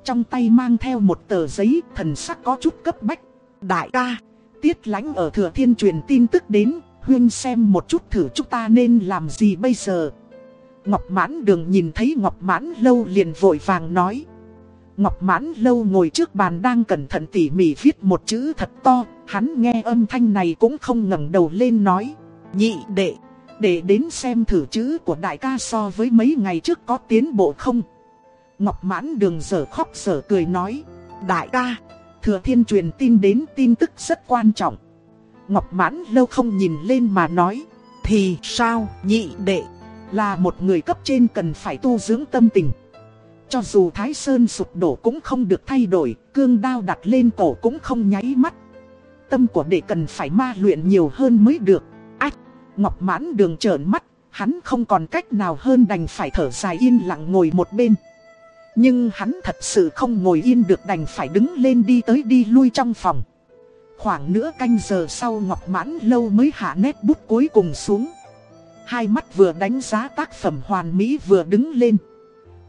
Trong tay mang theo một tờ giấy thần sắc có chút cấp bách. Đại ca, tiết lánh ở thừa thiên truyền tin tức đến, huyên xem một chút thử chúng ta nên làm gì bây giờ. Ngọc mãn đường nhìn thấy ngọc mãn lâu liền vội vàng nói. Ngọc mãn lâu ngồi trước bàn đang cẩn thận tỉ mỉ viết một chữ thật to, hắn nghe âm thanh này cũng không ngẩng đầu lên nói. Nhị đệ, để đến xem thử chữ của đại ca so với mấy ngày trước có tiến bộ không. Ngọc mãn đường sở khóc sở cười nói. Đại ca, thừa thiên truyền tin đến tin tức rất quan trọng. Ngọc mãn lâu không nhìn lên mà nói. Thì sao nhị đệ, là một người cấp trên cần phải tu dưỡng tâm tình. Cho dù Thái Sơn sụp đổ cũng không được thay đổi, cương đao đặt lên cổ cũng không nháy mắt. Tâm của đệ cần phải ma luyện nhiều hơn mới được. Ách, Ngọc mãn đường trợn mắt, hắn không còn cách nào hơn đành phải thở dài yên lặng ngồi một bên. Nhưng hắn thật sự không ngồi yên được đành phải đứng lên đi tới đi lui trong phòng. Khoảng nửa canh giờ sau Ngọc Mãn lâu mới hạ nét bút cuối cùng xuống. Hai mắt vừa đánh giá tác phẩm hoàn mỹ vừa đứng lên.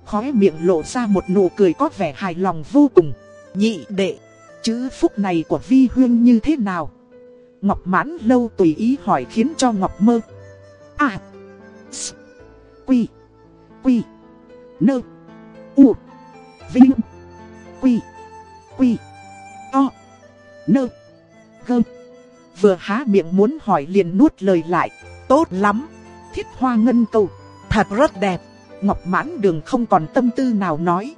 Khóe miệng lộ ra một nụ cười có vẻ hài lòng vô cùng. Nhị đệ, chữ phúc này của Vi Huyên như thế nào? Ngọc Mãn lâu tùy ý hỏi khiến cho Ngọc mơ. À, S, Quy, Quy, Nơ, U, Vinh, Quy, Quy, To, Nơ, Gơ. Vừa há miệng muốn hỏi liền nuốt lời lại. Tốt lắm, thiết hoa ngân cầu, thật rất đẹp. Ngọc mãn đường không còn tâm tư nào nói.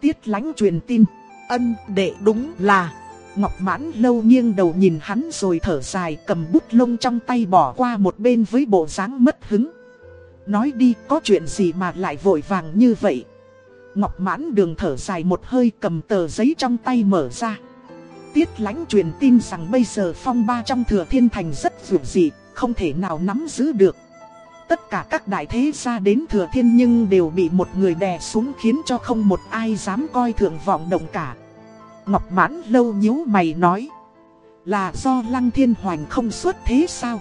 Tiết lánh truyền tin, ân đệ đúng là. Ngọc mãn lâu nghiêng đầu nhìn hắn rồi thở dài cầm bút lông trong tay bỏ qua một bên với bộ dáng mất hứng. Nói đi có chuyện gì mà lại vội vàng như vậy. Ngọc mãn đường thở dài một hơi cầm tờ giấy trong tay mở ra. Tiết lãnh truyền tin rằng bây giờ phong ba trong thừa thiên thành rất vượt dị, không thể nào nắm giữ được. Tất cả các đại thế gia đến thừa thiên nhưng đều bị một người đè xuống khiến cho không một ai dám coi thường vọng động cả. Ngọc mãn lâu nhíu mày nói. Là do lăng thiên hoành không xuất thế sao?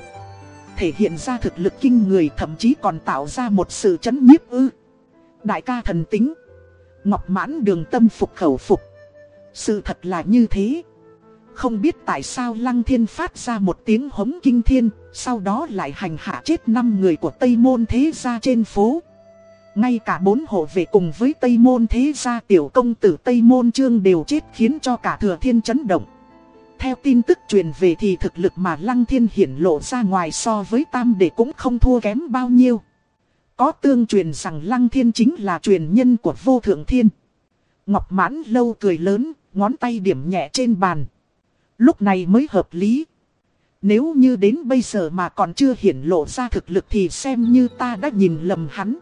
Thể hiện ra thực lực kinh người thậm chí còn tạo ra một sự chấn nhiếp ư. Đại ca thần tính. Ngọc mãn đường tâm phục khẩu phục. Sự thật là như thế. Không biết tại sao Lăng Thiên phát ra một tiếng hống kinh thiên, sau đó lại hành hạ chết 5 người của Tây Môn Thế Gia trên phố. Ngay cả bốn hộ vệ cùng với Tây Môn Thế Gia tiểu công tử Tây Môn Trương đều chết khiến cho cả thừa thiên chấn động. Theo tin tức truyền về thì thực lực mà Lăng Thiên hiển lộ ra ngoài so với Tam Đệ cũng không thua kém bao nhiêu. Có tương truyền rằng Lăng Thiên chính là truyền nhân của vô thượng thiên. Ngọc mãn lâu cười lớn, ngón tay điểm nhẹ trên bàn. Lúc này mới hợp lý. Nếu như đến bây giờ mà còn chưa hiển lộ ra thực lực thì xem như ta đã nhìn lầm hắn.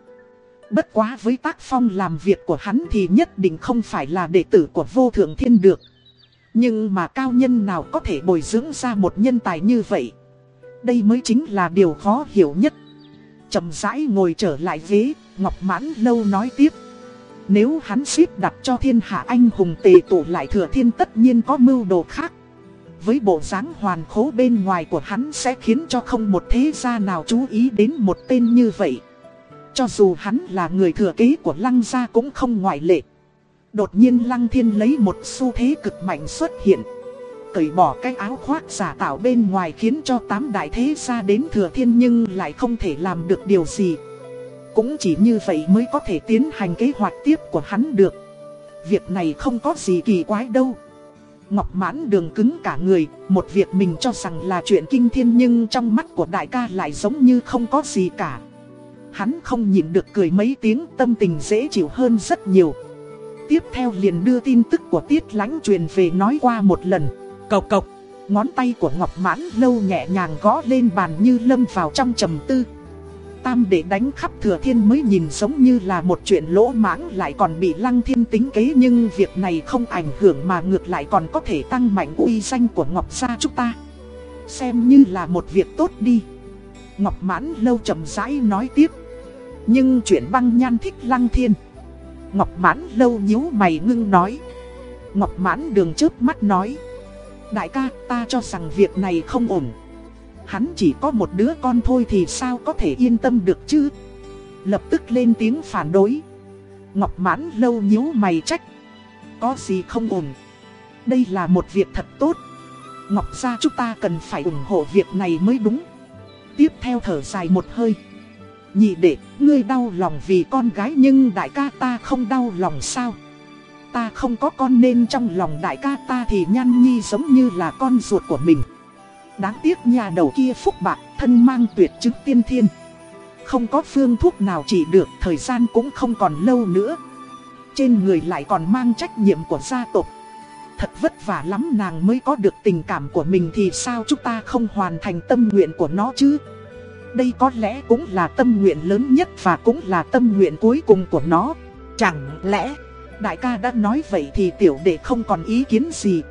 Bất quá với tác phong làm việc của hắn thì nhất định không phải là đệ tử của vô thượng thiên được. Nhưng mà cao nhân nào có thể bồi dưỡng ra một nhân tài như vậy? Đây mới chính là điều khó hiểu nhất chậm rãi ngồi trở lại ghế, Ngọc Mãn Lâu nói tiếp. Nếu hắn xếp đặt cho thiên hạ anh hùng tề tụ lại thừa thiên tất nhiên có mưu đồ khác với bộ dáng hoàn khố bên ngoài của hắn sẽ khiến cho không một thế gia nào chú ý đến một tên như vậy. Cho dù hắn là người thừa kế của lăng gia cũng không ngoại lệ. Đột nhiên lăng thiên lấy một xu thế cực mạnh xuất hiện. Cởi bỏ cái áo khoác giả tạo bên ngoài khiến cho tám đại thế gia đến thừa thiên nhưng lại không thể làm được điều gì. Cũng chỉ như vậy mới có thể tiến hành kế hoạch tiếp của hắn được. Việc này không có gì kỳ quái đâu. Ngọc mãn đường cứng cả người, một việc mình cho rằng là chuyện kinh thiên nhưng trong mắt của đại ca lại giống như không có gì cả. Hắn không nhìn được cười mấy tiếng tâm tình dễ chịu hơn rất nhiều. Tiếp theo liền đưa tin tức của tiết lánh truyền về nói qua một lần. Cộc cộc, ngón tay của Ngọc mãn lâu nhẹ nhàng gõ lên bàn như lâm vào trong trầm tư tam để đánh khắp thừa thiên mới nhìn giống như là một chuyện lỗ mãng lại còn bị lăng thiên tính kế nhưng việc này không ảnh hưởng mà ngược lại còn có thể tăng mạnh uy danh của Ngọc Gia chúng ta. Xem như là một việc tốt đi. Ngọc mãn lâu chậm rãi nói tiếp. Nhưng chuyện băng nhan thích lăng thiên. Ngọc mãn lâu nhíu mày ngưng nói. Ngọc mãn đường trước mắt nói. Đại ca ta cho rằng việc này không ổn. Hắn chỉ có một đứa con thôi thì sao có thể yên tâm được chứ? Lập tức lên tiếng phản đối. Ngọc mãn lâu nhíu mày trách. Có gì không ổn? Đây là một việc thật tốt. Ngọc gia chúng ta cần phải ủng hộ việc này mới đúng. Tiếp theo thở dài một hơi. Nhị đệ, ngươi đau lòng vì con gái nhưng đại ca ta không đau lòng sao? Ta không có con nên trong lòng đại ca ta thì Nhan Nhi giống như là con ruột của mình. Đáng tiếc nhà đầu kia phúc bạc, thân mang tuyệt chứng tiên thiên. Không có phương thuốc nào trị được, thời gian cũng không còn lâu nữa. Trên người lại còn mang trách nhiệm của gia tộc. Thật vất vả lắm nàng mới có được tình cảm của mình thì sao chúng ta không hoàn thành tâm nguyện của nó chứ? Đây có lẽ cũng là tâm nguyện lớn nhất và cũng là tâm nguyện cuối cùng của nó. Chẳng lẽ, đại ca đã nói vậy thì tiểu đệ không còn ý kiến gì.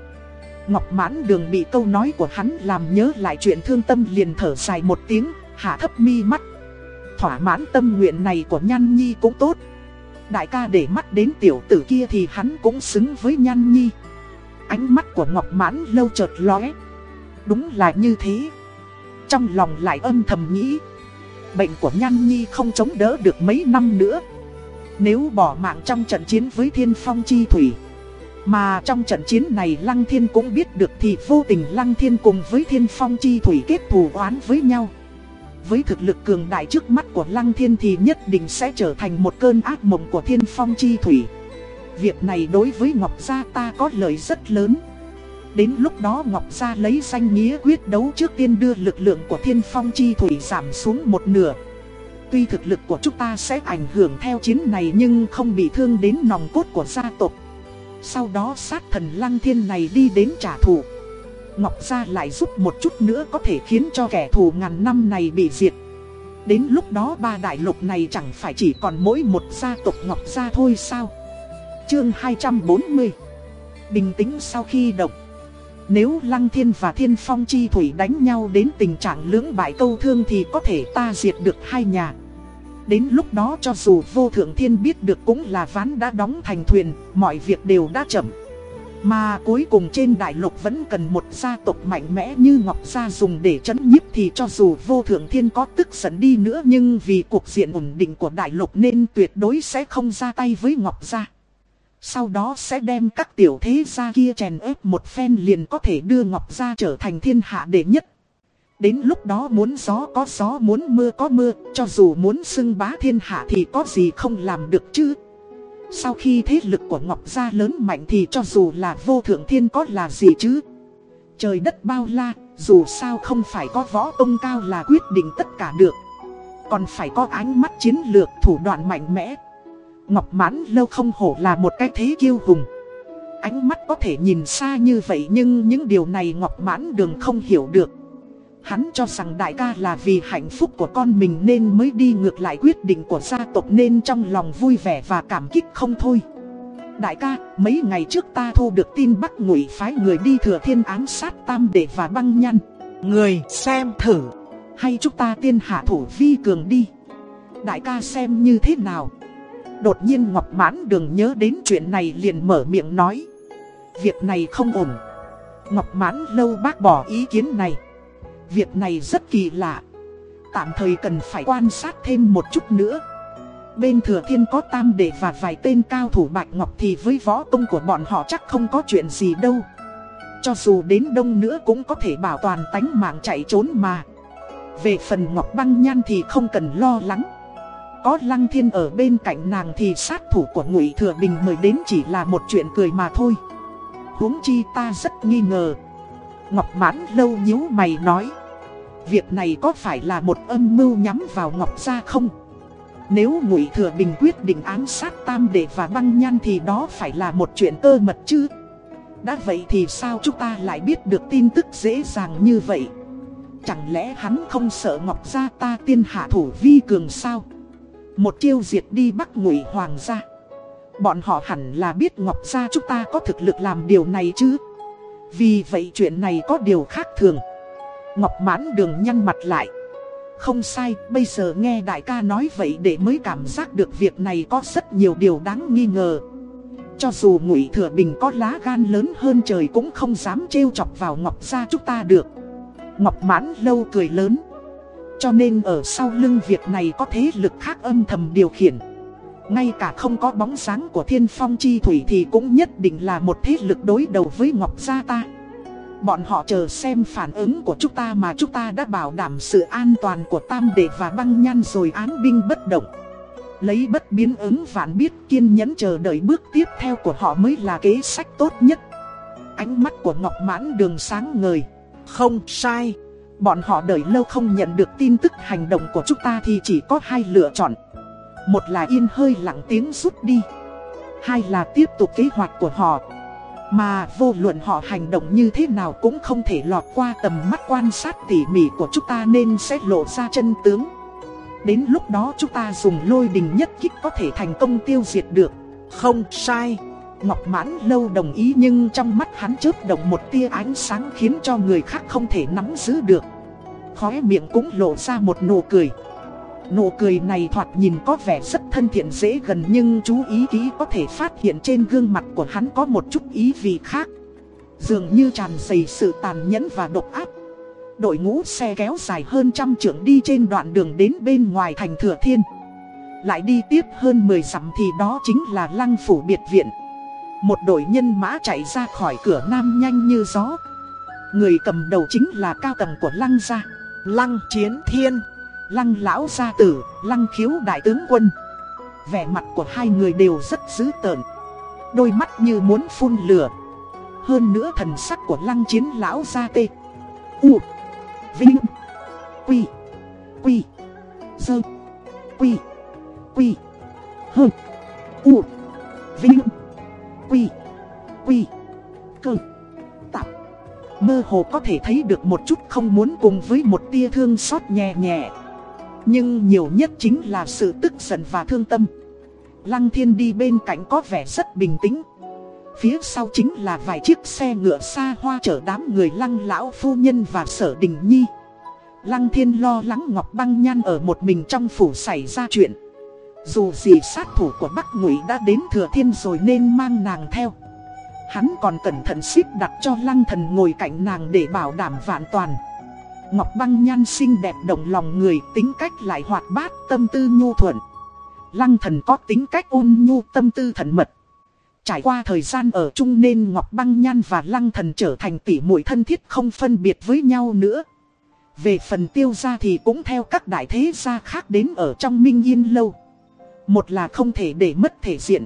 Ngọc mãn đường bị câu nói của hắn làm nhớ lại chuyện thương tâm liền thở dài một tiếng, hạ thấp mi mắt. Thỏa mãn tâm nguyện này của Nhan Nhi cũng tốt. Đại ca để mắt đến tiểu tử kia thì hắn cũng xứng với Nhan Nhi. Ánh mắt của Ngọc mãn lâu chợt lóe. Đúng là như thế. Trong lòng lại âm thầm nghĩ. Bệnh của Nhan Nhi không chống đỡ được mấy năm nữa. Nếu bỏ mạng trong trận chiến với Thiên Phong Chi Thủy, Mà trong trận chiến này Lăng Thiên cũng biết được thì vô tình Lăng Thiên cùng với Thiên Phong Chi Thủy kết thù oán với nhau. Với thực lực cường đại trước mắt của Lăng Thiên thì nhất định sẽ trở thành một cơn ác mộng của Thiên Phong Chi Thủy. Việc này đối với Ngọc Gia ta có lợi rất lớn. Đến lúc đó Ngọc Gia lấy danh nghĩa quyết đấu trước tiên đưa lực lượng của Thiên Phong Chi Thủy giảm xuống một nửa. Tuy thực lực của chúng ta sẽ ảnh hưởng theo chiến này nhưng không bị thương đến nòng cốt của gia tộc. Sau đó sát thần lăng thiên này đi đến trả thù. Ngọc Gia lại giúp một chút nữa có thể khiến cho kẻ thù ngàn năm này bị diệt. Đến lúc đó ba đại lục này chẳng phải chỉ còn mỗi một gia tộc Ngọc Gia thôi sao? Chương 240 Bình tĩnh sau khi động Nếu Lăng Thiên và Thiên Phong Chi Thủy đánh nhau đến tình trạng lưỡng bại câu thương thì có thể ta diệt được hai nhà Đến lúc đó cho dù vô thượng thiên biết được cũng là ván đã đóng thành thuyền, mọi việc đều đã chậm. Mà cuối cùng trên đại lục vẫn cần một gia tộc mạnh mẽ như Ngọc Gia dùng để chấn nhiếp thì cho dù vô thượng thiên có tức giận đi nữa nhưng vì cuộc diện ổn định của đại lục nên tuyệt đối sẽ không ra tay với Ngọc Gia. Sau đó sẽ đem các tiểu thế gia kia chèn ép một phen liền có thể đưa Ngọc Gia trở thành thiên hạ đệ nhất. Đến lúc đó muốn gió có gió, muốn mưa có mưa, Cho dù muốn xưng bá thiên hạ thì có gì không làm được chứ? Sau khi thế lực của Ngọc Gia lớn mạnh thì cho dù là vô thượng thiên có là gì chứ? Trời đất bao la, Dù sao không phải có võ ông cao là quyết định tất cả được. Còn phải có ánh mắt chiến lược, thủ đoạn mạnh mẽ. Ngọc mãn lâu không hổ là một cái thế kiêu hùng. Ánh mắt có thể nhìn xa như vậy nhưng những điều này Ngọc mãn đường không hiểu được. Hắn cho rằng đại ca là vì hạnh phúc của con mình nên mới đi ngược lại quyết định của gia tộc nên trong lòng vui vẻ và cảm kích không thôi. Đại ca, mấy ngày trước ta thu được tin Bắc Ngụy phái người đi thừa thiên ám sát tam đệ và băng nhăn. Người xem thử, hay chúng ta tiên hạ thủ vi cường đi. Đại ca xem như thế nào. Đột nhiên Ngọc Mãn đường nhớ đến chuyện này liền mở miệng nói. Việc này không ổn. Ngọc Mãn lâu bác bỏ ý kiến này. Việc này rất kỳ lạ. Tạm thời cần phải quan sát thêm một chút nữa. Bên thừa thiên có tam đệ và vài tên cao thủ bạch ngọc thì với võ công của bọn họ chắc không có chuyện gì đâu. Cho dù đến đông nữa cũng có thể bảo toàn tánh mạng chạy trốn mà. Về phần ngọc băng nhan thì không cần lo lắng. Có lăng thiên ở bên cạnh nàng thì sát thủ của ngụy thừa bình mời đến chỉ là một chuyện cười mà thôi. huống chi ta rất nghi ngờ. Ngọc mãn lâu nhíu mày nói. Việc này có phải là một âm mưu nhắm vào Ngọc Gia không? Nếu Ngụy Thừa Bình quyết định ám sát Tam Đệ và Băng Nhan thì đó phải là một chuyện cơ mật chứ? Đã vậy thì sao chúng ta lại biết được tin tức dễ dàng như vậy? Chẳng lẽ hắn không sợ Ngọc Gia ta tiên hạ thủ vi cường sao? Một chiêu diệt đi Bắc Ngụy Hoàng gia. Bọn họ hẳn là biết Ngọc Gia chúng ta có thực lực làm điều này chứ? Vì vậy chuyện này có điều khác thường. Ngọc mãn đường nhăn mặt lại. Không sai, bây giờ nghe đại ca nói vậy để mới cảm giác được việc này có rất nhiều điều đáng nghi ngờ. Cho dù ngụy Thừa Bình có lá gan lớn hơn trời cũng không dám trêu chọc vào Ngọc gia chúng ta được. Ngọc mãn lâu cười lớn. Cho nên ở sau lưng việc này có thế lực khác âm thầm điều khiển. Ngay cả không có bóng sáng của thiên phong chi thủy thì cũng nhất định là một thế lực đối đầu với Ngọc Gia ta. Bọn họ chờ xem phản ứng của chúng ta mà chúng ta đã bảo đảm sự an toàn của tam đệ và băng nhan rồi án binh bất động. Lấy bất biến ứng vạn biết kiên nhẫn chờ đợi bước tiếp theo của họ mới là kế sách tốt nhất. Ánh mắt của Ngọc Mãn đường sáng ngời. Không sai. Bọn họ đợi lâu không nhận được tin tức hành động của chúng ta thì chỉ có hai lựa chọn. Một là yên hơi lặng tiếng rút đi. Hai là tiếp tục kế hoạch của họ. Mà vô luận họ hành động như thế nào cũng không thể lọt qua tầm mắt quan sát tỉ mỉ của chúng ta nên sẽ lộ ra chân tướng. Đến lúc đó chúng ta dùng lôi đình nhất kích có thể thành công tiêu diệt được. Không sai. Ngọc mãn lâu đồng ý nhưng trong mắt hắn chớp động một tia ánh sáng khiến cho người khác không thể nắm giữ được. Khóe miệng cũng lộ ra một nụ cười. Nụ cười này thoạt nhìn có vẻ rất thân thiện dễ gần nhưng chú ý kỹ có thể phát hiện trên gương mặt của hắn có một chút ý vị khác. Dường như tràn đầy sự tàn nhẫn và độc ác. Đội ngũ xe kéo dài hơn trăm trượng đi trên đoạn đường đến bên ngoài thành thừa thiên. Lại đi tiếp hơn 10 dặm thì đó chính là lăng phủ biệt viện. Một đội nhân mã chạy ra khỏi cửa nam nhanh như gió. Người cầm đầu chính là cao tầng của lăng gia. Lăng chiến thiên. Lăng lão gia tử, lăng khiếu đại tướng quân. Vẻ mặt của hai người đều rất dữ tợn. Đôi mắt như muốn phun lửa. Hơn nữa thần sắc của lăng chiến lão gia tê. U Vinh Quy Quy Dơ Quy Quy Hơ U Vinh Quy Quy Cơ Tạp. Mơ hồ có thể thấy được một chút không muốn cùng với một tia thương xót nhẹ nhẹ. Nhưng nhiều nhất chính là sự tức giận và thương tâm. Lăng thiên đi bên cạnh có vẻ rất bình tĩnh. Phía sau chính là vài chiếc xe ngựa xa hoa chở đám người lăng lão phu nhân và sở đình nhi. Lăng thiên lo lắng Ngọc Băng Nhan ở một mình trong phủ xảy ra chuyện. Dù gì sát thủ của Bắc Ngụy đã đến thừa thiên rồi nên mang nàng theo. Hắn còn cẩn thận xếp đặt cho lăng thần ngồi cạnh nàng để bảo đảm vạn toàn. Ngọc Băng Nhan xinh đẹp động lòng người, tính cách lại hoạt bát, tâm tư nhu thuận Lăng thần có tính cách ôn nhu, tâm tư thần mật Trải qua thời gian ở chung nên Ngọc Băng Nhan và Lăng Thần trở thành tỷ muội thân thiết không phân biệt với nhau nữa. Về phần tiêu gia thì cũng theo các đại thế gia khác đến ở trong Minh Yên Lâu. Một là không thể để mất thể diện.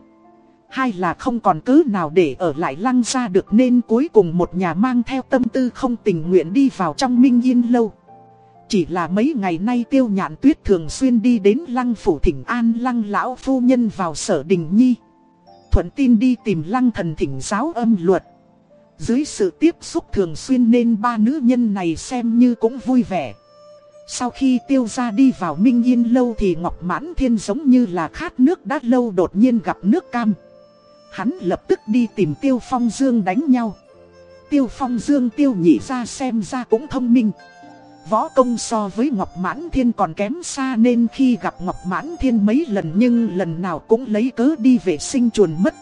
Hai là không còn cứ nào để ở lại lăng ra được nên cuối cùng một nhà mang theo tâm tư không tình nguyện đi vào trong Minh Yên Lâu. Chỉ là mấy ngày nay tiêu nhạn tuyết thường xuyên đi đến lăng phủ thỉnh an lăng lão phu nhân vào sở đình nhi thuận tin đi tìm lăng thần thỉnh giáo âm luật. Dưới sự tiếp xúc thường xuyên nên ba nữ nhân này xem như cũng vui vẻ. Sau khi tiêu ra đi vào Minh Yên lâu thì Ngọc Mãn Thiên giống như là khát nước đã lâu đột nhiên gặp nước cam. Hắn lập tức đi tìm Tiêu Phong Dương đánh nhau. Tiêu Phong Dương tiêu nhị ra xem ra cũng thông minh. Võ công so với Ngọc Mãn Thiên còn kém xa nên khi gặp Ngọc Mãn Thiên mấy lần nhưng lần nào cũng lấy cớ đi vệ sinh chuồn mất.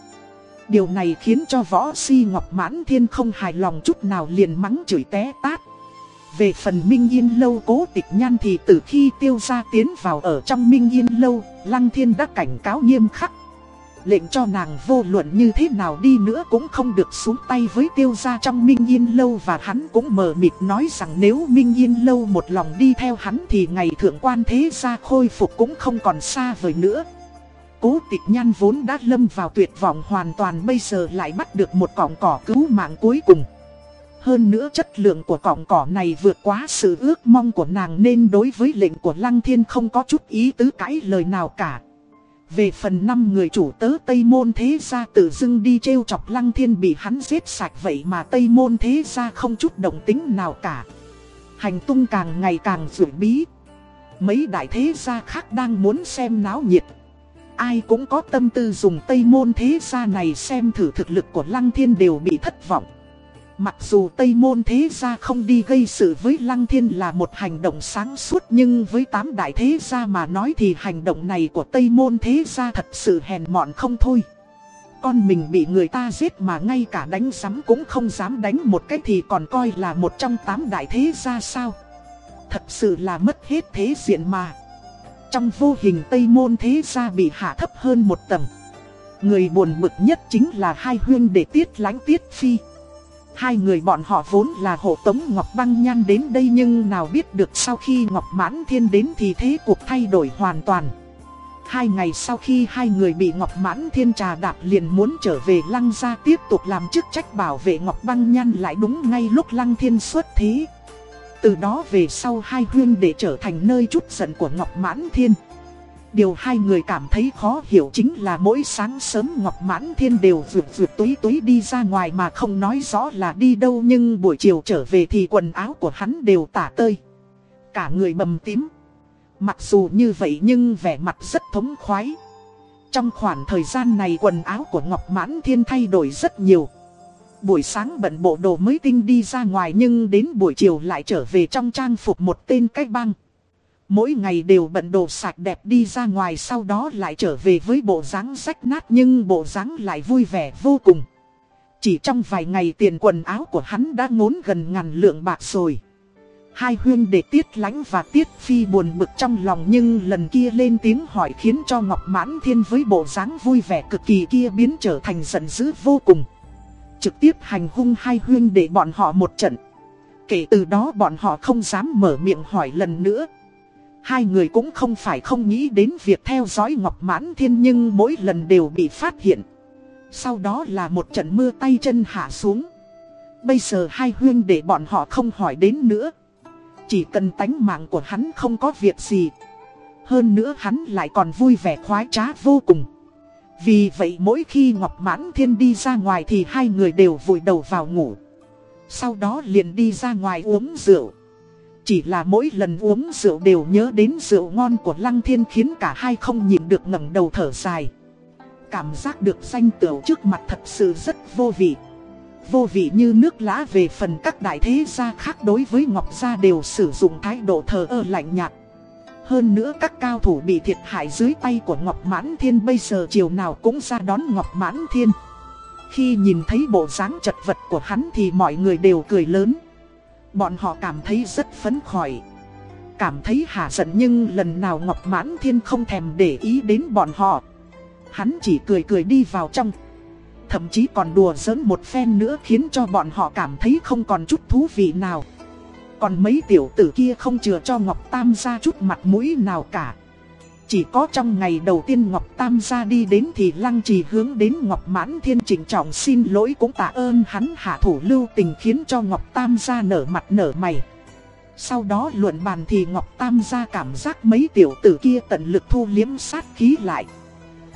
Điều này khiến cho võ si Ngọc Mãn Thiên không hài lòng chút nào liền mắng chửi té tát. Về phần Minh Yên Lâu cố tịch nhan thì từ khi tiêu gia tiến vào ở trong Minh Yên Lâu, Lăng Thiên đã cảnh cáo nghiêm khắc lệnh cho nàng vô luận như thế nào đi nữa cũng không được xuống tay với tiêu gia trong Minh Yên Lâu và hắn cũng mờ mịt nói rằng nếu Minh Yên Lâu một lòng đi theo hắn thì ngày thượng quan thế gia khôi phục cũng không còn xa vời nữa. Cố tịch nhan vốn đã lâm vào tuyệt vọng hoàn toàn bây giờ lại bắt được một cọng cỏ cứu mạng cuối cùng. Hơn nữa chất lượng của cọng cỏ này vượt quá sự ước mong của nàng nên đối với lệnh của Lăng Thiên không có chút ý tứ cãi lời nào cả. Về phần năm người chủ tớ Tây Môn Thế Gia tự dưng đi trêu chọc Lăng Thiên bị hắn giết sạch vậy mà Tây Môn Thế Gia không chút động tính nào cả. Hành tung càng ngày càng rủi bí. Mấy đại thế gia khác đang muốn xem náo nhiệt. Ai cũng có tâm tư dùng Tây Môn Thế Gia này xem thử thực lực của Lăng Thiên đều bị thất vọng. Mặc dù Tây Môn Thế Gia không đi gây sự với Lăng Thiên là một hành động sáng suốt nhưng với tám đại thế gia mà nói thì hành động này của Tây Môn Thế Gia thật sự hèn mọn không thôi. Con mình bị người ta giết mà ngay cả đánh giám cũng không dám đánh một cách thì còn coi là một trong tám đại thế gia sao. Thật sự là mất hết thế diện mà. Trong vô hình Tây Môn Thế Gia bị hạ thấp hơn một tầng. Người buồn bực nhất chính là hai huyên để tiết lánh tiết phi. Hai người bọn họ vốn là hộ tống Ngọc Băng Nhan đến đây nhưng nào biết được sau khi Ngọc Mãn Thiên đến thì thế cuộc thay đổi hoàn toàn. Hai ngày sau khi hai người bị Ngọc Mãn Thiên trà đạp liền muốn trở về Lăng gia tiếp tục làm chức trách bảo vệ Ngọc Băng Nhan lại đúng ngay lúc Lăng Thiên xuất thế. Từ đó về sau hai huyên để trở thành nơi chút giận của Ngọc Mãn Thiên. Điều hai người cảm thấy khó hiểu chính là mỗi sáng sớm Ngọc Mãn Thiên đều vượt vượt túi túi đi ra ngoài mà không nói rõ là đi đâu nhưng buổi chiều trở về thì quần áo của hắn đều tả tơi. Cả người bầm tím. Mặc dù như vậy nhưng vẻ mặt rất thống khoái. Trong khoảng thời gian này quần áo của Ngọc Mãn Thiên thay đổi rất nhiều. Buổi sáng bận bộ đồ mới tinh đi ra ngoài nhưng đến buổi chiều lại trở về trong trang phục một tên cách băng. Mỗi ngày đều bận đồ sạch đẹp đi ra ngoài sau đó lại trở về với bộ dáng rách nát nhưng bộ dáng lại vui vẻ vô cùng. Chỉ trong vài ngày tiền quần áo của hắn đã ngốn gần ngàn lượng bạc rồi. Hai huyên để Tiết Lánh và Tiết Phi buồn bực trong lòng nhưng lần kia lên tiếng hỏi khiến cho Ngọc Mãn Thiên với bộ dáng vui vẻ cực kỳ kia biến trở thành giận dữ vô cùng. Trực tiếp hành hung hai huyên để bọn họ một trận. Kể từ đó bọn họ không dám mở miệng hỏi lần nữa. Hai người cũng không phải không nghĩ đến việc theo dõi Ngọc Mãn Thiên nhưng mỗi lần đều bị phát hiện. Sau đó là một trận mưa tay chân hạ xuống. Bây giờ hai huyên để bọn họ không hỏi đến nữa. Chỉ cần tánh mạng của hắn không có việc gì Hơn nữa hắn lại còn vui vẻ khoái trá vô cùng Vì vậy mỗi khi Ngọc Mãn Thiên đi ra ngoài thì hai người đều vùi đầu vào ngủ Sau đó liền đi ra ngoài uống rượu chỉ là mỗi lần uống rượu đều nhớ đến rượu ngon của Lăng Thiên khiến cả hai không nhìn được ngẩng đầu thở dài Cảm giác được danh tửu trước mặt thật sự rất vô vị Vô vị như nước lã về phần các đại thế gia khác đối với Ngọc Gia đều sử dụng thái độ thờ ơ lạnh nhạt. Hơn nữa các cao thủ bị thiệt hại dưới tay của Ngọc Mãn Thiên bây giờ chiều nào cũng ra đón Ngọc Mãn Thiên. Khi nhìn thấy bộ dáng chật vật của hắn thì mọi người đều cười lớn. Bọn họ cảm thấy rất phấn khởi. Cảm thấy hạ giận nhưng lần nào Ngọc Mãn Thiên không thèm để ý đến bọn họ. Hắn chỉ cười cười đi vào trong. Thậm chí còn đùa giỡn một phen nữa khiến cho bọn họ cảm thấy không còn chút thú vị nào Còn mấy tiểu tử kia không chừa cho Ngọc Tam ra chút mặt mũi nào cả chỉ có trong ngày đầu tiên Ngọc Tam ra đi đến thì Lăng Trì hướng đến Ngọc Mãn Thiên trịnh trọng xin lỗi cũng tạ ơn hắn hạ thủ lưu tình khiến cho Ngọc Tam ra nở mặt nở mày. Sau đó luận bàn thì Ngọc Tam ra cảm giác mấy tiểu tử kia tận lực thu liếm sát khí lại,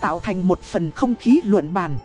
Tạo thành một phần không khí luận bàn.